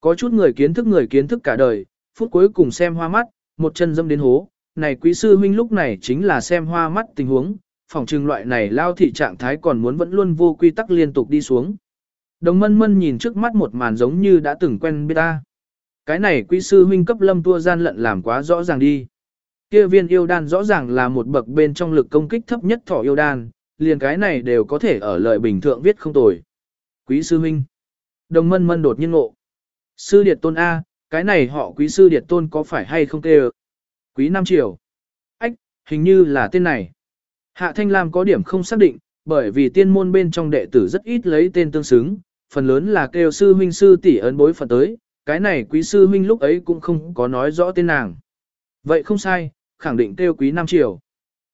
Có chút người kiến thức người kiến thức cả đời, phút cuối cùng xem hoa mắt, một chân dâm đến hố, này quý sư huynh lúc này chính là xem hoa mắt tình huống, phòng trừng loại này lao thị trạng thái còn muốn vẫn luôn vô quy tắc liên tục đi xuống. Đồng mân mân nhìn trước mắt một màn giống như đã từng quen biết ta. Cái này quý sư huynh cấp lâm tua gian lận làm quá rõ ràng đi. Kia viên yêu đan rõ ràng là một bậc bên trong lực công kích thấp nhất thỏ yêu đan, liền cái này đều có thể ở lời bình thượng viết không tồi. Quý sư huynh. Đồng mân mân đột nhiên ngộ. Sư điệt tôn A, cái này họ quý sư điệt tôn có phải hay không kê Quý Nam Triều. Ách, hình như là tên này. Hạ Thanh Lam có điểm không xác định, bởi vì tiên môn bên trong đệ tử rất ít lấy tên tương xứng, phần lớn là kêu sư huynh sư tỷ ấn bối phận tới, cái này quý sư huynh lúc ấy cũng không có nói rõ tên nàng. Vậy không sai, khẳng định kêu quý Nam Triều.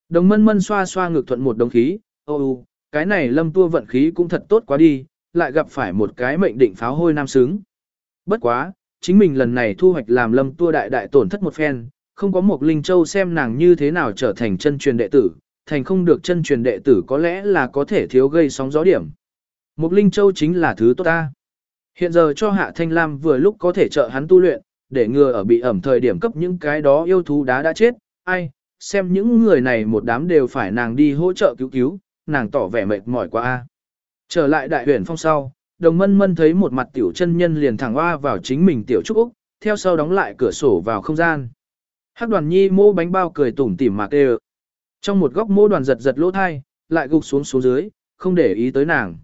Đồng mân mân xoa xoa ngược thuận một đồng khí, ô ô, cái này lâm tua vận khí cũng thật tốt quá đi, lại gặp phải một cái mệnh định pháo hôi nam xứng. Bất quá, chính mình lần này thu hoạch làm lâm tua đại đại tổn thất một phen, không có một linh châu xem nàng như thế nào trở thành chân truyền đệ tử, thành không được chân truyền đệ tử có lẽ là có thể thiếu gây sóng gió điểm. Mục linh châu chính là thứ tốt ta. Hiện giờ cho Hạ Thanh Lam vừa lúc có thể trợ hắn tu luyện, để ngừa ở bị ẩm thời điểm cấp những cái đó yêu thú đá đã chết, ai, xem những người này một đám đều phải nàng đi hỗ trợ cứu cứu, nàng tỏ vẻ mệt mỏi quá a. Trở lại đại huyền phong sau, đồng mân mân thấy một mặt tiểu chân nhân liền thẳng hoa vào chính mình tiểu trúc Úc, theo sau đóng lại cửa sổ vào không gian. Hắc đoàn nhi mô bánh bao cười tủm tỉm mạc đê Trong một góc mô đoàn giật giật lỗ thai, lại gục xuống xuống dưới, không để ý tới nàng.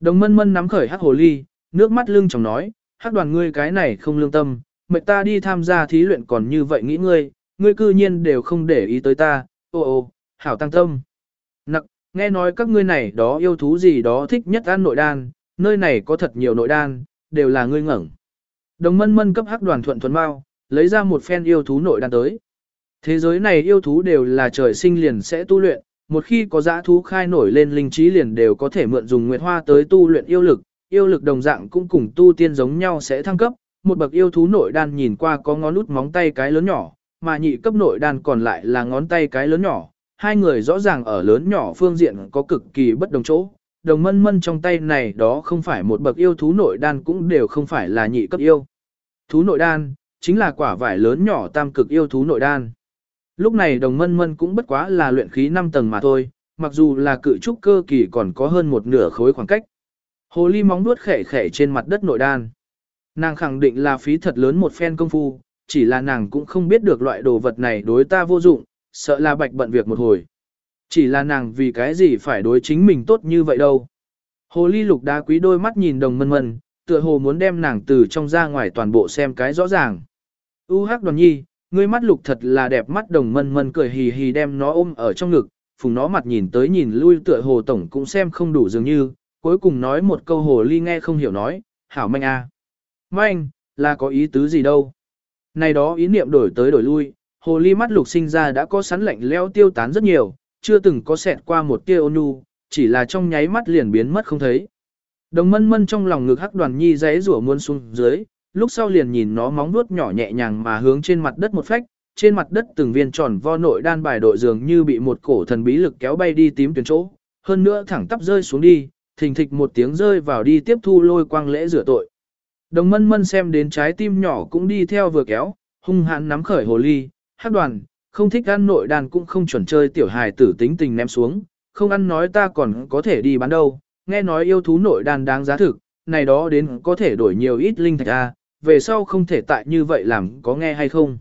Đồng mân mân nắm khởi hắc hồ ly, nước mắt lưng chồng nói, hắc đoàn ngươi cái này không lương tâm, mệt ta đi tham gia thí luyện còn như vậy nghĩ ngươi, ngươi cư nhiên đều không để ý tới ta, ô ô, hảo tăng tâm. Nặc, nghe nói các ngươi này đó yêu thú gì đó thích nhất ăn nội đan, nơi này có thật nhiều nội đan, đều là ngươi ngẩn. Đồng mân mân cấp hắc đoàn thuận thuần bao, lấy ra một phen yêu thú nội đan tới. Thế giới này yêu thú đều là trời sinh liền sẽ tu luyện, một khi có dã thú khai nổi lên linh trí liền đều có thể mượn dùng nguyệt hoa tới tu luyện yêu lực, yêu lực đồng dạng cũng cùng tu tiên giống nhau sẽ thăng cấp, một bậc yêu thú nội đan nhìn qua có ngón út móng tay cái lớn nhỏ, mà nhị cấp nội đan còn lại là ngón tay cái lớn nhỏ, hai người rõ ràng ở lớn nhỏ phương diện có cực kỳ bất đồng chỗ. Đồng mân mân trong tay này đó không phải một bậc yêu thú nội đan cũng đều không phải là nhị cấp yêu. Thú nội đan, chính là quả vải lớn nhỏ tam cực yêu thú nội đan. Lúc này đồng mân mân cũng bất quá là luyện khí 5 tầng mà thôi, mặc dù là cự trúc cơ kỳ còn có hơn một nửa khối khoảng cách. Hồ ly móng nuốt khẻ khẻ trên mặt đất nội đan. Nàng khẳng định là phí thật lớn một phen công phu, chỉ là nàng cũng không biết được loại đồ vật này đối ta vô dụng, sợ là bạch bận việc một hồi. Chỉ là nàng vì cái gì phải đối chính mình tốt như vậy đâu. Hồ ly lục đá quý đôi mắt nhìn đồng mân mân, tựa hồ muốn đem nàng từ trong ra ngoài toàn bộ xem cái rõ ràng. U hắc đoàn nhi, ngươi mắt lục thật là đẹp mắt đồng mân mân cười hì hì đem nó ôm ở trong ngực, phùng nó mặt nhìn tới nhìn lui tựa hồ tổng cũng xem không đủ dường như, cuối cùng nói một câu hồ ly nghe không hiểu nói, hảo manh a. À. Manh, là có ý tứ gì đâu. Này đó ý niệm đổi tới đổi lui, hồ ly mắt lục sinh ra đã có sắn lạnh leo tiêu tán rất nhiều, chưa từng có xẹt qua một tia ôn nhu, chỉ là trong nháy mắt liền biến mất không thấy. Đồng mân mân trong lòng ngực hắc đoàn nhi giấy rủa muôn xuống dưới, lúc sau liền nhìn nó móng nuốt nhỏ nhẹ nhàng mà hướng trên mặt đất một phách, trên mặt đất từng viên tròn vo nội đan bài đội dường như bị một cổ thần bí lực kéo bay đi tím tuyến chỗ, hơn nữa thẳng tắp rơi xuống đi, thình thịch một tiếng rơi vào đi tiếp thu lôi quang lễ rửa tội. Đồng mân mân xem đến trái tim nhỏ cũng đi theo vừa kéo, hung hãn nắm khởi hồ ly, hát đoàn, không thích ăn nội đàn cũng không chuẩn chơi tiểu hài tử tính tình ném xuống, không ăn nói ta còn có thể đi bán đâu, nghe nói yêu thú nội đàn đáng giá thực, này đó đến có thể đổi nhiều ít linh thạch a, về sau không thể tại như vậy làm có nghe hay không.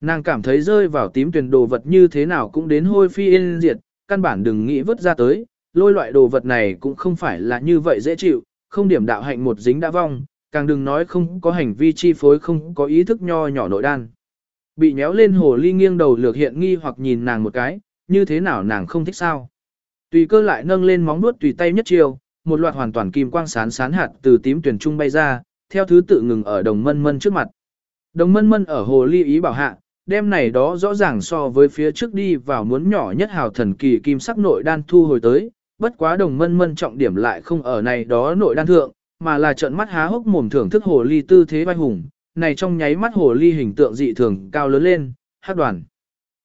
Nàng cảm thấy rơi vào tím tuyển đồ vật như thế nào cũng đến hôi phi yên diệt, căn bản đừng nghĩ vứt ra tới, lôi loại đồ vật này cũng không phải là như vậy dễ chịu, không điểm đạo hạnh một dính đã vong, càng đừng nói không có hành vi chi phối không có ý thức nho nhỏ nội đan. Bị nhéo lên hồ ly nghiêng đầu lược hiện nghi hoặc nhìn nàng một cái, như thế nào nàng không thích sao. Tùy cơ lại nâng lên móng nuốt tùy tay nhất chiều, một loạt hoàn toàn kim quang sán sán hạt từ tím tuyển trung bay ra, theo thứ tự ngừng ở đồng mân mân trước mặt. Đồng mân mân ở hồ ly ý bảo hạ, đêm này đó rõ ràng so với phía trước đi vào muốn nhỏ nhất hào thần kỳ kim sắc nội đan thu hồi tới, bất quá đồng mân mân trọng điểm lại không ở này đó nội đan thượng, mà là trợn mắt há hốc mồm thưởng thức hồ ly tư thế vai hùng, này trong nháy mắt hồ ly hình tượng dị thường cao lớn lên, hát đoàn.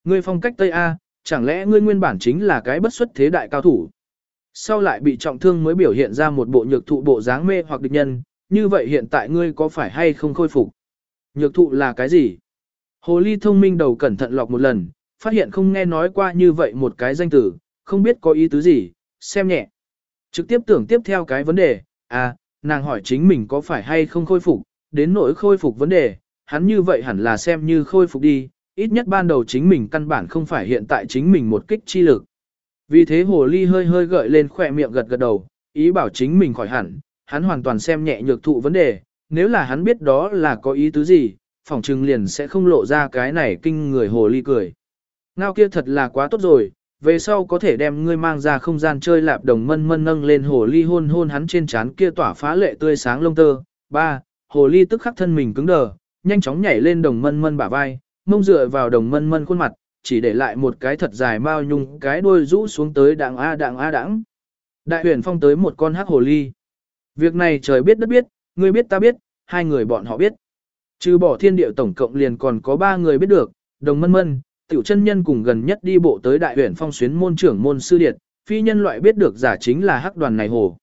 Ngươi phong cách Tây A, chẳng lẽ ngươi nguyên bản chính là cái bất xuất thế đại cao thủ? Sau lại bị trọng thương mới biểu hiện ra một bộ nhược thụ bộ dáng mê hoặc địch nhân, như vậy hiện tại ngươi có phải hay không khôi phục? Nhược thụ là cái gì? Hồ ly thông minh đầu cẩn thận lọc một lần, phát hiện không nghe nói qua như vậy một cái danh từ, không biết có ý tứ gì, xem nhẹ. Trực tiếp tưởng tiếp theo cái vấn đề, à, nàng hỏi chính mình có phải hay không khôi phục, đến nỗi khôi phục vấn đề, hắn như vậy hẳn là xem như khôi phục đi, ít nhất ban đầu chính mình căn bản không phải hiện tại chính mình một kích chi lực. Vì thế hồ ly hơi hơi gợi lên khỏe miệng gật gật đầu, ý bảo chính mình khỏi hẳn, hắn hoàn toàn xem nhẹ nhược thụ vấn đề, nếu là hắn biết đó là có ý tứ gì, phỏng trừng liền sẽ không lộ ra cái này kinh người hồ ly cười. Ngao kia thật là quá tốt rồi, về sau có thể đem ngươi mang ra không gian chơi lạp đồng mân mân nâng lên hồ ly hôn hôn hắn trên trán kia tỏa phá lệ tươi sáng lông tơ. Ba, hồ ly tức khắc thân mình cứng đờ, nhanh chóng nhảy lên đồng mân mân bả vai, mông dựa vào đồng mân mân khuôn mặt, chỉ để lại một cái thật dài mao nhung cái đuôi rũ xuống tới đặng a đặng a đặng. Đại huyền phong tới một con hắc hồ ly. Việc này trời biết đất biết, ngươi biết ta biết, hai người bọn họ biết. Trừ bỏ thiên địa tổng cộng liền còn có ba người biết được, đồng mân mân, tiểu chân nhân cùng gần nhất đi bộ tới đại huyền phong xuyến môn trưởng môn sư điệt, phi nhân loại biết được giả chính là hắc đoàn này hồ.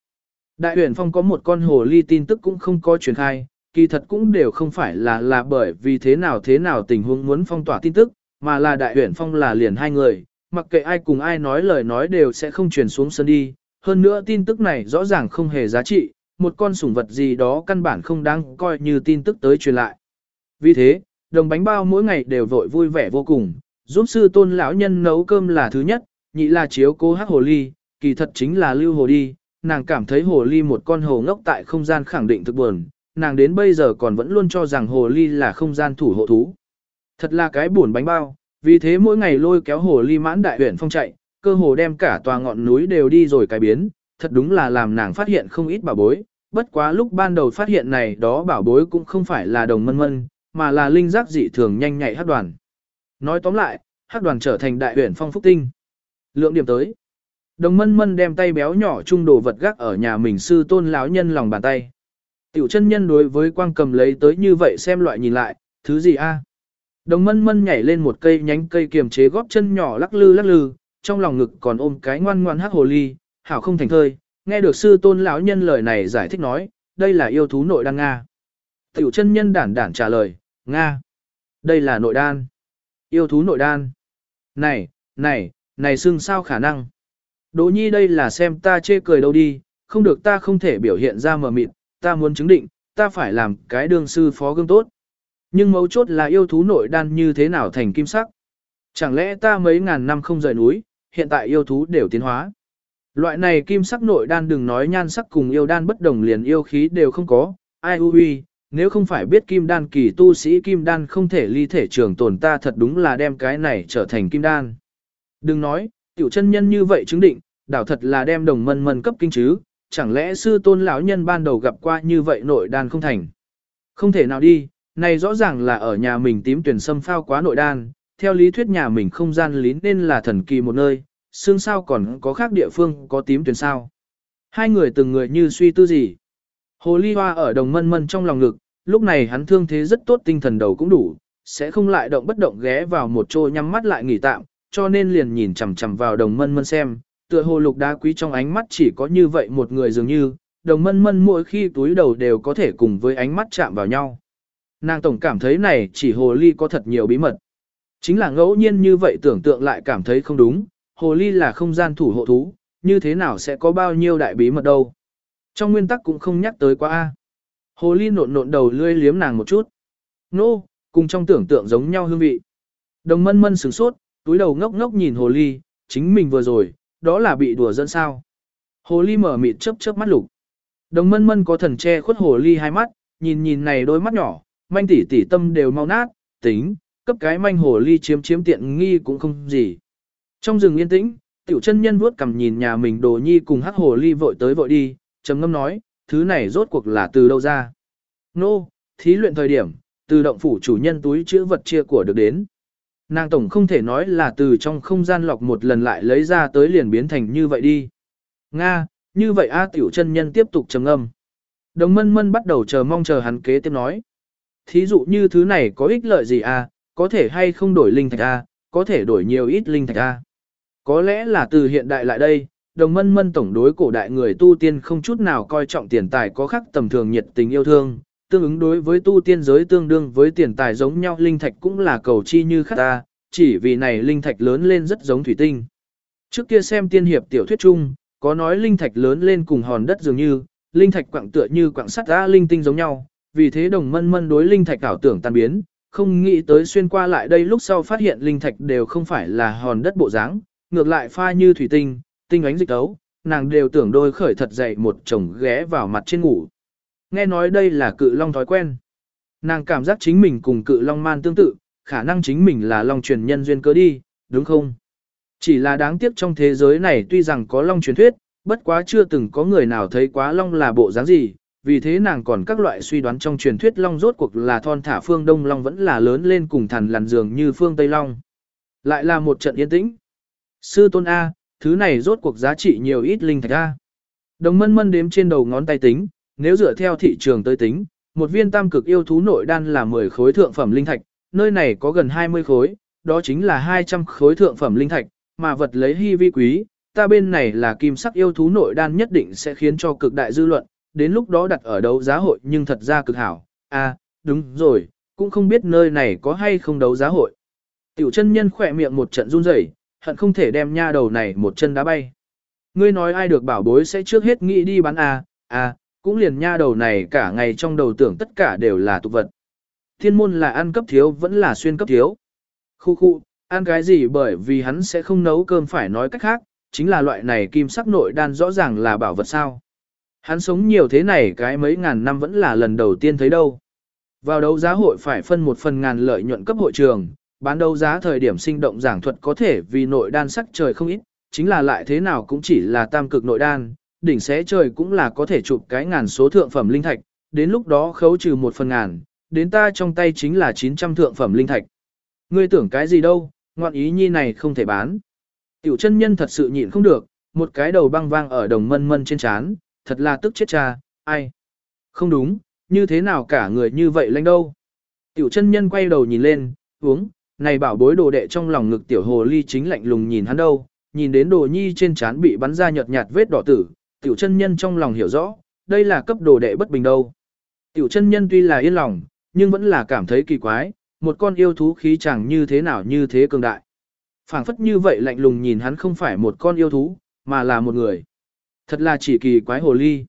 Đại huyền phong có một con hồ ly tin tức cũng không có truyền khai, kỳ thật cũng đều không phải là là bởi vì thế nào thế nào tình huống muốn phong tỏa tin tức, mà là đại huyền phong là liền hai người, mặc kệ ai cùng ai nói lời nói đều sẽ không truyền xuống sân đi. Hơn nữa tin tức này rõ ràng không hề giá trị, một con sủng vật gì đó căn bản không đáng coi như tin tức tới truyền lại. Vì thế, đồng bánh bao mỗi ngày đều vội vui vẻ vô cùng, giúp sư tôn lão nhân nấu cơm là thứ nhất, nhị là chiếu cố hắc hồ ly, kỳ thật chính là lưu hồ đi, nàng cảm thấy hồ ly một con hồ ngốc tại không gian khẳng định thực buồn, nàng đến bây giờ còn vẫn luôn cho rằng hồ ly là không gian thủ hộ thú. Thật là cái buồn bánh bao, vì thế mỗi ngày lôi kéo hồ ly mãn đại huyện phong chạy, cơ hồ đem cả tòa ngọn núi đều đi rồi cái biến, thật đúng là làm nàng phát hiện không ít bảo bối, bất quá lúc ban đầu phát hiện này đó bảo bối cũng không phải là đồng mân mân, mà là linh giác dị thường nhanh nhạy hát đoàn. Nói tóm lại, hát đoàn trở thành đại huyển phong phúc tinh. Lượng điểm tới. Đồng mân mân đem tay béo nhỏ trung đồ vật gác ở nhà mình sư tôn lão nhân lòng bàn tay. Tiểu chân nhân đối với quang cầm lấy tới như vậy xem loại nhìn lại, thứ gì a? Đồng mân mân nhảy lên một cây nhánh cây kiềm chế góp chân nhỏ lắc lư lắc lư, trong lòng ngực còn ôm cái ngoan ngoan hắc hồ ly, hảo không thành thơi, nghe được sư tôn lão nhân lời này giải thích nói, đây là yêu thú nội đan Nga. Tiểu chân nhân đản đản trả lời, Nga. Đây là nội đan. Yêu thú nội đan. Này, này, này xưng sao khả năng. Đỗ nhi đây là xem ta chê cười đâu đi, không được ta không thể biểu hiện ra mờ mịt, ta muốn chứng định, ta phải làm cái đường sư phó gương tốt. Nhưng mấu chốt là yêu thú nội đan như thế nào thành kim sắc. Chẳng lẽ ta mấy ngàn năm không rời núi, hiện tại yêu thú đều tiến hóa. Loại này kim sắc nội đan đừng nói nhan sắc cùng yêu đan bất đồng liền yêu khí đều không có, ai ui, nếu không phải biết kim đan kỳ tu sĩ kim đan không thể ly thể trường tồn ta thật đúng là đem cái này trở thành kim đan. Đừng nói, tiểu chân nhân như vậy chứng định, đảo thật là đem đồng mân mân cấp kinh chứ, chẳng lẽ sư tôn lão nhân ban đầu gặp qua như vậy nội đan không thành. Không thể nào đi, này rõ ràng là ở nhà mình tím tuyển xâm phao quá nội đan, theo lý thuyết nhà mình không gian lý nên là thần kỳ một nơi, xương sao còn có khác địa phương có tím tuyền sao. Hai người từng người như suy tư gì. Hồ ly hoa ở đồng mân mân trong lòng ngực, lúc này hắn thương thế rất tốt tinh thần đầu cũng đủ, sẽ không lại động bất động ghé vào một chỗ nhắm mắt lại nghỉ tạm, cho nên liền nhìn chằm chằm vào đồng mân mân xem, tựa hồ lục đá quý trong ánh mắt chỉ có như vậy một người dường như, đồng mân mân mỗi khi túi đầu đều có thể cùng với ánh mắt chạm vào nhau. Nàng tổng cảm thấy này chỉ hồ ly có thật nhiều bí mật. Chính là ngẫu nhiên như vậy tưởng tượng lại cảm thấy không đúng, hồ ly là không gian thủ hộ thú, như thế nào sẽ có bao nhiêu đại bí mật đâu. Trong nguyên tắc cũng không nhắc tới quá a. Hồ ly nộn nộn đầu lươi liếm nàng một chút. Nô, no, cùng trong tưởng tượng giống nhau hương vị. Đồng mân mân sửng sốt, túi đầu ngốc ngốc nhìn hồ ly, chính mình vừa rồi, đó là bị đùa dẫn sao. Hồ ly mở mịt chớp chớp mắt lục. Đồng mân mân có thần che khuất hồ ly hai mắt, nhìn nhìn này đôi mắt nhỏ, manh tỉ tỉ tâm đều mau nát, tính, cấp cái manh hồ ly chiếm chiếm tiện nghi cũng không gì. Trong rừng yên tĩnh, tiểu chân nhân vuốt cầm nhìn nhà mình đồ nhi cùng hắc hồ ly vội tới vội đi, trầm ngâm nói, thứ này rốt cuộc là từ đâu ra. Nô, no, thí luyện thời điểm, từ động phủ chủ nhân túi chữ vật chia của được đến. Nàng tổng không thể nói là từ trong không gian lọc một lần lại lấy ra tới liền biến thành như vậy đi. Nga, như vậy A tiểu chân nhân tiếp tục trầm ngâm. Đồng mân mân bắt đầu chờ mong chờ hắn kế tiếp nói. Thí dụ như thứ này có ích lợi gì a? có thể hay không đổi linh thạch a, có thể đổi nhiều ít linh thạch a. Có lẽ là từ hiện đại lại đây, đồng mân mân tổng đối cổ đại người tu tiên không chút nào coi trọng tiền tài có khác tầm thường nhiệt tình yêu thương, tương ứng đối với tu tiên giới tương đương với tiền tài giống nhau linh thạch cũng là cầu chi như khác ta, chỉ vì này linh thạch lớn lên rất giống thủy tinh. Trước kia xem tiên hiệp tiểu thuyết chung, có nói linh thạch lớn lên cùng hòn đất dường như, linh thạch quặng tựa như quặng sắt ra linh tinh giống nhau, vì thế đồng mân mân đối linh thạch ảo tưởng tan biến, không nghĩ tới xuyên qua lại đây lúc sau phát hiện linh thạch đều không phải là hòn đất bộ dáng, ngược lại pha như thủy tinh, tinh ánh dịch tấu, nàng đều tưởng đôi khởi thật dậy một chồng ghé vào mặt trên ngủ. Nghe nói đây là cự long thói quen. Nàng cảm giác chính mình cùng cự long man tương tự, khả năng chính mình là long truyền nhân duyên cớ đi, đúng không? Chỉ là đáng tiếc trong thế giới này tuy rằng có long truyền thuyết, bất quá chưa từng có người nào thấy quá long là bộ dáng gì, vì thế nàng còn các loại suy đoán trong truyền thuyết long rốt cuộc là thon thả phương Đông Long vẫn là lớn lên cùng thần lằn dường như phương Tây Long. Lại là một trận yên tĩnh. Sư tôn A, thứ này rốt cuộc giá trị nhiều ít linh thạch A. Đồng mân mân đếm trên đầu ngón tay tính, nếu dựa theo thị trường tới tính, một viên tam cực yêu thú nội đan là 10 khối thượng phẩm linh thạch, nơi này có gần 20 khối, đó chính là 200 khối thượng phẩm linh thạch, mà vật lấy hy vi quý, ta bên này là kim sắc yêu thú nội đan nhất định sẽ khiến cho cực đại dư luận, đến lúc đó đặt ở đấu giá hội nhưng thật ra cực hảo. À, đúng rồi, cũng không biết nơi này có hay không đấu giá hội. Tiểu chân nhân khỏe miệng một trận run rẩy, hận không thể đem nha đầu này một chân đá bay. Ngươi nói ai được bảo bối sẽ trước hết nghĩ đi bán à, à, cũng liền nha đầu này cả ngày trong đầu tưởng tất cả đều là tục vật. Thiên môn là ăn cấp thiếu vẫn là xuyên cấp thiếu. Khu khu, ăn cái gì bởi vì hắn sẽ không nấu cơm phải nói cách khác, chính là loại này kim sắc nội đan rõ ràng là bảo vật sao. Hắn sống nhiều thế này cái mấy ngàn năm vẫn là lần đầu tiên thấy đâu. Vào đấu giá hội phải phân một phần ngàn lợi nhuận cấp hội trường, bán đấu giá thời điểm sinh động giảng thuật có thể vì nội đan sắc trời không ít, chính là lại thế nào cũng chỉ là tam cực nội đan, đỉnh xé trời cũng là có thể chụp cái ngàn số thượng phẩm linh thạch, đến lúc đó khấu trừ một phần ngàn, đến ta trong tay chính là 900 thượng phẩm linh thạch. Ngươi tưởng cái gì đâu, ngoạn ý nhi này không thể bán. Tiểu chân nhân thật sự nhịn không được, một cái đầu băng vang ở đồng mân mân trên chán, thật là tức chết cha, ai. Không đúng, như thế nào cả người như vậy lãnh đâu. Tiểu chân nhân quay đầu nhìn lên, uống, này bảo bối đồ đệ trong lòng ngực tiểu hồ ly chính lạnh lùng nhìn hắn đâu, nhìn đến đồ nhi trên chán bị bắn ra nhợt nhạt vết đỏ tử, tiểu chân nhân trong lòng hiểu rõ, đây là cấp đồ đệ bất bình đâu. Tiểu chân nhân tuy là yên lòng, nhưng vẫn là cảm thấy kỳ quái, một con yêu thú khí chẳng như thế nào như thế cường đại. phảng phất như vậy lạnh lùng nhìn hắn không phải một con yêu thú, mà là một người. Thật là chỉ kỳ quái hồ ly.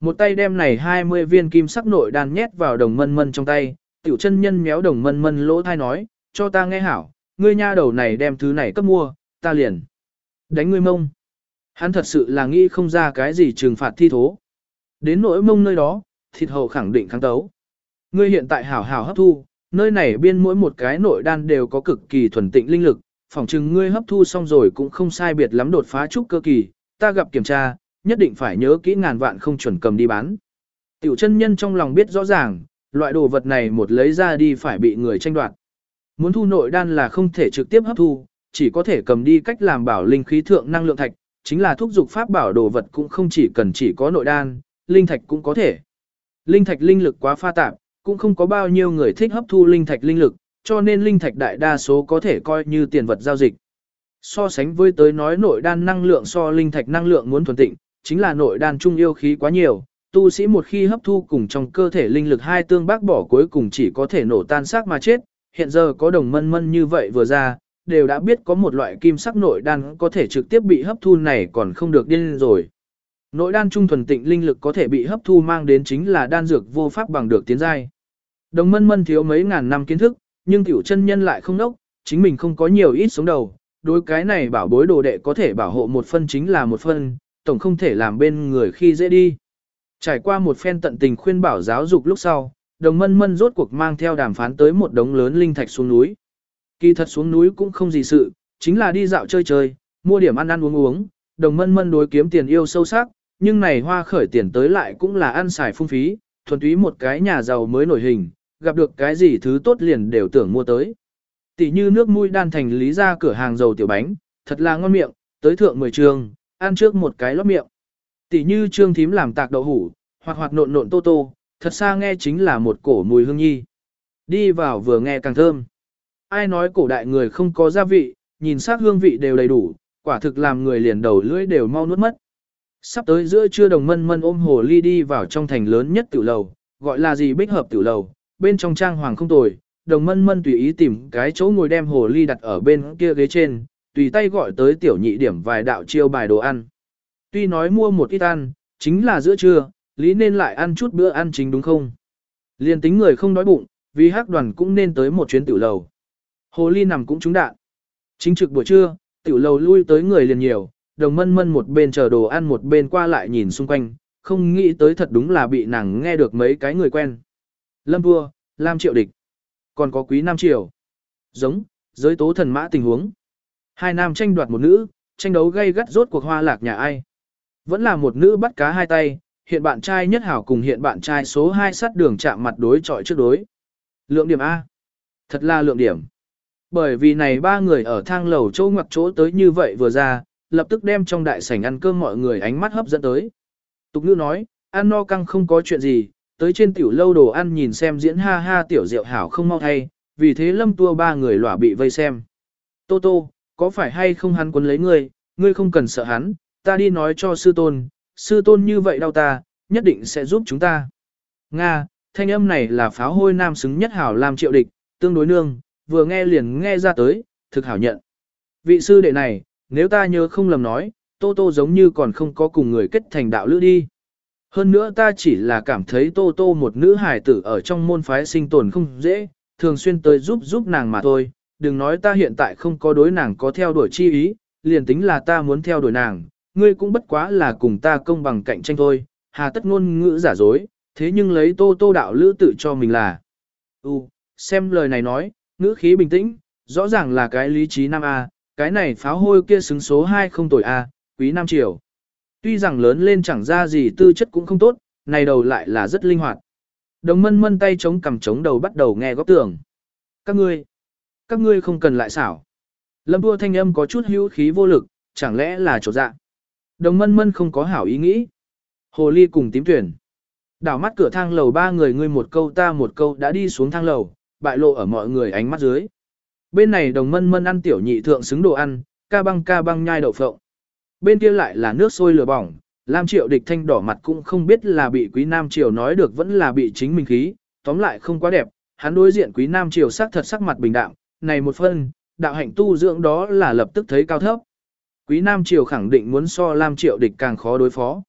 Một tay đem này 20 viên kim sắc nội đan nhét vào đồng mân mân trong tay, tiểu chân nhân méo đồng mân mân lỗ thai nói, cho ta nghe hảo, ngươi nha đầu này đem thứ này cấp mua, ta liền. Đánh ngươi mông. Hắn thật sự là nghĩ không ra cái gì trừng phạt thi thố. Đến nỗi mông nơi đó, thịt hậu khẳng định kháng tấu. Ngươi hiện tại hảo hảo hấp thu, nơi này biên mỗi một cái nội đan đều có cực kỳ thuần tịnh linh lực, phỏng chừng ngươi hấp thu xong rồi cũng không sai biệt lắm đột phá trúc cơ kỳ, ta gặp kiểm tra, nhất định phải nhớ kỹ ngàn vạn không chuẩn cầm đi bán. Tiểu chân nhân trong lòng biết rõ ràng, loại đồ vật này một lấy ra đi phải bị người tranh đoạt. Muốn thu nội đan là không thể trực tiếp hấp thu, chỉ có thể cầm đi cách làm bảo linh khí thượng năng lượng thạch, chính là thúc dục pháp bảo đồ vật cũng không chỉ cần chỉ có nội đan, linh thạch cũng có thể. Linh thạch linh lực quá pha tạp, cũng không có bao nhiêu người thích hấp thu linh thạch linh lực, cho nên linh thạch đại đa số có thể coi như tiền vật giao dịch. So sánh với tới nói nội đan năng lượng so linh thạch năng lượng muốn thuần tịnh, chính là nội đan trung yêu khí quá nhiều, tu sĩ một khi hấp thu cùng trong cơ thể linh lực hai tương bác bỏ cuối cùng chỉ có thể nổ tan xác mà chết, hiện giờ có đồng mân mân như vậy vừa ra, đều đã biết có một loại kim sắc nội đan có thể trực tiếp bị hấp thu này còn không được điên rồi. Nội đan trung thuần tịnh linh lực có thể bị hấp thu mang đến chính là đan dược vô pháp bằng được tiến giai. Đồng mân mân thiếu mấy ngàn năm kiến thức, nhưng tiểu chân nhân lại không nốc, chính mình không có nhiều ít sống đầu. Đối cái này bảo bối đồ đệ có thể bảo hộ một phân chính là một phân, tổng không thể làm bên người khi dễ đi. Trải qua một phen tận tình khuyên bảo giáo dục lúc sau, đồng mân mân rốt cuộc mang theo đàm phán tới một đống lớn linh thạch xuống núi. Kỳ thật xuống núi cũng không gì sự, chính là đi dạo chơi chơi, mua điểm ăn ăn uống uống, đồng mân mân đối kiếm tiền yêu sâu sắc, nhưng này hoa khởi tiền tới lại cũng là ăn xài phung phí, thuần túy một cái nhà giàu mới nổi hình, gặp được cái gì thứ tốt liền đều tưởng mua tới. Tỷ như nước mũi đan thành lý ra cửa hàng dầu tiểu bánh, thật là ngon miệng, tới thượng 10 trường, ăn trước một cái lót miệng. Tỷ như trương thím làm tạc đậu hủ, hoặc hoặc nộn nộn tô tô, thật xa nghe chính là một cổ mùi hương nhi. Đi vào vừa nghe càng thơm. Ai nói cổ đại người không có gia vị, nhìn sắc hương vị đều đầy đủ, quả thực làm người liền đầu lưỡi đều mau nuốt mất. Sắp tới giữa trưa đồng mân mân ôm hồ ly đi vào trong thành lớn nhất tiểu lầu, gọi là gì bích hợp tiểu lầu, bên trong trang hoàng không tồi, đồng mân mân tùy ý tìm cái chỗ ngồi đem hồ ly đặt ở bên kia ghế trên, tùy tay gọi tới tiểu nhị điểm vài đạo chiêu bài đồ ăn. Tuy nói mua một ít ăn, chính là giữa trưa, lý nên lại ăn chút bữa ăn chính đúng không? Liên tính người không đói bụng, vì hắc đoàn cũng nên tới một chuyến tiểu lầu. Hồ ly nằm cũng trúng đạn. Chính trực buổi trưa, tiểu lầu lui tới người liền nhiều, đồng mân mân một bên chờ đồ ăn một bên qua lại nhìn xung quanh, không nghĩ tới thật đúng là bị nàng nghe được mấy cái người quen. Lâm vua, Lam triệu địch, còn có quý Nam triều. Giống, giới tố thần mã tình huống. Hai nam tranh đoạt một nữ, tranh đấu gây gắt rốt cuộc hoa lạc nhà ai. Vẫn là một nữ bắt cá hai tay, hiện bạn trai nhất hảo cùng hiện bạn trai số 2 sát đường chạm mặt đối chọi trước đối. Lượng điểm A. Thật là lượng điểm. Bởi vì này ba người ở thang lầu chỗ ngoặc chỗ tới như vậy vừa ra, lập tức đem trong đại sảnh ăn cơm mọi người ánh mắt hấp dẫn tới. Tục ngữ nói, ăn no căng không có chuyện gì, tới trên tiểu lâu đồ ăn nhìn xem diễn ha ha tiểu rượu hảo không mau thay, vì thế lâm tua ba người lỏa bị vây xem. Tô tô, có phải hay không hắn quấn lấy ngươi, ngươi không cần sợ hắn, ta đi nói cho sư tôn, sư tôn như vậy đau ta, nhất định sẽ giúp chúng ta. Nga, thanh âm này là pháo hôi nam xứng nhất hảo làm triệu địch, tương đối nương, vừa nghe liền nghe ra tới, thực hảo nhận. Vị sư đệ này, nếu ta nhớ không lầm nói, Tô Tô giống như còn không có cùng người kết thành đạo lữ đi. Hơn nữa ta chỉ là cảm thấy Tô Tô một nữ hài tử ở trong môn phái sinh tồn không dễ, thường xuyên tới giúp giúp nàng mà thôi, đừng nói ta hiện tại không có đối nàng có theo đuổi chi ý, liền tính là ta muốn theo đuổi nàng, ngươi cũng bất quá là cùng ta công bằng cạnh tranh thôi, hà tất ngôn ngữ giả dối, thế nhưng lấy Tô Tô đạo lữ tự cho mình là. Ừ, xem lời này nói, ngữ khí bình tĩnh, rõ ràng là cái lý trí nam A, cái này pháo hôi kia xứng số 2 không tội A, quý nam triều. Tuy rằng lớn lên chẳng ra gì tư chất cũng không tốt, này đầu lại là rất linh hoạt. Đồng mân mân tay chống cầm chống đầu bắt đầu nghe góp tưởng. Các ngươi, các ngươi không cần lại xảo. Lâm đua thanh âm có chút hữu khí vô lực, chẳng lẽ là chỗ dạ. Đồng mân mân không có hảo ý nghĩ. Hồ ly cùng tím tuyển. Đảo mắt cửa thang lầu ba người ngươi một câu ta một câu đã đi xuống thang lầu, bại lộ ở mọi người ánh mắt dưới. Bên này đồng mân mân ăn tiểu nhị thượng xứng đồ ăn, ca băng ca băng nhai đậu phộng. Bên kia lại là nước sôi lửa bỏng, Lam Triệu địch thanh đỏ mặt cũng không biết là bị Quý Nam Triều nói được vẫn là bị chính mình khí, tóm lại không quá đẹp, hắn đối diện Quý Nam Triều sắc thật sắc mặt bình đạm, này một phân, đạo hạnh tu dưỡng đó là lập tức thấy cao thấp. Quý Nam Triều khẳng định muốn so Lam Triệu địch càng khó đối phó.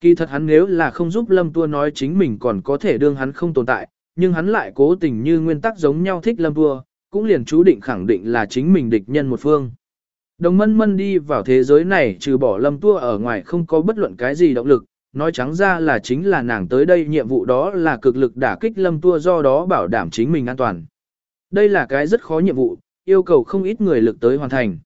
Kỳ thật hắn nếu là không giúp Lâm Tua nói chính mình còn có thể đương hắn không tồn tại, nhưng hắn lại cố tình như nguyên tắc giống nhau thích Lâm Tua, cũng liền chú định khẳng định là chính mình địch nhân một phương. Đồng mân mân đi vào thế giới này trừ bỏ lâm tua ở ngoài không có bất luận cái gì động lực, nói trắng ra là chính là nàng tới đây nhiệm vụ đó là cực lực đả kích lâm tua do đó bảo đảm chính mình an toàn. Đây là cái rất khó nhiệm vụ, yêu cầu không ít người lực tới hoàn thành.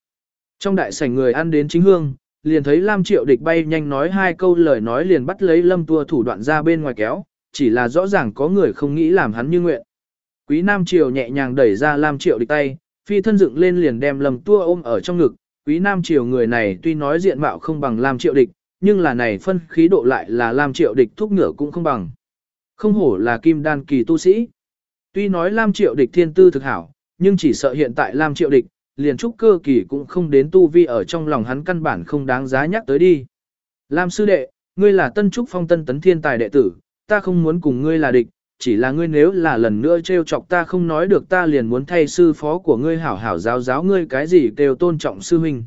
Trong đại sảnh người ăn đến chính hương, liền thấy Lam Triệu địch bay nhanh nói hai câu lời nói liền bắt lấy lâm tua thủ đoạn ra bên ngoài kéo, chỉ là rõ ràng có người không nghĩ làm hắn như nguyện. Quý Nam Triều nhẹ nhàng đẩy ra Lam Triệu địch tay, phi thân dựng lên liền đem lâm tua ôm ở trong ngực, quý nam triều người này tuy nói diện mạo không bằng Lam Triệu Địch, nhưng là này phân khí độ lại là Lam Triệu Địch thúc ngựa cũng không bằng. Không hổ là kim đan kỳ tu sĩ. Tuy nói Lam Triệu Địch thiên tư thực hảo, nhưng chỉ sợ hiện tại Lam Triệu Địch, liền trúc cơ kỳ cũng không đến tu vi ở trong lòng hắn căn bản không đáng giá nhắc tới đi. Lam sư đệ, ngươi là tân trúc phong tân tấn thiên tài đệ tử, ta không muốn cùng ngươi là địch, chỉ là ngươi nếu là lần nữa trêu chọc ta không nói được ta liền muốn thay sư phó của ngươi hảo hảo giáo giáo ngươi cái gì đều tôn trọng sư huynh.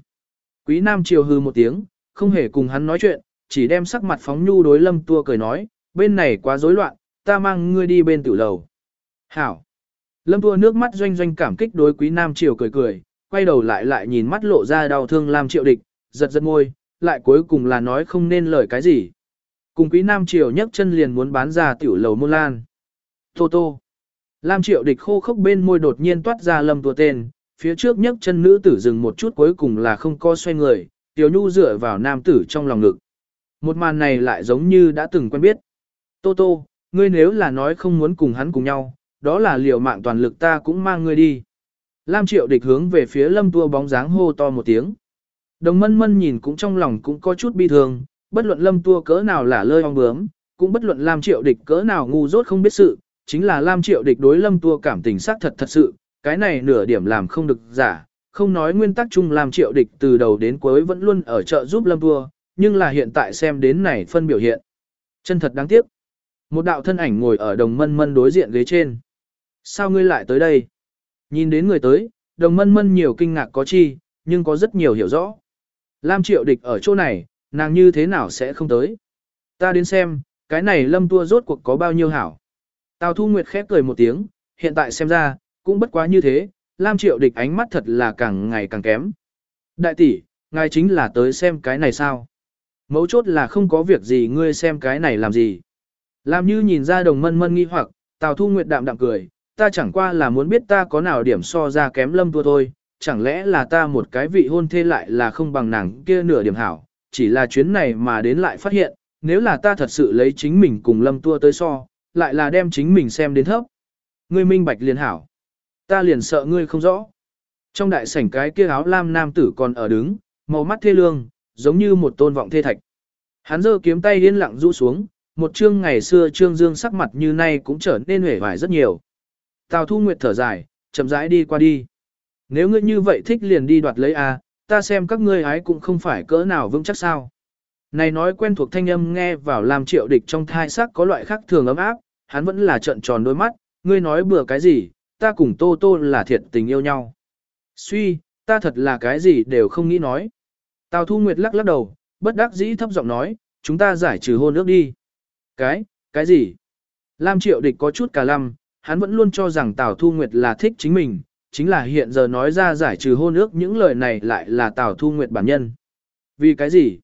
Quý Nam Triều hư một tiếng, không hề cùng hắn nói chuyện, chỉ đem sắc mặt phóng nhu đối lâm tua cười nói, bên này quá rối loạn, ta mang ngươi đi bên tử lầu. Hảo. Lâm tua nước mắt doanh doanh cảm kích đối quý Nam Triều cười cười, quay đầu lại lại nhìn mắt lộ ra đau thương Lam Triệu địch, giật giật môi, lại cuối cùng là nói không nên lời cái gì. Cùng quý Nam Triều nhấc chân liền muốn bán ra tiểu lầu môn lan. Tô tô. Lam triệu địch khô khốc bên môi đột nhiên toát ra lâm tua tên, phía trước nhấc chân nữ tử dừng một chút cuối cùng là không co xoay người, tiểu nhu dựa vào nam tử trong lòng ngực. Một màn này lại giống như đã từng quen biết. Tô tô, ngươi nếu là nói không muốn cùng hắn cùng nhau, đó là liều mạng toàn lực ta cũng mang ngươi đi. Lam triệu địch hướng về phía lâm tua bóng dáng hô to một tiếng. Đồng mân mân nhìn cũng trong lòng cũng có chút bi thương, bất luận lâm tua cỡ nào là lơi ong bướm, cũng bất luận Lam triệu địch cỡ nào ngu dốt không biết sự, chính là Lam Triệu địch đối Lâm Tua cảm tình xác thật thật sự, cái này nửa điểm làm không được giả, không nói nguyên tắc chung Lam Triệu địch từ đầu đến cuối vẫn luôn ở chợ giúp Lâm Tua, nhưng là hiện tại xem đến này phân biểu hiện. Chân thật đáng tiếc. Một đạo thân ảnh ngồi ở đồng mân mân đối diện ghế trên. Sao ngươi lại tới đây? Nhìn đến người tới, đồng mân mân nhiều kinh ngạc có chi, nhưng có rất nhiều hiểu rõ. Lam Triệu địch ở chỗ này, nàng như thế nào sẽ không tới? Ta đến xem, cái này lâm tua rốt cuộc có bao nhiêu hảo. Tào Thu Nguyệt khép cười một tiếng, hiện tại xem ra, cũng bất quá như thế, Lam Triệu Địch ánh mắt thật là càng ngày càng kém. Đại tỷ, ngài chính là tới xem cái này sao? Mấu chốt là không có việc gì ngươi xem cái này làm gì. Làm như nhìn ra đồng mân mân nghi hoặc, Tào Thu Nguyệt đạm đạm cười, ta chẳng qua là muốn biết ta có nào điểm so ra kém lâm tua thôi, chẳng lẽ là ta một cái vị hôn thê lại là không bằng nàng kia nửa điểm hảo, chỉ là chuyến này mà đến lại phát hiện, nếu là ta thật sự lấy chính mình cùng lâm tua tới so, lại là đem chính mình xem đến thấp. Ngươi minh bạch liền hảo. Ta liền sợ ngươi không rõ. Trong đại sảnh cái kia áo lam nam tử còn ở đứng, màu mắt thê lương, giống như một tôn vọng thê thạch. Hắn giơ kiếm tay điên lặng rũ xuống, một chương ngày xưa trương dương sắc mặt như nay cũng trở nên hể vải rất nhiều. Tào Thu Nguyệt thở dài, chậm rãi đi qua đi. Nếu ngươi như vậy thích liền đi đoạt lấy a, ta xem các ngươi ái cũng không phải cỡ nào vững chắc sao. Này nói quen thuộc thanh âm nghe vào làm triệu địch trong thai sắc có loại khác thường ấm áp, hắn vẫn là trợn tròn đôi mắt, ngươi nói bừa cái gì, ta cùng Tô Tô là thiệt tình yêu nhau. Suy, ta thật là cái gì đều không nghĩ nói. Tào Thu Nguyệt lắc lắc đầu, bất đắc dĩ thấp giọng nói, chúng ta giải trừ hôn ước đi. Cái, cái gì? Lam Triệu Địch có chút cả lăm, hắn vẫn luôn cho rằng Tào Thu Nguyệt là thích chính mình, chính là hiện giờ nói ra giải trừ hôn ước những lời này lại là Tào Thu Nguyệt bản nhân. Vì cái gì?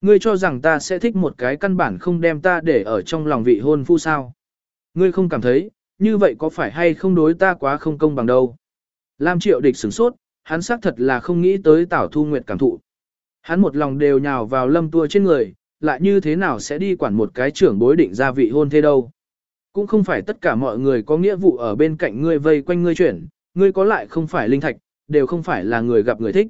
Ngươi cho rằng ta sẽ thích một cái căn bản không đem ta để ở trong lòng vị hôn phu sao? Ngươi không cảm thấy, như vậy có phải hay không đối ta quá không công bằng đâu? Lam Triệu Địch sửng sốt, hắn xác thật là không nghĩ tới Tào Thu Nguyệt cảm thụ. Hắn một lòng đều nhào vào lâm tua trên người, lại như thế nào sẽ đi quản một cái trưởng bối định ra vị hôn thế đâu. Cũng không phải tất cả mọi người có nghĩa vụ ở bên cạnh ngươi vây quanh ngươi chuyển, ngươi có lại không phải linh thạch, đều không phải là người gặp người thích.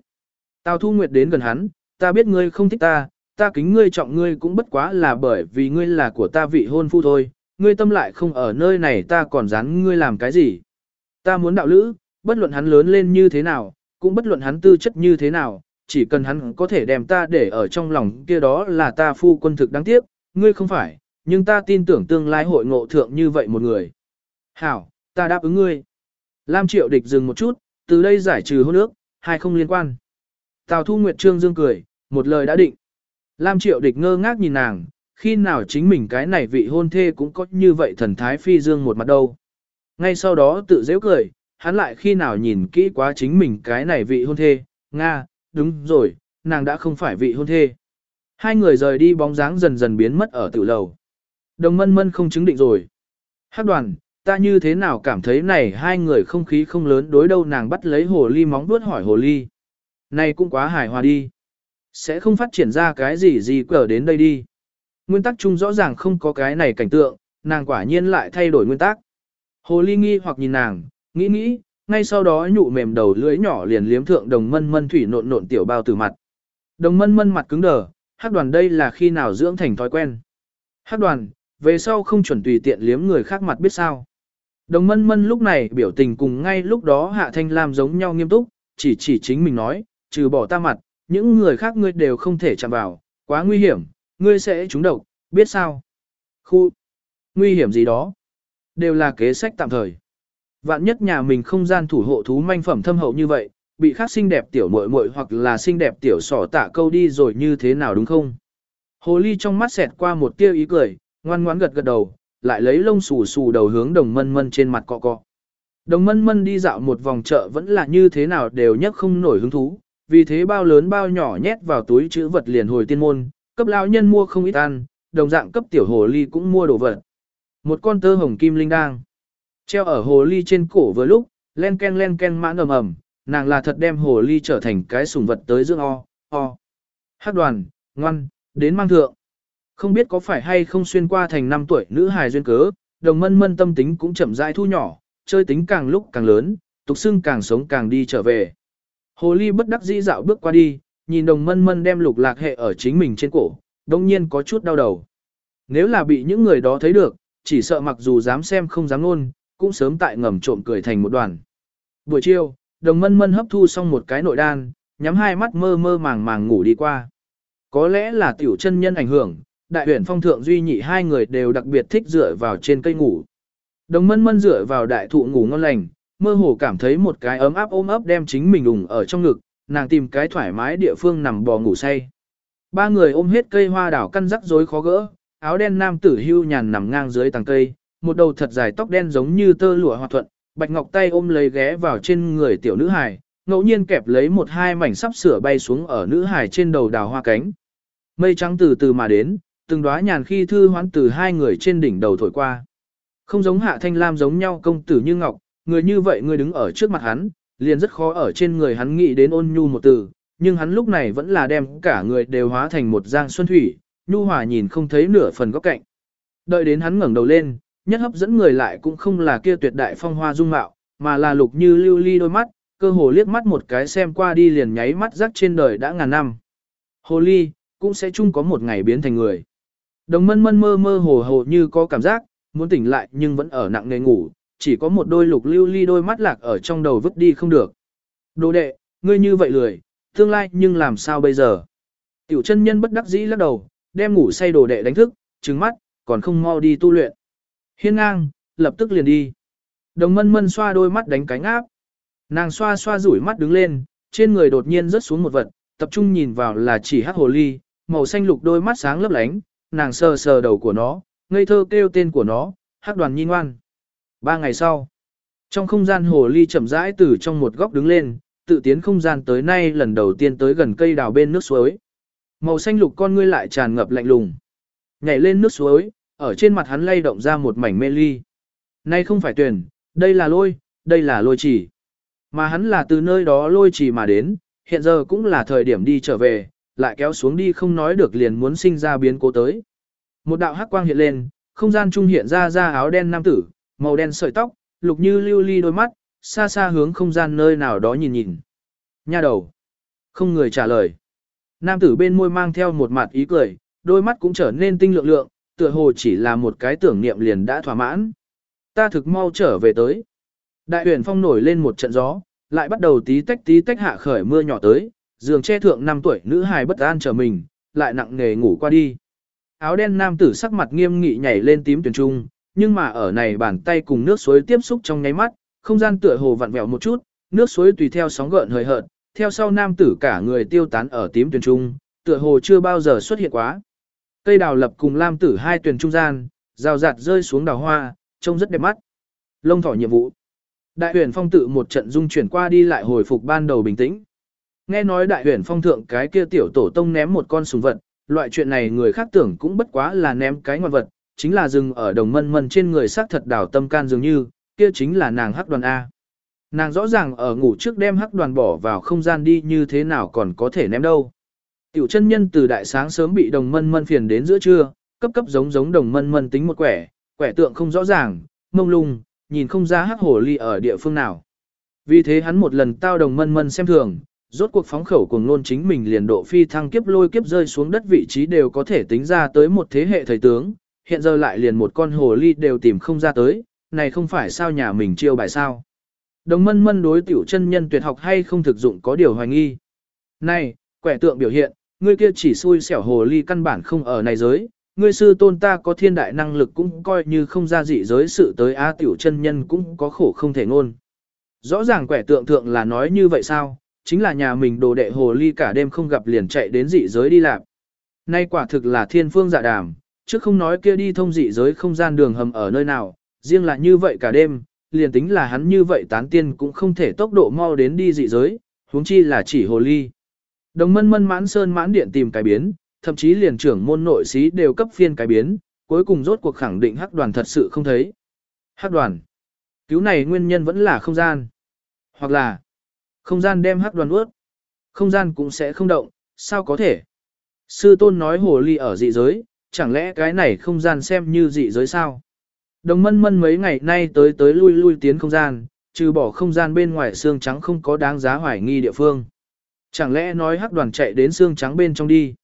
Tào Thu Nguyệt đến gần hắn, ta biết ngươi không thích ta, ta kính ngươi trọng ngươi cũng bất quá là bởi vì ngươi là của ta vị hôn phu thôi, ngươi tâm lại không ở nơi này ta còn dán ngươi làm cái gì. Ta muốn đạo lữ, bất luận hắn lớn lên như thế nào, cũng bất luận hắn tư chất như thế nào, chỉ cần hắn có thể đem ta để ở trong lòng kia đó là ta phu quân thực đáng tiếc, ngươi không phải, nhưng ta tin tưởng tương lai hội ngộ thượng như vậy một người. Hảo, ta đáp ứng ngươi. Lam Triệu Địch dừng một chút, từ đây giải trừ hôn ước, hai không liên quan. Tào Thu Nguyệt Trương Dương cười, một lời đã định. Lam Triệu Địch ngơ ngác nhìn nàng, khi nào chính mình cái này vị hôn thê cũng có như vậy thần thái phi dương một mặt đâu. Ngay sau đó tự dễ cười, hắn lại khi nào nhìn kỹ quá chính mình cái này vị hôn thê, Nga, đúng rồi, nàng đã không phải vị hôn thê. Hai người rời đi bóng dáng dần dần biến mất ở tự lầu. Đồng mân mân không chứng định rồi. Hát đoàn, ta như thế nào cảm thấy này hai người không khí không lớn đối đâu nàng bắt lấy hồ ly móng vuốt hỏi hồ ly. Này cũng quá hài hòa đi. Sẽ không phát triển ra cái gì gì cờ đến đây đi. Nguyên tắc chung rõ ràng không có cái này cảnh tượng, nàng quả nhiên lại thay đổi nguyên tắc. Hồ ly nghi hoặc nhìn nàng, nghĩ nghĩ, ngay sau đó nhụ mềm đầu lưỡi nhỏ liền liếm thượng đồng mân mân thủy nộn nộn tiểu bao từ mặt. Đồng mân mân mặt cứng đờ, hát đoàn đây là khi nào dưỡng thành thói quen. Hát đoàn, về sau không chuẩn tùy tiện liếm người khác mặt biết sao. Đồng mân mân lúc này biểu tình cùng ngay lúc đó hạ thanh lam giống nhau nghiêm túc, chỉ chỉ chính mình nói, trừ bỏ ta mặt, những người khác ngươi đều không thể chạm vào, quá nguy hiểm, ngươi sẽ trúng độc, biết sao. Khu, nguy hiểm gì đó, đều là kế sách tạm thời. Vạn nhất nhà mình không gian thủ hộ thú manh phẩm thâm hậu như vậy, bị khác xinh đẹp tiểu muội muội hoặc là xinh đẹp tiểu sỏ tạ câu đi rồi như thế nào đúng không? Hồ ly trong mắt xẹt qua một tia ý cười, ngoan ngoãn gật gật đầu, lại lấy lông xù xù đầu hướng đồng mân mân trên mặt cọ cọ. Đồng mân mân đi dạo một vòng chợ vẫn là như thế nào đều nhất không nổi hứng thú, vì thế bao lớn bao nhỏ nhét vào túi chữ vật liền hồi tiên môn, cấp lão nhân mua không ít ăn, đồng dạng cấp tiểu hồ ly cũng mua đồ vật. Một con tơ hồng kim linh đang treo ở hồ ly trên cổ vừa lúc, len ken len ken mãn ầm ầm, nàng là thật đem hồ ly trở thành cái sùng vật tới dưỡng o, o. Hát đoàn, ngoan, đến mang thượng. Không biết có phải hay không xuyên qua thành năm tuổi nữ hài duyên cớ, đồng mân mân tâm tính cũng chậm rãi thu nhỏ, chơi tính càng lúc càng lớn, tục xưng càng sống càng đi trở về. Hồ ly bất đắc dĩ dạo bước qua đi, nhìn đồng mân mân đem lục lạc hệ ở chính mình trên cổ, đồng nhiên có chút đau đầu. Nếu là bị những người đó thấy được, chỉ sợ mặc dù dám xem không dám luôn, cũng sớm tại ngầm trộm cười thành một đoàn. Buổi chiều, đồng mân mân hấp thu xong một cái nội đan, nhắm hai mắt mơ mơ màng màng ngủ đi qua. Có lẽ là tiểu chân nhân ảnh hưởng, đại huyền phong thượng duy nhị hai người đều đặc biệt thích dựa vào trên cây ngủ. Đồng mân mân dựa vào đại thụ ngủ ngon lành, mơ hồ cảm thấy một cái ấm áp ôm ấp đem chính mình ủng ở trong ngực, nàng tìm cái thoải mái địa phương nằm bò ngủ say. Ba người ôm hết cây hoa đảo căn rắc rối khó gỡ, áo đen nam tử hưu nhàn nằm ngang dưới tầng cây, một đầu thật dài tóc đen giống như tơ lụa hòa thuận, bạch ngọc tay ôm lấy ghé vào trên người tiểu nữ hài, ngẫu nhiên kẹp lấy một hai mảnh sắp sửa bay xuống ở nữ hài trên đầu đào hoa cánh. Mây trắng từ từ mà đến, từng đóa nhàn khi thư hoán từ hai người trên đỉnh đầu thổi qua. Không giống hạ thanh lam giống nhau công tử như ngọc, người như vậy người đứng ở trước mặt hắn, liền rất khó ở trên người hắn nghĩ đến ôn nhu một từ, nhưng hắn lúc này vẫn là đem cả người đều hóa thành một giang xuân thủy, nhu hòa nhìn không thấy nửa phần góc cạnh. Đợi đến hắn ngẩng đầu lên, nhất hấp dẫn người lại cũng không là kia tuyệt đại phong hoa dung mạo, mà là lục như lưu ly đôi mắt, cơ hồ liếc mắt một cái xem qua đi liền nháy mắt rắc trên đời đã ngàn năm. Hồ ly, cũng sẽ chung có một ngày biến thành người. Đồng mân mân mơ mơ hồ hồ như có cảm giác, muốn tỉnh lại nhưng vẫn ở nặng nề ngủ, chỉ có một đôi lục lưu ly đôi mắt lạc ở trong đầu vứt đi không được. Đồ đệ, ngươi như vậy lười, tương lai nhưng làm sao bây giờ? Tiểu chân nhân bất đắc dĩ lắc đầu, đem ngủ say đồ đệ đánh thức, trừng mắt, còn không mau đi tu luyện. Hiên ngang, lập tức liền đi. Đồng mân mân xoa đôi mắt đánh cánh áp. Nàng xoa xoa rủi mắt đứng lên, trên người đột nhiên rớt xuống một vật, tập trung nhìn vào là chỉ hắc hồ ly, màu xanh lục đôi mắt sáng lấp lánh, nàng sờ sờ đầu của nó, ngây thơ kêu tên của nó, hắc đoàn nhi ngoan. Ba ngày sau, trong không gian hồ ly chậm rãi từ trong một góc đứng lên, tự tiến không gian tới nay lần đầu tiên tới gần cây đào bên nước suối. Màu xanh lục con ngươi lại tràn ngập lạnh lùng. Nhảy lên nước suối, ở trên mặt hắn lay động ra một mảnh mê ly. Nay không phải tuyển, đây là lôi, đây là lôi chỉ. Mà hắn là từ nơi đó lôi chỉ mà đến, hiện giờ cũng là thời điểm đi trở về, lại kéo xuống đi không nói được liền muốn sinh ra biến cố tới. Một đạo hắc quang hiện lên, không gian trung hiện ra ra áo đen nam tử, màu đen sợi tóc, lục như lưu ly đôi mắt, xa xa hướng không gian nơi nào đó nhìn nhìn. Nha đầu. Không người trả lời. Nam tử bên môi mang theo một mặt ý cười, đôi mắt cũng trở nên tinh lượng lượng, tựa hồ chỉ là một cái tưởng niệm liền đã thỏa mãn. Ta thực mau trở về tới. Đại huyền phong nổi lên một trận gió, lại bắt đầu tí tách tí tách hạ khởi mưa nhỏ tới, giường che thượng năm tuổi nữ hài bất an chờ mình, lại nặng nề ngủ qua đi. Áo đen nam tử sắc mặt nghiêm nghị nhảy lên tím tuyển trung, nhưng mà ở này bàn tay cùng nước suối tiếp xúc trong nháy mắt, không gian tựa hồ vặn vẹo một chút, nước suối tùy theo sóng gợn hơi hợt, theo sau nam tử cả người tiêu tán ở tím tuyển trung, tựa hồ chưa bao giờ xuất hiện quá. Cây đào lập cùng lam tử hai tuyển trung gian, rào rạt rơi xuống đào hoa, trông rất đẹp mắt. Lông thỏ nhiệm vụ. Đại huyền phong tự một trận dung chuyển qua đi lại hồi phục ban đầu bình tĩnh. Nghe nói đại huyền phong thượng cái kia tiểu tổ tông ném một con sùng vật, loại chuyện này người khác tưởng cũng bất quá là ném cái ngoan vật, chính là dừng ở đồng mân mân trên người xác thật đảo tâm can dường như, kia chính là nàng hắc đoàn A. Nàng rõ ràng ở ngủ trước đem hắc đoàn bỏ vào không gian đi như thế nào còn có thể ném đâu. Tiểu chân nhân từ đại sáng sớm bị đồng mân mân phiền đến giữa trưa, cấp cấp giống giống đồng mân mân tính một quẻ, quẻ tượng không rõ ràng, mông lung, nhìn không ra hắc hồ ly ở địa phương nào. Vì thế hắn một lần tao đồng mân mân xem thường, rốt cuộc phóng khẩu cùng nôn chính mình liền độ phi thăng kiếp lôi kiếp rơi xuống đất vị trí đều có thể tính ra tới một thế hệ thầy tướng, hiện giờ lại liền một con hồ ly đều tìm không ra tới, này không phải sao nhà mình chiêu bài sao. Đồng mân mân đối tiểu chân nhân tuyệt học hay không thực dụng có điều hoài nghi. Này, quẻ tượng biểu hiện, ngươi kia chỉ xui xẻo hồ ly căn bản không ở này giới, ngươi sư tôn ta có thiên đại năng lực cũng coi như không ra dị giới sự tới á tiểu chân nhân cũng có khổ không thể ngôn. Rõ ràng quẻ tượng thượng là nói như vậy sao, chính là nhà mình đồ đệ hồ ly cả đêm không gặp liền chạy đến dị giới đi làm. Nay quả thực là thiên phương dạ đàm, chứ không nói kia đi thông dị giới không gian đường hầm ở nơi nào, riêng là như vậy cả đêm, liền tính là hắn như vậy tán tiên cũng không thể tốc độ mau đến đi dị giới, huống chi là chỉ hồ ly. Đồng mân mân mãn sơn mãn điện tìm cái biến, thậm chí liền trưởng môn nội sĩ đều cấp phiên cái biến, cuối cùng rốt cuộc khẳng định hắc đoàn thật sự không thấy. Hắc đoàn. Cứu này nguyên nhân vẫn là không gian. Hoặc là không gian đem hắc đoàn ướt. Không gian cũng sẽ không động, sao có thể? Sư tôn nói hồ ly ở dị giới, chẳng lẽ cái này không gian xem như dị giới sao? Đồng mân mân mấy ngày nay tới tới lui lui tiến không gian, trừ bỏ không gian bên ngoài xương trắng không có đáng giá hoài nghi địa phương. Chẳng lẽ nói hắc đoàn chạy đến xương trắng bên trong đi?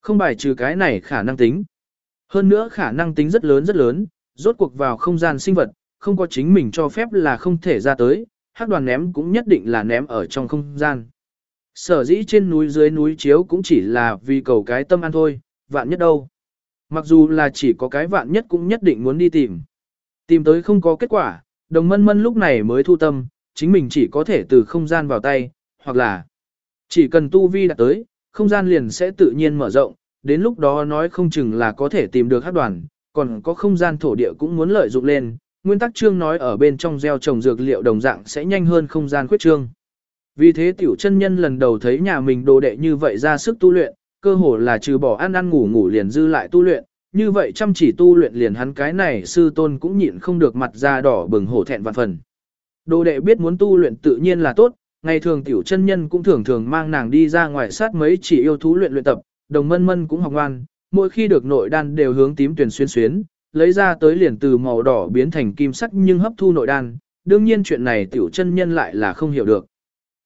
Không bài trừ cái này khả năng tính. Hơn nữa khả năng tính rất lớn rất lớn, rốt cuộc vào không gian sinh vật, không có chính mình cho phép là không thể ra tới, hắc đoàn ném cũng nhất định là ném ở trong không gian. Sở dĩ trên núi dưới núi chiếu cũng chỉ là vì cầu cái tâm an thôi, vạn nhất đâu. Mặc dù là chỉ có cái vạn nhất cũng nhất định muốn đi tìm. Tìm tới không có kết quả, đồng mân mân lúc này mới thu tâm, chính mình chỉ có thể từ không gian vào tay, hoặc là chỉ cần tu vi đạt tới, không gian liền sẽ tự nhiên mở rộng, đến lúc đó nói không chừng là có thể tìm được hát đoàn, còn có không gian thổ địa cũng muốn lợi dụng lên, nguyên tắc trương nói ở bên trong gieo trồng dược liệu đồng dạng sẽ nhanh hơn không gian khuyết trương. Vì thế tiểu chân nhân lần đầu thấy nhà mình đồ đệ như vậy ra sức tu luyện, cơ hồ là trừ bỏ ăn ăn ngủ ngủ liền dư lại tu luyện, như vậy chăm chỉ tu luyện liền hắn cái này sư tôn cũng nhịn không được mặt da đỏ bừng hổ thẹn vạn phần. Đồ đệ biết muốn tu luyện tự nhiên là tốt, ngày thường tiểu chân nhân cũng thường thường mang nàng đi ra ngoài sát mấy chỉ yêu thú luyện luyện tập, đồng mân mân cũng học ngoan, mỗi khi được nội đan đều hướng tím tuyển xuyên xuyến, lấy ra tới liền từ màu đỏ biến thành kim sắc nhưng hấp thu nội đan, đương nhiên chuyện này tiểu chân nhân lại là không hiểu được.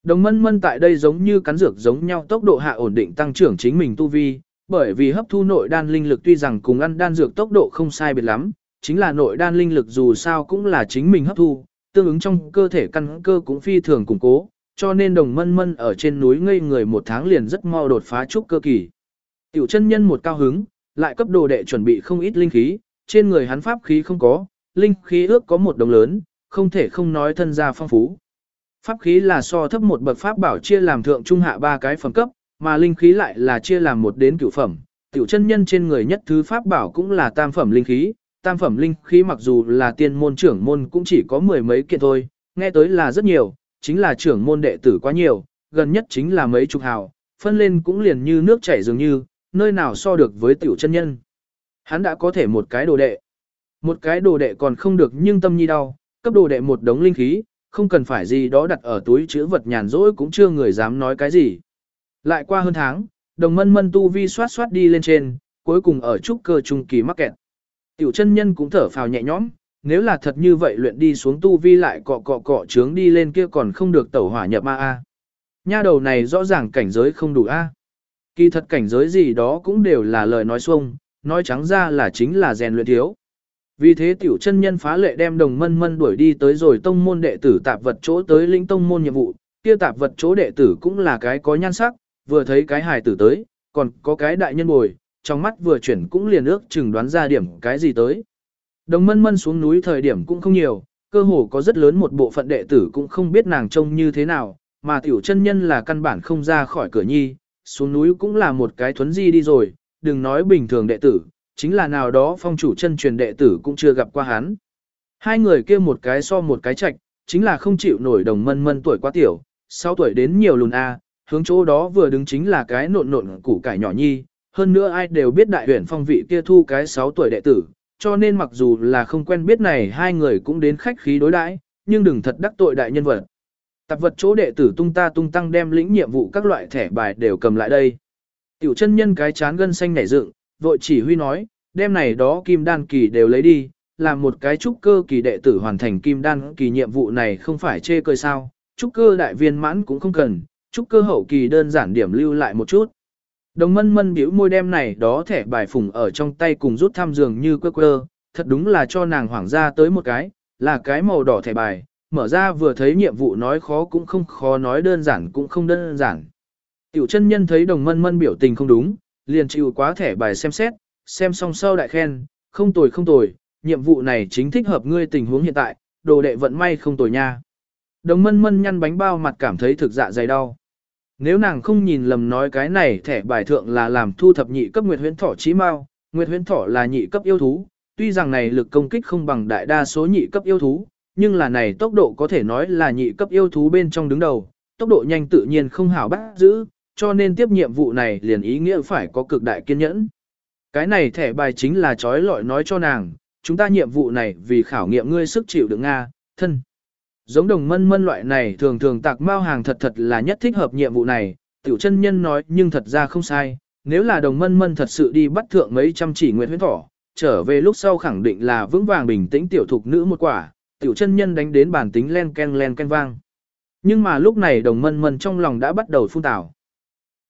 Đồng mân mân tại đây giống như cắn dược giống nhau tốc độ hạ ổn định tăng trưởng chính mình tu vi, bởi vì hấp thu nội đan linh lực tuy rằng cùng ăn đan dược tốc độ không sai biệt lắm, chính là nội đan linh lực dù sao cũng là chính mình hấp thu, tương ứng trong cơ thể căn cơ cũng phi thường củng cố, cho nên đồng mân mân ở trên núi ngây người một tháng liền rất mau đột phá trúc cơ kỳ. Tiểu chân nhân một cao hứng, lại cấp đồ đệ chuẩn bị không ít linh khí, trên người hắn pháp khí không có, linh khí ước có một đồng lớn, không thể không nói thân gia phong phú. Pháp khí là so thấp một bậc pháp bảo chia làm thượng trung hạ ba cái phẩm cấp, mà linh khí lại là chia làm một đến cửu phẩm. Tiểu chân nhân trên người nhất thứ pháp bảo cũng là tam phẩm linh khí, tam phẩm linh khí mặc dù là tiên môn trưởng môn cũng chỉ có mười mấy kiện thôi, nghe tới là rất nhiều, chính là trưởng môn đệ tử quá nhiều, gần nhất chính là mấy chục hào, phân lên cũng liền như nước chảy dường như, nơi nào so được với tiểu chân nhân. Hắn đã có thể một cái đồ đệ. Một cái đồ đệ còn không được nhưng tâm nhi đau, cấp đồ đệ một đống linh khí, không cần phải gì đó đặt ở túi chữ vật nhàn rỗi cũng chưa người dám nói cái gì. Lại qua hơn tháng, đồng mân mân tu vi soát soát đi lên trên, cuối cùng ở trúc cơ trung kỳ mắc kẹt. Tiểu chân nhân cũng thở phào nhẹ nhõm, nếu là thật như vậy luyện đi xuống tu vi lại cọ cọ cọ trướng đi lên kia còn không được tẩu hỏa nhập ma a. Nha đầu này rõ ràng cảnh giới không đủ a. Kỳ thật cảnh giới gì đó cũng đều là lời nói xuông, nói trắng ra là chính là rèn luyện thiếu. Vì thế tiểu chân nhân phá lệ đem đồng mân mân đuổi đi tới rồi tông môn đệ tử tạp vật chỗ tới lĩnh tông môn nhiệm vụ, kia tạp vật chỗ đệ tử cũng là cái có nhan sắc, vừa thấy cái hài tử tới, còn có cái đại nhân bồi, trong mắt vừa chuyển cũng liền ước chừng đoán ra điểm cái gì tới. Đồng mân mân xuống núi thời điểm cũng không nhiều, cơ hồ có rất lớn một bộ phận đệ tử cũng không biết nàng trông như thế nào, mà tiểu chân nhân là căn bản không ra khỏi cửa nhi, xuống núi cũng là một cái thuấn di đi rồi, đừng nói bình thường đệ tử, chính là nào đó phong chủ chân truyền đệ tử cũng chưa gặp qua hắn. Hai người kia một cái so một cái chạch, chính là không chịu nổi đồng mân mân tuổi quá tiểu, 6 tuổi đến nhiều lùn A, hướng chỗ đó vừa đứng chính là cái nộn nộn củ cải nhỏ nhi, hơn nữa ai đều biết đại huyền phong vị kia thu cái 6 tuổi đệ tử, cho nên mặc dù là không quen biết này hai người cũng đến khách khí đối đãi, nhưng đừng thật đắc tội đại nhân vật. Tạp vật chỗ đệ tử tung ta tung tăng đem lĩnh nhiệm vụ các loại thẻ bài đều cầm lại đây. Tiểu chân nhân cái chán gân xanh nảy dựng, vội chỉ huy nói, "Đêm này đó kim đan kỳ đều lấy đi, làm một cái trúc cơ kỳ đệ tử hoàn thành kim đan kỳ nhiệm vụ này không phải chê cười sao, trúc cơ đại viên mãn cũng không cần, trúc cơ hậu kỳ đơn giản điểm lưu lại một chút. Đồng mân mân biểu môi đem này đó thẻ bài phùng ở trong tay cùng rút thăm dường như quơ quơ, thật đúng là cho nàng hoảng ra tới một cái, là cái màu đỏ thẻ bài, mở ra vừa thấy nhiệm vụ nói khó cũng không khó nói đơn giản cũng không đơn giản. Tiểu chân nhân thấy đồng mân mân biểu tình không đúng, liền chịu quá thẻ bài xem xét, xem xong sau đại khen, không tồi không tồi, nhiệm vụ này chính thích hợp ngươi tình huống hiện tại, đồ đệ vận may không tồi nha. Đồng mân mân nhăn bánh bao mặt cảm thấy thực dạ dày đau. Nếu nàng không nhìn lầm nói cái này thẻ bài thượng là làm thu thập nhị cấp Nguyệt Huyễn Thỏ chí mau, Nguyệt Huyễn Thỏ là nhị cấp yêu thú, tuy rằng này lực công kích không bằng đại đa số nhị cấp yêu thú, nhưng là này tốc độ có thể nói là nhị cấp yêu thú bên trong đứng đầu, tốc độ nhanh tự nhiên không hảo bắt giữ, cho nên tiếp nhiệm vụ này liền ý nghĩa phải có cực đại kiên nhẫn. Cái này thẻ bài chính là trói lọi nói cho nàng, chúng ta nhiệm vụ này vì khảo nghiệm ngươi sức chịu đựng Nga, thân. Giống đồng mân mân loại này thường thường tạc mao hàng thật thật là nhất thích hợp nhiệm vụ này, tiểu chân nhân nói nhưng thật ra không sai, nếu là đồng mân mân thật sự đi bắt thượng mấy trăm chỉ nguyện huyết thỏ, trở về lúc sau khẳng định là vững vàng bình tĩnh tiểu thục nữ một quả, tiểu chân nhân đánh đến bản tính len ken len ken vang. Nhưng mà lúc này đồng mân mân trong lòng đã bắt đầu phun tảo.